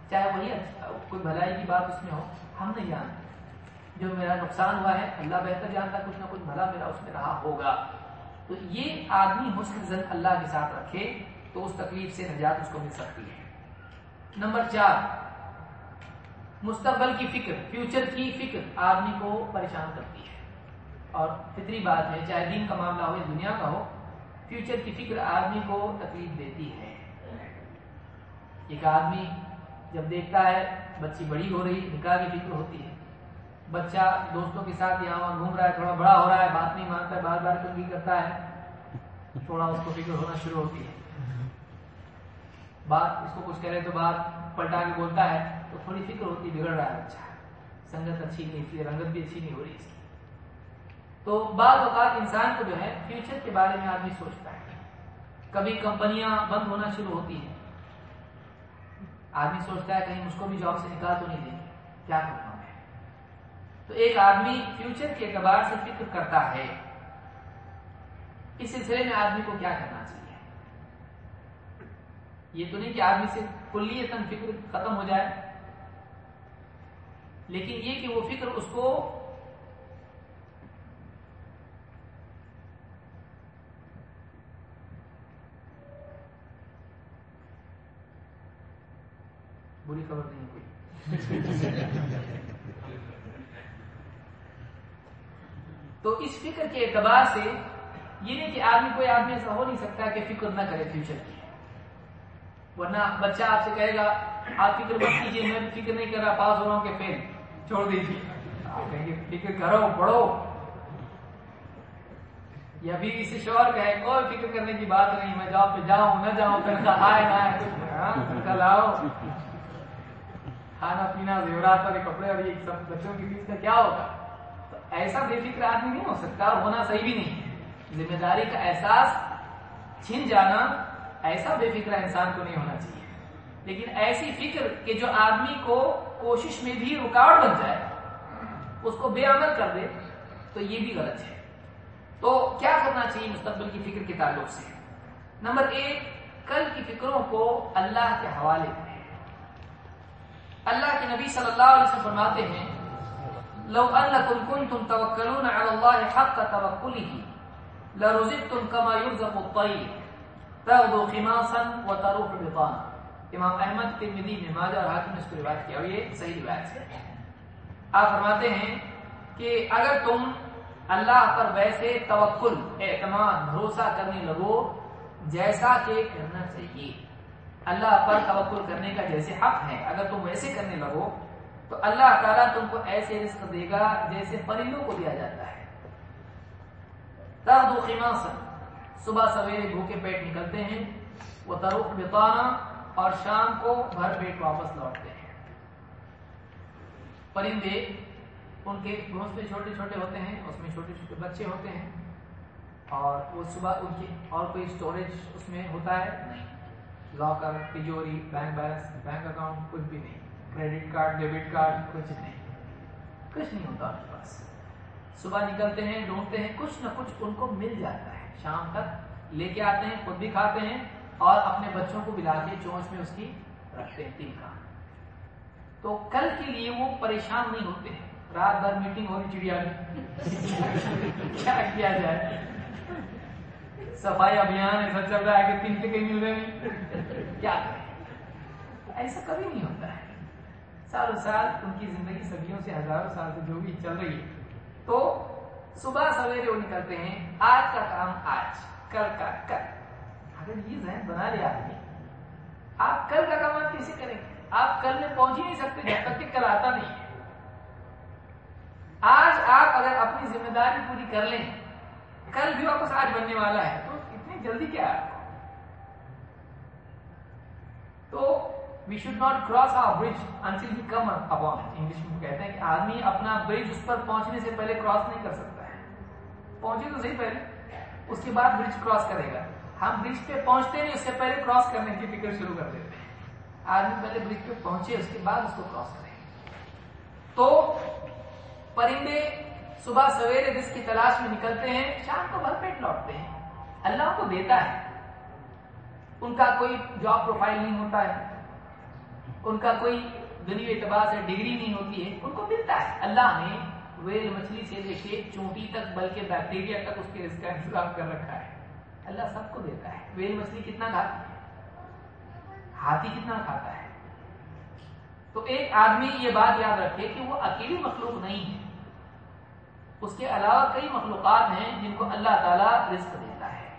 چاہے وہی اچھا کوئی بھلائی کی بات اس میں ہو، ہم نہیں جانتے۔ جو میرا نقصان ہوا ہے، اللہ بہتر جانتا، کچھ نہ کچھ بھلا میرا اس میں رہا ہوگا۔ تو یہ آدمی حسن زن اللہ کے ساتھ رکھے، تو اس تکلیف سے نجات اس کو مل سکتی ہے۔ نمبر چار مستقبل کی فکر فیوچر کی فکر آدمی کو پریشان کرتی ہے۔ اور فطری بات ہے، چاہے دین کا معاملہ ہو یا دنیا کا ہو فیوچر کی فکر آدمی کو تکلیف دیتی ہے۔ ایک آدمی جب دیکھتا ہے بچی بڑی ہو رہی، نکاح کی فکر ہوتی ہے۔ بچہ دوستوں کے ساتھ یہاں وہاں گھوم رہا ہے، تھوڑا بڑا ہو رہا ہے، بات نہیں مانتا ہے بار بار کنگی کرتا ہے، تھوڑا اس کو فکر ہونا شروع ہوتی ہے۔ بات اس کو کچھ کرے تو بات پلٹا کے بولتا ہے۔ تھوڑی فکر ہوتی بگڑ رہا ہے۔ بچہ سنگت اچھی نہیں تھی رنگت بھی اچھی نہیں ہو رہی اس کی تو بعض اوقات انسان کو جو ہے فیوچر کے بارے میں آدمی سوچتا ہے۔ کبھی کمپنیاں بند ہونا شروع ہوتی ہیں۔ آدمی سوچتا ہے کہیں اس کو بھی جاب سے نکال تو نہیں دیں کیا کروں میں؟ تو ایک آدمی فیوچر کے اعتبار سے فکر کرتا ہے۔ اس سلسلے میں آدمی کو کیا کرنا چاہیے؟ یہ تو نہیں کہ آدمی سے کلی فکر ختم ہو جائے۔ لیکن یہ کہ وہ فکر اس کو بری خبر نہیں کوئی۔ تو اس فکر کے اعتبار سے یہ نہیں کہ آدمی کوئی آدمی ایسا ہو نہیں سکتا کہ فکر نہ کرے فیوچر کی۔ ورنہ بچہ آپ سے کہے گا، آپ فکر مت کیجیے میں فکر نہیں کر رہا، پاس ہو رہا ہوں کہ فیل چھوڑ دیجیے آپ کہیں گے فکر کرو پڑھو یا بھی اسے شوہر کہے کوئی فکر کرنے کی بات نہیں میں جاب پہ جاؤں نہ جاؤں تنخواہ آئے نہ آئے کل آؤ کھانا پینا زیورات والے کپڑے اور یہ سب بچوں کی فیس کا کیا ہوگا تو ایسا بے فکر آدمی نہیں ہو سکتا ہونا صحیح بھی نہیں ذمہ داری کا احساس چھن جانا ایسا بے فکر انسان کو نہیں ہونا چاہیے لیکن ایسی فکر کہ جو آدمی کو کوشش میں بھی رکاوٹ بن جائے، اس کو بے عمل کر دے، تو یہ بھی غلط ہے۔ تو کیا کرنا چاہیے مستقبل کی فکر کے تعلق سے؟ نمبر ایک، کل کی فکروں کو اللہ کے حوالے اللہ کے نبی صلی اللہ علیہ وسلم فرماتے ہیں، لو انکم کنتم توکلون علی اللہ حق توکلہ، لرزقتم کما يرزق الطیر، تغدو خماصا وتروح بطانا۔ امام احمد ترمذی نے ماجہ اور حاکم نے اس کو روایت کیا اور یہ صحیح روایت ہے۔ آپ فرماتے ہیں کہ اگر تم اللہ پر ویسے توکل، اعتماد، بھروسہ کرنے لگو، جیسا کہ کرنا چاہیے۔ اللہ پر توکل کرنے کا جیسے حق ہے۔ اگر تم ویسے کرنے لگو، تو اللہ تعالیٰ تم کو ایسے رزق دے گا جیسے پرندوں کو دیا جاتا ہے۔ تردو خماسا۔ صبح سویرے بھوکے پیٹ نکلتے ہیں۔ وہ تروق بتانا اور شام کو بھر پیٹ واپس لوٹتے ہیں۔ پرندے ان کے گھونسلے چھوٹے چھوٹے ہوتے ہیں، اس میں چھوٹے چھوٹے بچے ہوتے ہیں۔ اور وہ صبح ان کی اور کوئی اسٹوریج اس میں ہوتا ہے؟ نہیں۔ لاکر تجوری بینک بیلنس بینک اکاؤنٹ کچھ بھی نہیں۔ کریڈٹ کارڈ ڈیبٹ کارڈ کچھ نہیں۔ کچھ نہیں ہوتا ان کے پاس۔ صبح نکلتے ہیں، ڈھونڈتے ہیں، کچھ نہ کچھ ان کو مل جاتا ہے۔ شام تک لے کے آتے ہیں، خود بھی کھاتے ہیں۔ اور اپنے بچوں کو بلا کے چونچ میں اس کی رکھتے ہیں۔ تین کا تو کل کے لیے وہ پریشان نہیں ہوتے ہیں۔ رات بھر میٹنگ ہو رہی چڑیا کیا کیا جائے؟ صفائی ابھیان ایسا چل رہا ہے کہ تین کے کہیں مل رہے ہیں۔ کیا ایسا کبھی نہیں ہوتا ہے۔ سالوں سال ان کی زندگی صدیوں سے ہزاروں سال سے جو بھی چل رہی ہے۔ تو صبح سویرے وہ نکلتے ہیں۔ آج کا کام آج۔ کل کا کل۔ اگر یہ ذہن بنا لیا آدمی، آپ کل کا کام آپ کیسے کریں؟ گے آپ کل میں پہنچ ہی نہیں سکتے، جب تک کہ کل آتا نہیں آج آپ اگر اپنی ذمہ داری پوری کر لیں، کل بھی واپس آج بننے والا ہے، تو اتنی جلدی کیا ہے تو we should not cross our bridge until we come upon English میں کہتے ہیں کہ آدمی اپنا برج اس پر پہنچنے سے پہلے کراس نہیں کر سکتا ہے۔ پہنچے تو صحیح پہلے، اس کے بعد برج کراس کرے گا۔ ہم برج پہ پہنچتے نہیں، اس سے پہلے کراس کرنے کی فکر شروع کر دیتے ہیں۔ آدمی پہلے برج پہ پہنچے، اس کے بعد اس کو کراس کرے تو پرندے صبح سویرے جس کی تلاش میں نکلتے ہیں، شام کو بھر پیٹ لوٹتے ہیں۔ اللہ کو دیتا ہے۔ ان کا کوئی جاب پروفائل نہیں ہوتا ہے۔ ان کا کوئی دنیا اعتبار سے ڈگری نہیں ہوتی ہے۔ ان کو ملتا ہے۔ اللہ نے ویل مچھلی سے لے کے چونٹی تک، بلکہ بیکٹیریا تک اس کے رزق کا انتظام کر رکھا ہے۔ اللہ سب کو دیتا ہے۔ ویل مچھلی کتنا کھاتی ہے ہاتھی کتنا کھاتا ہے؟ تو ایک آدمی یہ بات یاد رکھے کہ وہ اکیلی مخلوق نہیں ہے۔ اس کے علاوہ کئی مخلوقات ہیں جن کو اللہ تعالیٰ رزق دیتا ہے۔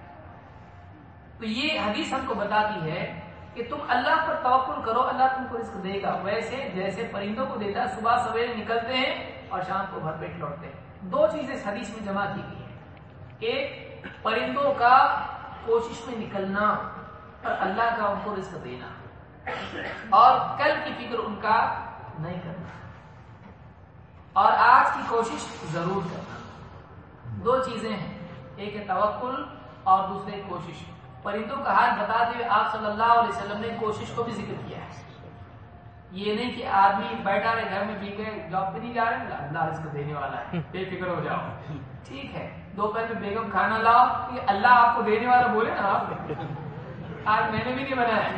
تو یہ حدیث ہم کو بتاتی ہے کہ تم اللہ پر توقل کرو، اللہ تم کو رزق دے گا۔ ویسے جیسے پرندوں کو دیتا ہے، صبح سویرے نکلتے ہیں اور شام کو بھر پیٹ لوٹتے ہیں۔ دو چیزیں اس حدیث میں جمع کی گئی ہیں۔ ایک پرندوں کا کوشش میں نکلنا اور اللہ کا ان کو رزق دینا۔ اور کل کی فکر ان کا نہیں کرنا۔ اور آج کی کوشش ضرور کرنا۔ دو چیزیں ہیں۔ ایک ہے توکل اور دوسرے کوشش۔ پرندوں کا حال بتاتے ہوئے آپ صلی اللہ علیہ وسلم نے کوشش کو بھی ذکر کیا ہے۔ یہ نہیں کہ آدمی بیٹھا رہے گھر میں بھی گئے جاب پہ نہیں جا رہے اللہ رزق دینے والا ہے۔ بے فکر ہو جاؤ۔ ٹھیک ہے۔ دوپہر میں بیگم کھانا لاؤ کہ اللہ آپ کو دینے والا بولے نا آپ۔ آج میں نے بھی نہیں بنایا۔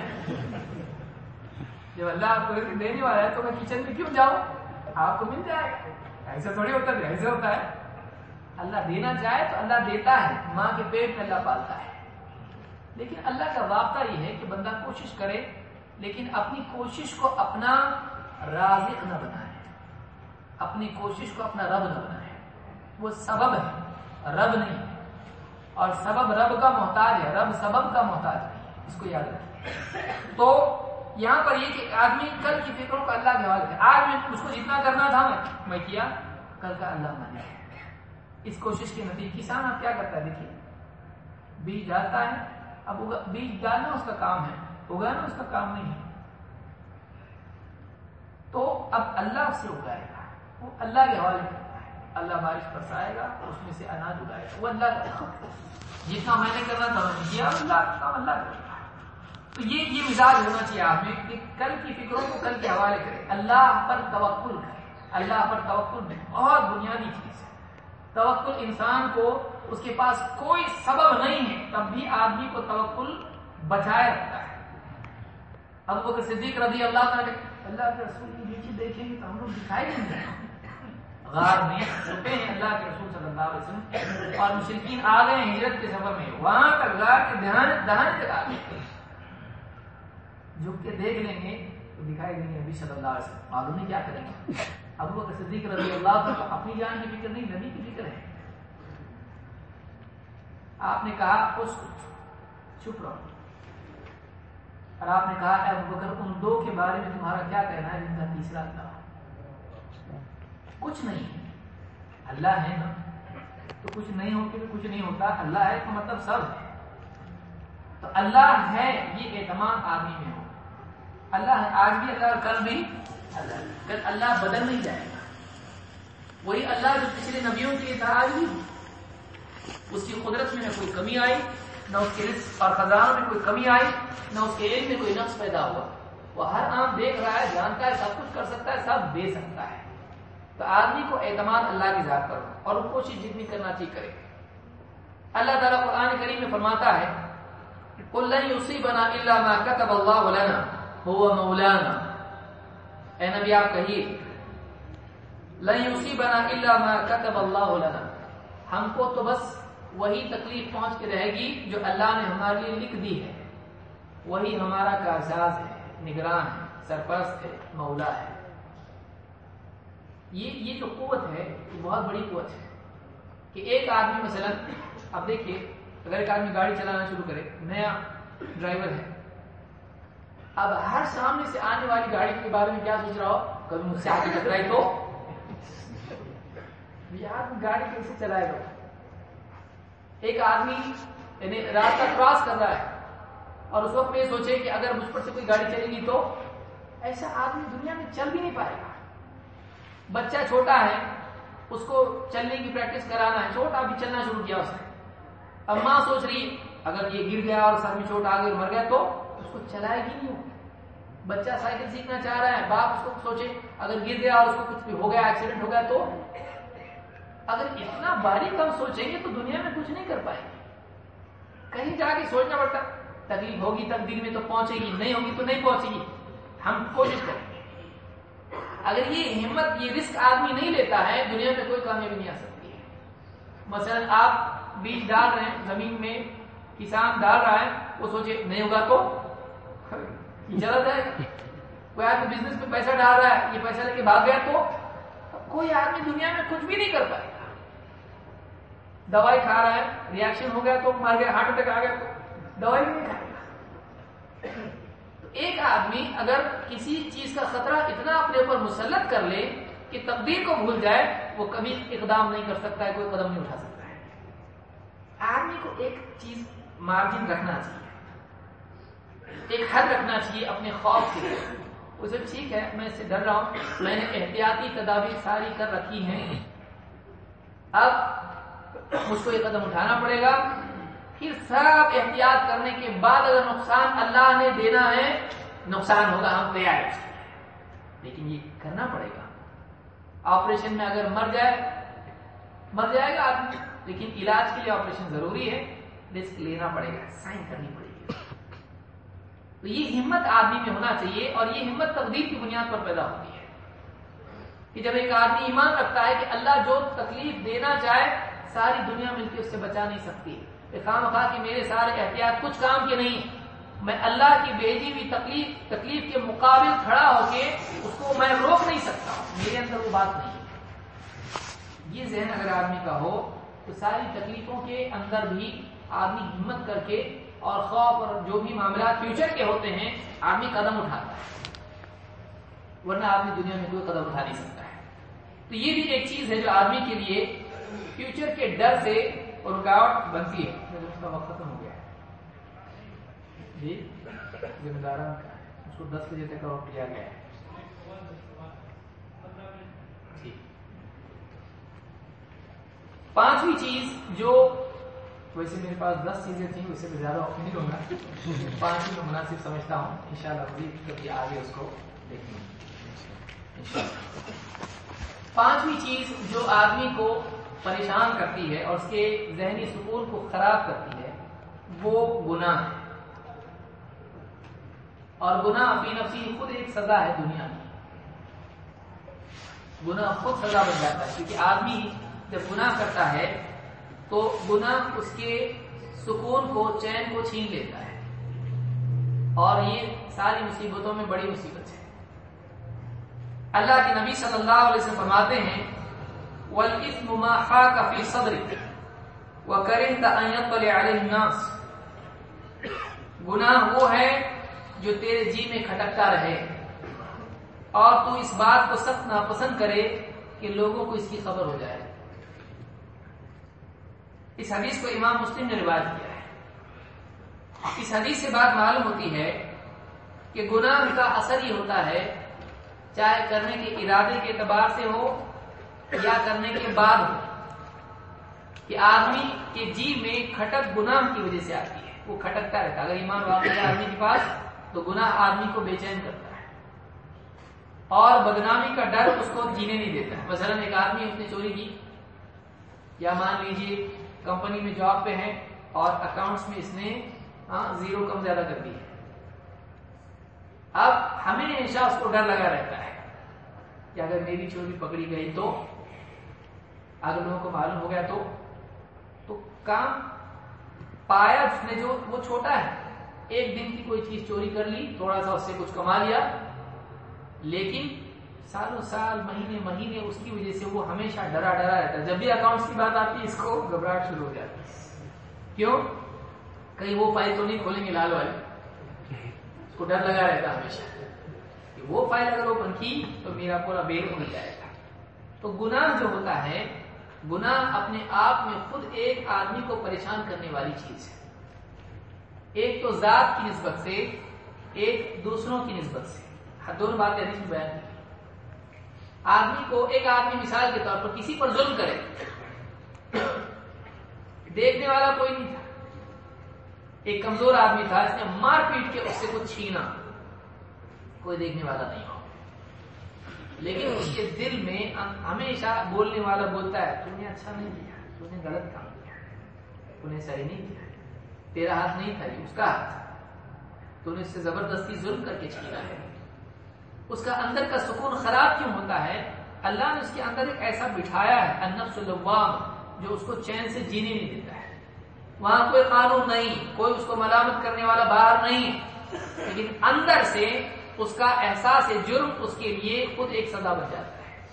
جب اللہ آپ کو دینے والا ہے تو میں کچن میں کیوں جاؤں؟ آپ کو مل جائے۔ گا ایسا تھوڑی ہوتا ہے ایسے ہوتا ہے۔ اللہ دینا چاہے تو اللہ دیتا ہے۔ ماں کے پیٹ میں اللہ پالتا ہے۔ لیکن اللہ کا وابطہ یہ ہے کہ بندہ کوشش کرے لیکن اپنی کوشش کو اپنا رازق نہ بنائے۔ اپنی کوشش کو اپنا رب نہ بنائے۔ وہ سبب ہے، رب نہیں۔ اور سبب رب کا محتاج ہے، رب سبب کا محتاج ہے۔ اس کو یاد رکھیں۔ تو یہاں پر یہ کہ آدمی کل کی فکروں کا اللہ کے حوالے آج میں اس کو جتنا کرنا تھا میں میں کیا؟ کل کا اللہ مانے اس کوشش کے نتیجے، کسان اب کیا کرتا ہے؟ دیکھیے، بیج ڈالتا ہے۔ اب بیج ڈالنا اس کا کام ہے۔ اگانا اس کا کام نہیں ہے۔ تو اب اللہ اسے اگائے گا۔ وہ اللہ کے حوالے کرتا ہے۔ اللہ بارش برسائے گا، اس میں سے اناج اگائے گا۔ وہ اللہ کا جتنا میں نے کرنا تھا، میں نے کیا۔ اللہ کا اللہ کرے گا تو یہ یہ مزاج ہونا چاہیے آپ میں کہ کل کی فکروں کو کل کے حوالے کرے اللہ پر توکل کرے اللہ پر توکل نہیں۔ بہت بنیادی چیز ہے۔ توکل انسان کو اس کے پاس کوئی سبب نہیں ہے۔ تب بھی آدمی کو توکل بچائے رکھتا ہے۔ اب وہ صدیق رضی اللہ تعالی اللہ کے رسول کی نیچے دیکھیں گے تو ہم لوگ دکھائی دیں گے۔ غار میں چھپے ہیں اللہ کے رسول صلی اللہ علیہ وسلم اور مشرقین آ گئے ہیں ہجرت کے سفر میں۔ وہاں تک غار کے دہان دہان تک آ گئے جھک کے دیکھ لیں گے تو دکھائی دیں گے ابھی صلی اللہ علیہ وسلم۔ معلوم نہیں کیا کریں گے؟ اب وہ صدیق رضی اللہ تعالی اپنی جان کی فکر نہیں نبی کی فکر ہے۔ آپ نے کہا اس چھپ رہو۔ اور آپ نے کہا اے بکر، ان دو کے بارے میں تمہارا کیا کہنا ہے؟ جن کا تیسرا اللہ کچھ نہیں۔ اللہ ہے نا۔ تو کچھ نہیں ہوتے تو کچھ نہیں ہوتا۔ اللہ ہے تو مطلب سب ہے۔ تو اللہ ہے، یہ اعتماد آدمی میں ہو۔ اللہ ہے، آج بھی اللہ اور کل بھی اللہ۔ کل اللہ بدل نہیں جائے گا، وہی اللہ جو پچھلے نبیوں کے تھا آج بھی اس کی قدرت میں نہ کوئی کمی آئی نہ اس کے رزق اور خزانوں میں کوئی کمی آئی، نہ اس کے علم میں کوئی نقص پیدا ہوا۔ وہ ہر عام دیکھ رہا ہے، جانتا ہے، سب کچھ کر سکتا ہے، سب دے سکتا ہے۔ تو آدمی کو اعتماد اللہ کی ذات پر اور وہ کوشش جتنی کرنا چاہیے کرے۔ اللہ تعالیٰ قرآن کریم میں فرماتا ہے کلن اسی بنا اللہ ما کتب اللہ لنا، هو مولانا۔ اے نبی، آپ کہیے، لن یصیبنا الا ما كتب اللہ لنا۔ ہم کو تو بس وہی تکلیف پہنچ کے رہے گی جو اللہ نے ہمارے لیے لکھ دی ہے۔ وہی ہمارا کارساز ہے، نگران ہے، سرپرست ہے، مولا ہے۔ یہ یہ جو قوت ہے، یہ بہت بڑی قوت ہے۔ کہ ایک آدمی مثلا، اب دیکھیے، اگر ایک آدمی گاڑی چلانا شروع کرے، نیا ڈرائیور ہے۔ اب ہر سامنے سے آنے والی گاڑی کے بارے میں کیا سوچ رہا ہو؟ کبھی مجھ سے آگے ٹکرائی تو؟ آدمی گاڑی کیسے چلائے گا؟ ایک آدمی یعنی راستہ کراس کر رہا ہے اور اس وقت میں یہ سوچے کہ اگر مجھ پر سے کوئی گاڑی چلے گی تو ایسا آدمی دنیا میں چل بھی نہیں پائے گا۔ بچہ چھوٹا ہے، اس کو چلنے کی پریکٹس کرانا ہے۔ چھوٹا بھی چلنا شروع کیا اس نے۔ اب ماں سوچ رہی اگر یہ گر گیا اور سر میں چوٹ آ گئی مر گیا تو اس کو چلائے گی نہیں۔ بچہ سائیکل سیکھنا چاہ رہا ہے، باپ اس کو سوچے، اگر گر گیا اور اس کو کچھ بھی ہو گیا ایکسیڈنٹ ہو گیا تو اگر اتنا باریک ہم سوچیں گے تو دنیا میں کچھ نہیں کر پائیں گے۔ کہیں جا کے سوچنا پڑتا۔ تکلیف ہوگی تقدیر میں تو پہنچے گی، نہیں ہوگی تو نہیں پہنچے گی۔ ہم کوشش کریں۔ گے اگر یہ ہمت، یہ رسک آدمی نہیں لیتا ہے، دنیا میں کوئی کامیابی نہیں آ سکتی۔ ہے مثلا آپ بیج ڈال رہے ہیں، زمین میں کسان ڈال رہا ہے، وہ سوچے نہیں ہوگا تو چلا جائے گا کوئی آدمی بزنس میں پیسہ ڈال رہا ہے، یہ پیسہ لے کے بھاگ گیا تو کوئی آدمی دنیا میں کچھ بھی نہیں کر پائے۔ گا دوائی کھا رہا ہے ریئیکشن ہو گیا تو مر گیا ہارٹ اٹیک آ گیا تو دوائی نہیں کھائے گا ایک آدمی اگر کسی چیز کا خطرہ اتنا اپنے اوپر مسلط کر لے کہ تقدیر کو بھول جائے، وہ کبھی اقدام نہیں کر سکتا ہے، کوئی قدم نہیں اٹھا سکتا ہے۔ آدمی کو ایک چیز مارجن رکھنا چاہیے۔ ایک حد رکھنا چاہیے اپنے خوف کے لیے۔ اسے ٹھیک ہے، میں اس سے ڈر رہا ہوں۔ میں نے احتیاطی تدابیر ساری کر رکھی ہیں۔ اب مجھ کو یہ قدم اٹھانا پڑے گا۔ پھر سب احتیاط کرنے کے بعد اگر نقصان اللہ نے دینا ہے، نقصان ہوگا، ہم تیار لیکن یہ کرنا پڑے گا۔ آپریشن میں اگر مر جائے مر جائے گا آدمی۔ لیکن علاج کے لیے آپریشن ضروری ہے، رسک لینا پڑے گا، سائن کرنی پڑے گی۔ تو یہ ہمت آدمی میں ہونا چاہیے اور یہ ہمت تقدیر کی بنیاد پر پیدا ہوتی ہے۔ کہ جب ایک آدمی ایمان رکھتا ہے کہ اللہ جو تکلیف دینا چاہے ساری دنیا مل کے اس سے بچا نہیں سکتی۔ خام خواہ کہ میرے سارے احتیاط کچھ کام کے نہیں۔ میں اللہ کی بھیجی ہوئی تکلیف تکلیف کے مقابل کھڑا ہو کے اس کو میں روک نہیں سکتا۔ میرے اندر وہ بات نہیں یہ ذہن اگر آدمی کا ہو، تو ساری تکلیفوں کے اندر بھی آدمی ہمت کر کے اور خوف اور جو بھی معاملات فیوچر کے ہوتے ہیں، آدمی قدم اٹھاتا ہے۔ ورنہ آدمی دنیا میں کوئی قدم اٹھا نہیں سکتا ہے۔ تو یہ بھی ایک چیز ہے جو آدمی کے لیے فیوچر کے ڈر سے رکاوٹ بنتی ہے۔ اس کا وقت ختم ہو گیا۔ جی ذمہ داران اس کو دس بجے تک کا وقت دیا گیا۔ ہے پانچویں چیز جو ویسے میرے پاس دس چیزیں تھیں، ویسے میں زیادہ وقت نہیں لوں گا۔ پانچ میں مناسب سمجھتا ہوں۔ ان شاء اللہ مزید کبھی آگے اس کو دیکھیں گے۔ پانچویں چیز جو آدمی کو پریشان کرتی ہے اور اس کے ذہنی سکون کو خراب کرتی ہے، وہ گناہ ہے۔ اور گناہ اپنی نفسی خود ایک سزا ہے دنیا میں۔ گناہ خود سزا بن جاتا ہے، کیونکہ آدمی جب گناہ کرتا ہے، تو گناہ اس کے سکون کو، چین کو چھین لیتا ہے۔ اور یہ ساری مصیبتوں میں بڑی مصیبت ہے۔ اللہ کے نبی صلی اللہ علیہ وسلم فرماتے ہیں وَالْإِثْمُ مَا حَاكَ فِي صَدْرِكَ وَكَرِهْتَ أَن يَطَّلِعَ عَلَيْهِ النَّاسِ. گناہ وہ ہے جو تیرے جی میں کھٹکتا رہے۔ اور تو اس بات کو سخت ناپسند کرے کہ لوگوں کو اس کی خبر ہو جائے۔ اس حدیث کو امام مسلم نے روایت کیا ہے۔ اس حدیث سے بات معلوم ہوتی ہے کہ گناہ کا اثر یہ ہوتا ہے، چاہے کرنے کے ارادے کے اعتبار سے ہو یا کرنے کے بعد کہ آدمی کے جی میں کھٹک گناہ کی وجہ سے آتی ہے، وہ کھٹکتا رہتا اگر ایمان واقع ہے آدمی کے پاس، تو گناہ آدمی کو بے چین کرتا ہے۔ اور بدنامی کا ڈر اس کو جینے نہیں دیتا ہے۔ مثلا ایک آدمی اس نے چوری کی، یا مان لیجیے کمپنی میں جاب پہ ہے اور اکاؤنٹس میں اس نے ہاں، زیرو کم زیادہ کر دی ہے۔ اب ہمیشہ اس کو ڈر لگا رہتا ہے کہ اگر میری چوری پکڑی گئی تو اگر لوگوں کو معلوم ہو گیا تو تو کام پایا اس نے جو وہ چھوٹا ہے۔ ایک دن کی کوئی چیز چوری کر لی، تھوڑا سا اس سے کچھ کما لیا۔ لیکن سالوں سال، مہینے مہینے اس کی وجہ سے وہ ہمیشہ ڈرا ڈرا رہتا ہے۔ جب بھی اکاؤنٹس کی بات آتی ہے، اس کو گھبراہٹ شروع ہو جاتی ہے۔ کیوں؟ کہیں وہ فائل تو نہیں کھولیں گے لال والے اس کو ڈر لگا رہتا ہمیشہ۔ کہ وہ فائل اگر اوپن کی تو میرا پورا بیل ہو جائے گا۔ تو گناہ جو ہوتا ہے گناہ اپنے آپ میں خود ایک آدمی کو پریشان کرنے والی چیز ہے۔ ایک تو ذات کی نسبت سے، ایک دوسروں کی نسبت سے۔ دونوں باتیں حدیث میں بیان آدمی کو ایک آدمی مثال کے طور پر کسی پر ظلم کرے، دیکھنے والا کوئی نہیں تھا۔ ایک کمزور آدمی تھا، اس نے مار پیٹ کے اس سے کچھ چھینا۔ کوئی دیکھنے والا نہیں۔ ہو لیکن اس کے دل میں ہمیشہ بولنے والا بولتا ہے، تم نے اچھا نہیں کیا، تم نے غلط کام کیا، تم نے صحیح نہیں کیا، تیرا ہاتھ نہیں تھا اس کا ہاتھ تو نے اس سے زبردستی ظلم کر کے چھینا ہے۔ اس کا اندر کا سکون خراب کیوں ہوتا ہے؟ اللہ نے اس کے اندر ایک ایسا بٹھایا ہے، النفس اللوام، جو اس کو چین سے جینے نہیں دیتا ہے۔ وہاں کوئی قانون نہیں، کوئی اس کو ملامت کرنے والا باہر نہیں۔ لیکن اندر سے اس کا احساس جرم اس کے لیے خود ایک سزا بن جاتا ہے۔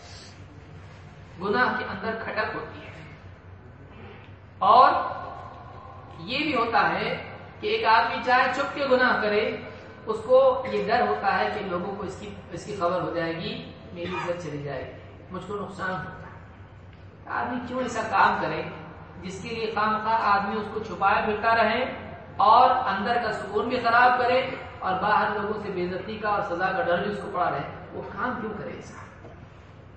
گناہ کے اندر کھٹک ہوتی ہے۔ اور یہ بھی ہوتا ہے کہ ایک آدمی چاہے چپ کے گناہ کرے، اس کو یہ ڈر ہوتا ہے کہ لوگوں کو اس کی اس کی خبر ہو جائے گی، میری عزت چلی جائے گی، مجھ کو نقصان ہوتا ہے۔ آدمی کیوں ایسا کام کرے جس کے لیے خام خواہ آدمی اس کو چھپایا پھرتا رہے اور اندر کا سکون بھی خراب کرے اور باہر لوگوں سے بےزتی کا اور سزا کا ڈر بھی اس کو پڑا رہے وہ کام کیوں کرے ایسا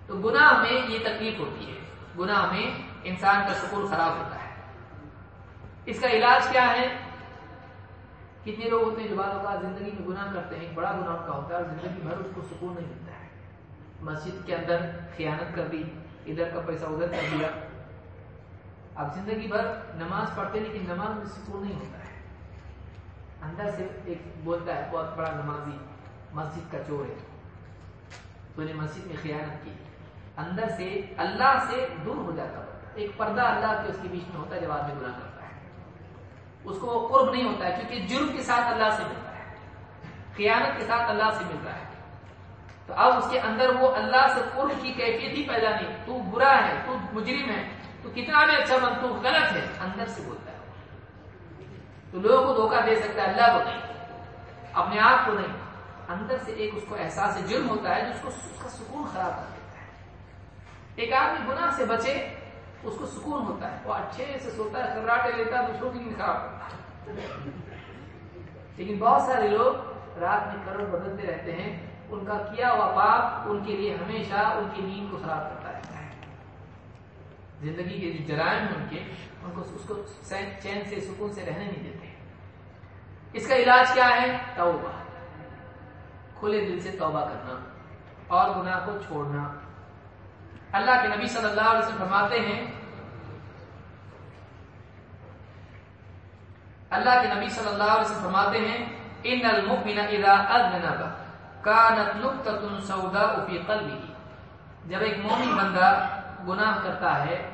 تو گناہ میں یہ تکلیف ہوتی ہے۔ گناہ میں انسان کا سکون خراب ہوتا ہے۔ اس کا علاج کیا ہے؟ کتنے لوگ ہوتے ہیں جو بعض اوقات زندگی میں گناہ کرتے ہیں، ایک بڑا گناہ کا ہوتا ہے اور زندگی بھر اس کو سکون نہیں ملتا ہے۔ مسجد کے اندر خیانت کر دی، ادھر کا پیسہ ادھر کر دیا۔ اب زندگی بھر نماز پڑھتے لیکن نماز میں سکون نہیں ہوتا ہے۔ اندر سے ایک بولتا ہے بہت بڑا نمازی مسجد کا چور ہے، تو نے مسجد میں خیانت کی۔ اندر سے اللہ سے دور ہو جاتا ایک پردہ اللہ کے اس کے بیچ میں ہوتا ہے جب آدمی گناہ کرتا ہے۔ اس کو وہ قرب نہیں ہوتا ہے، کیونکہ جرم کے ساتھ اللہ سے ملتا ہے۔ قیادت کے ساتھ اللہ سے ملتا ہے۔ تو اب اس کے اندر وہ اللہ سے قرب کی کیفیت ہی پیدا نہیں۔ تو برا ہے، تو مجرم ہے، تو کتنا بھی اچھا بن تو غلط ہے۔ اندر سے بولتا ہے تو لوگوں کو دھوکہ دے سکتا ہے، اللہ کو نہیں۔ اپنے آپ کو نہیں۔ اندر سے ایک اس کو احساس جرم ہوتا ہے جو اس کو اس کا سکون خراب کر دیتا ہے۔ ایک آدمی گناہ سے بچے، اس کو سکون ہوتا ہے۔ وہ اچھے سے سوتا ہے سراٹے لیتا ہے، دوسروں کی نیند خراب کرتا۔ ہے لیکن بہت سارے لوگ رات میں کروڑ بدلتے رہتے ہیں۔ ان کا کیا ہوا پاپ ان کے لیے ہمیشہ ان کی نیند کو خراب کرتا رہتا ہے۔ زندگی کے جو جرائم ہیں ان کے، ان کو اس کو چین سے، سکون سے رہنے نہیں دیتے۔ اس کا علاج کیا ہے؟ توبہ۔ کھلے دل سے توبہ کرنا اور گناہ کو چھوڑنا۔ اللہ کے نبی صلی اللہ علیہ وسلم فرماتے ہیں، اللہ کے نبی صلی اللہ علیہ وسلم فرماتے ہیں ان المؤمن اذا اذنب كانت نقطه سوداء في قلبه۔ جب ایک مومن بندہ گناہ کرتا ہے،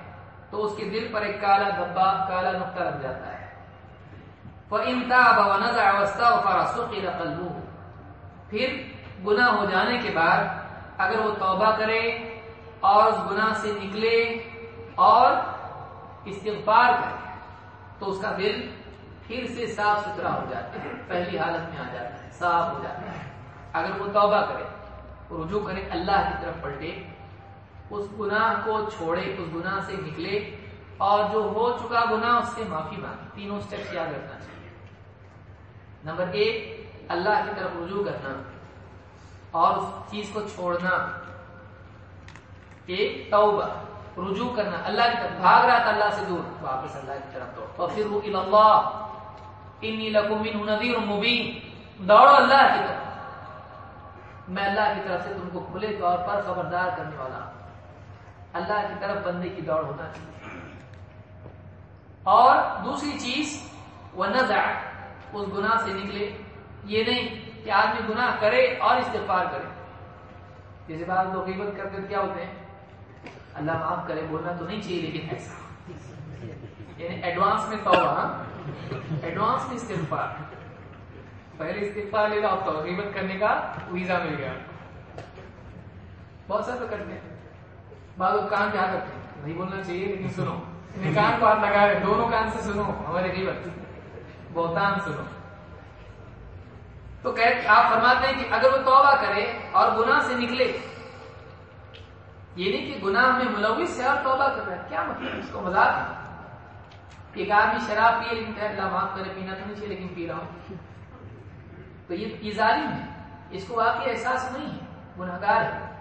تو اس کے دل پر ایک کالا دبا کالا نقطہ لگ جاتا ہے۔ فَإِن تَابَ وَنَزَعَ وَاسْتَغْفَرَ سُقِلَ قَلْبُهُ۔ پھر گناہ ہو جانے کے بعد اگر وہ توبہ کرے اور اس گناہ سے نکلے اور استغفار کرے تو اس کا دل پھر سے صاف ستھرا ہو جاتا ہے۔ پہلی حالت میں آ جاتا ہے، صاف ہو جاتا ہے۔ اگر وہ توبہ کرے رجوع کرے، اللہ کی طرف پلٹے، اس گناہ کو چھوڑے، اس گناہ سے نکلے اور جو ہو چکا گناہ اس سے معافی مانگے۔ تینوں اسٹیپس یاد رکھنا چاہیے۔ نمبر ایک، اللہ کی طرف رجوع کرنا اور اس چیز کو چھوڑنا۔ ایک، توبہ، رجوع کرنا، اللہ کی طرف۔ بھاگ رہا تھا اللہ سے دور، واپس اللہ کی طرف دوڑ۔ اللہ انی لکم منہ نذیر مبین دوڑو اللہ کی طرف۔ میں اللہ کی طرف سے تم کو کھلے طور پر خبردار کرنے والا اللہ کی طرف بندے کی دوڑ ہونا چاہیے۔ اور دوسری چیز وہ نزع اس گناہ سے نکلے۔ یہ نہیں کہ آدمی گناہ کرے اور استغفار کرے۔ جیسے بعض لوگ غیبت کرتے کیا ہوتے ہیں؟ اللہ معاف کرے، بولنا تو نہیں چاہیے، لیکن ایسا۔ یعنی ایڈوانس میں توبہ ایڈوانس میں استغفار۔ پہلے استغفار لے لو تو غیبت کرنے کا ویزا مل گیا۔ بہت سارے تو کرتے ہیں۔ بعض لوگ کان کیا کرتے ہیں۔ نہیں بولنا چاہیے، لیکن سنو۔ کان کو ہاتھ لگا رہے دونوں کان سے سنو۔ ہمارے غیبت۔ بہتان سنو۔ تو کہ آپ فرماتے ہیں کہ اگر وہ توبہ کرے اور گناہ سے نکلے یہ نہیں کہ گناہ میں ملوث ہے اور توبہ کر رہا ہے، کیا مطلب؟ اس کو مزاق ہے؟ ایک آدمی شراب پیے لیکن کہ اللہ معاف کرے، پینا تو نہیں چاہیے، لیکن پی رہا ہوں۔ تو یہ ظالم ہے۔ اس کو واقعی احساس نہیں ہے۔ گناہ گار ہے۔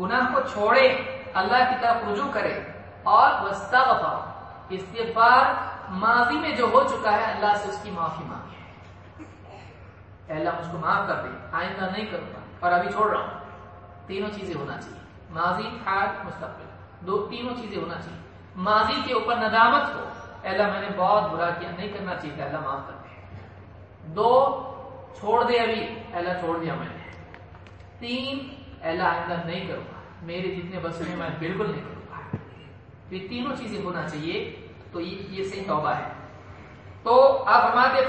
گناہ کو چھوڑے، اللہ کی طرف رجوع کرے اور وسطغفر استغفار ماضی میں جو ہو چکا ہے، اللہ سے اس کی معافی مانگے اے اللہ، مجھ کو معاف کر دے، آئندہ نہیں کروں گا۔ اور ابھی چھوڑ رہا ہوں۔ تینوں چیزیں ہونا چاہیے۔ ماضی، حال، مستقبل۔ دو، تینوں چیزیں ہونا چاہیے۔ ماضی کے اوپر ندامت ہو۔ اے اللہ، میں نے بہت برا کیا۔ نہیں کرنا چاہیے اللہ معاف کر دے۔ دو، چھوڑ دے ابھی۔ اے اللہ، چھوڑ دیا میں نے۔ تین، اے اللہ، آئندہ نہیں کروں گا۔ میرے جتنے بس میں میں بالکل نہیں کروں گا۔ یہ تینوں چیزیں ہونا چاہیے۔ تو یہ صحیح توبہ ہے۔ تو اب ہمارے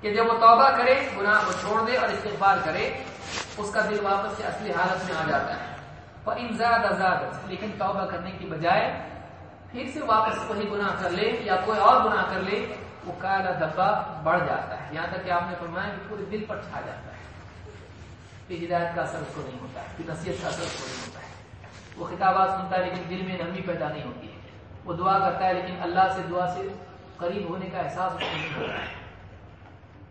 کہ جب وہ توبہ کرے، گناہ کو چھوڑ دے اور استغفار کرے، اس کا دل واپس سے اصلی حالت میں آ جاتا ہے۔ انزاد آزاد لیکن توبہ کرنے کی بجائے پھر سے واپس وہی گناہ کر لے یا کوئی اور گناہ کر لے، وہ کالا دبا بڑھ جاتا ہے۔ یہاں تک کہ آپ نے فرمایا کہ پورے دل پر چھا جاتا ہے۔ پھر ہدایت کا اثر اس کو نہیں ہوتا ہے پھر نصیحت کا اثر اس کو نہیں ہوتا ہے۔ وہ خطابات سنتا ہے لیکن دل میں نرمی پیدا نہیں ہوتی ہے۔ وہ دعا کرتا ہے لیکن اللہ سے دعا سے قریب ہونے کا احساس اس کو نہیں ہوتا۔ ہے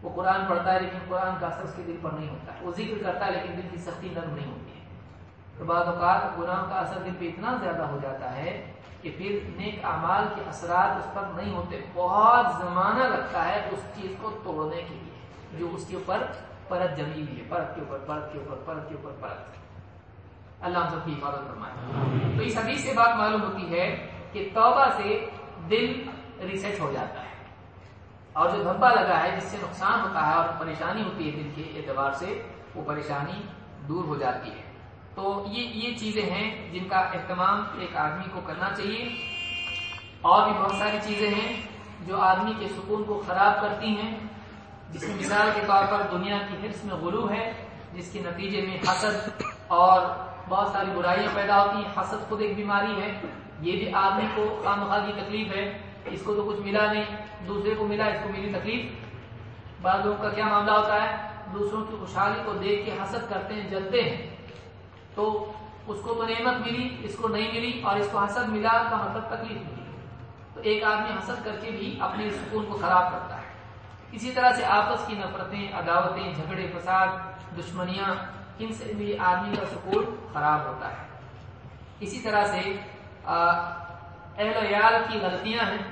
وہ قرآن پڑھتا ہے لیکن قرآن کا اثر اس کے دل پر نہیں ہوتا۔ ہے وہ ذکر کرتا ہے لیکن دل کی سختی نرم نہیں ہوتی ہے۔ تو بعض اوقات گناہ کا اثر دل پہ اتنا زیادہ ہو جاتا ہے کہ پھر نیک اعمال کے اثرات اس پر نہیں ہوتے۔ بہت زمانہ لگتا ہے اس چیز کو توڑنے کے لیے، جو اس کے اوپر پرت جمی ہوئی ہے۔ پرت کے اوپر، پرت کے اوپر، پرت کے اوپر، پرت۔ اللہ ہم سب کی حفاظت فرمائے۔ تو اس حدیث سے بات معلوم ہوتی ہے کہ توبہ سے دل ریسیٹ ہو جاتا ہے۔ اور جو دھبا لگا ہے، جس سے نقصان ہوتا ہے اور پریشانی ہوتی ہے دل کے اعتبار سے، وہ پریشانی دور ہو جاتی ہے۔ تو یہ یہ چیزیں ہیں جن کا اہتمام ایک آدمی کو کرنا چاہیے۔ اور بھی بہت ساری چیزیں ہیں جو آدمی کے سکون کو خراب کرتی ہیں۔ جس میں مثال کے طور پر دنیا کی حرص میں غلو ہے، جس کے نتیجے میں حسد اور بہت ساری برائیاں پیدا ہوتی ہیں، حسد خود ایک بیماری ہے، یہ بھی آدمی کو خام کی تکلیف ہے، اس کو تو کچھ ملا نہیں، دوسرے کو ملا، اس کو میری تکلیف۔ بعض لوگوں کا کیا معاملہ ہوتا ہے، دوسروں کی خوشحالی کو دیکھ کے حسد کرتے ہیں، جلتے ہیں۔ تو اس کو تو نعمت ملی، اس کو نہیں ملی اور اس کو حسد ملا کا مطلب تکلیف ملی تو ایک آدمی حسد کر کے بھی اپنے سکون کو خراب کرتا ہے۔ اسی طرح سے آپس کی نفرتیں، عداوتیں، جھگڑے، فساد، دشمنیاں ان سے بھی آدمی کا سکون خراب ہوتا ہے۔ اسی طرح سے اہل عیال کی غلطیاں ہیں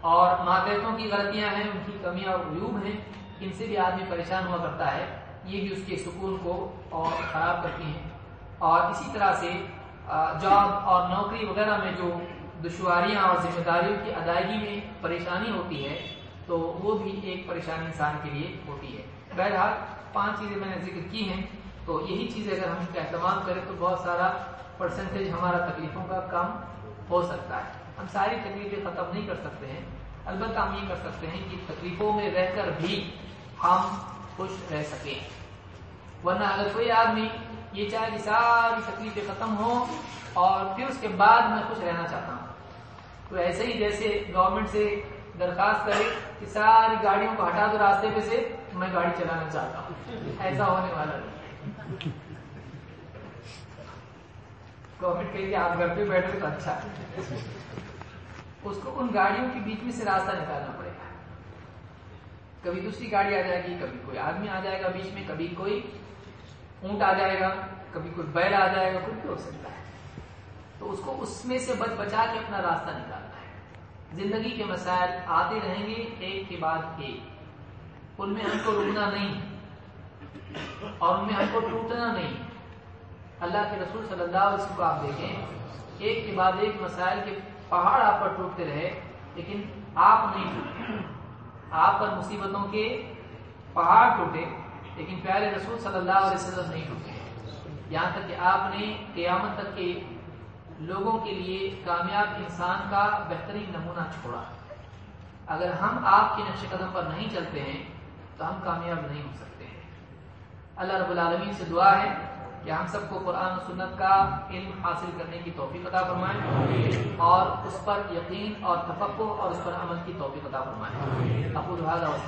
اور ماتحتوں کی غلطیاں ہیں، ان کی کمیاں اور عیوب ہیں، ان سے بھی آدمی پریشان ہوا کرتا ہے۔ یہ بھی اس کے سکون کو اور خراب کرتی ہیں۔ اور اسی طرح سے جاب اور نوکری وغیرہ میں جو دشواریاں اور ذمہ داریوں کی ادائیگی میں پریشانی ہوتی ہے، تو وہ بھی ایک پریشانی انسان کے لیے ہوتی ہے۔ بہرحال، پانچ چیزیں میں نے ذکر کی ہیں۔ تو یہی چیزیں اگر ہم اس کا اہتمام کریں تو بہت سارا پرسنٹیج ہمارا تکلیفوں کا کم ہو سکتا ہے۔ ہم ساری تکلیفیں ختم نہیں کر سکتے ہیں۔ البتہ ہم یہ کر سکتے ہیں کہ تکلیفوں میں رہ کر بھی ہم خوش رہ سکیں۔ ورنہ اگر کوئی آدمی یہ چاہے کہ ساری تکلیفیں ختم ہو اور پھر اس کے بعد میں خوش رہنا چاہتا ہوں، تو ایسے ہی جیسے گورنمنٹ سے درخواست کرے کہ ساری گاڑیوں کو ہٹا دو راستے پہ سے، میں گاڑی چلانا چاہتا ہوں۔ ایسا ہونے والا نہیں۔ گورنمنٹ کہ آپ گھر پہ بیٹھے تو اچھا اس کو ان گاڑیوں کے بیچ میں سے راستہ نکالنا پڑے گا کبھی دوسری گاڑی آ جائے گی کبھی کوئی آدمی آ جائے گا بیچ میں کبھی کوئی اونٹ آ جائے گا کبھی کوئی بیل آ جائے گا کچھ بھی ہو سکتا ہے تو اس کو اس میں سے بچ بچا کے اپنا راستہ نکالنا ہے زندگی کے مسائل آتے رہیں گے ایک کے بعد ایک ان میں ہم کو رکنا نہیں اور ان میں ہم کو ٹوٹنا نہیں۔ اللہ کے رسول صلی اللہ علیہ وسلم کو آپ دیکھیں، ایک کے بعد ایک مسائل کے پہاڑ آپ پر ٹوٹتے رہے، لیکن آپ نہیں ٹوٹے۔ آپ پر مصیبتوں کے پہاڑ ٹوٹے، لیکن پیارے رسول صلی اللہ علیہ وسلم نہیں ٹوٹے۔ یہاں تک کہ آپ نے قیامت تک کے لوگوں کے لیے کامیاب انسان کا بہترین نمونہ چھوڑا۔ اگر ہم آپ کے نقش قدم پر نہیں چلتے ہیں، تو ہم کامیاب نہیں ہو سکتے۔ اللہ رب العالمین سے دعا ہے کہ ہم سب کو قرآن و سنت کا علم حاصل کرنے کی توفیق عطا فرمائیں اور اس پر یقین اور تفقع اور اس پر عمل کی توفیق عطا فرمائیں ابو رحال اور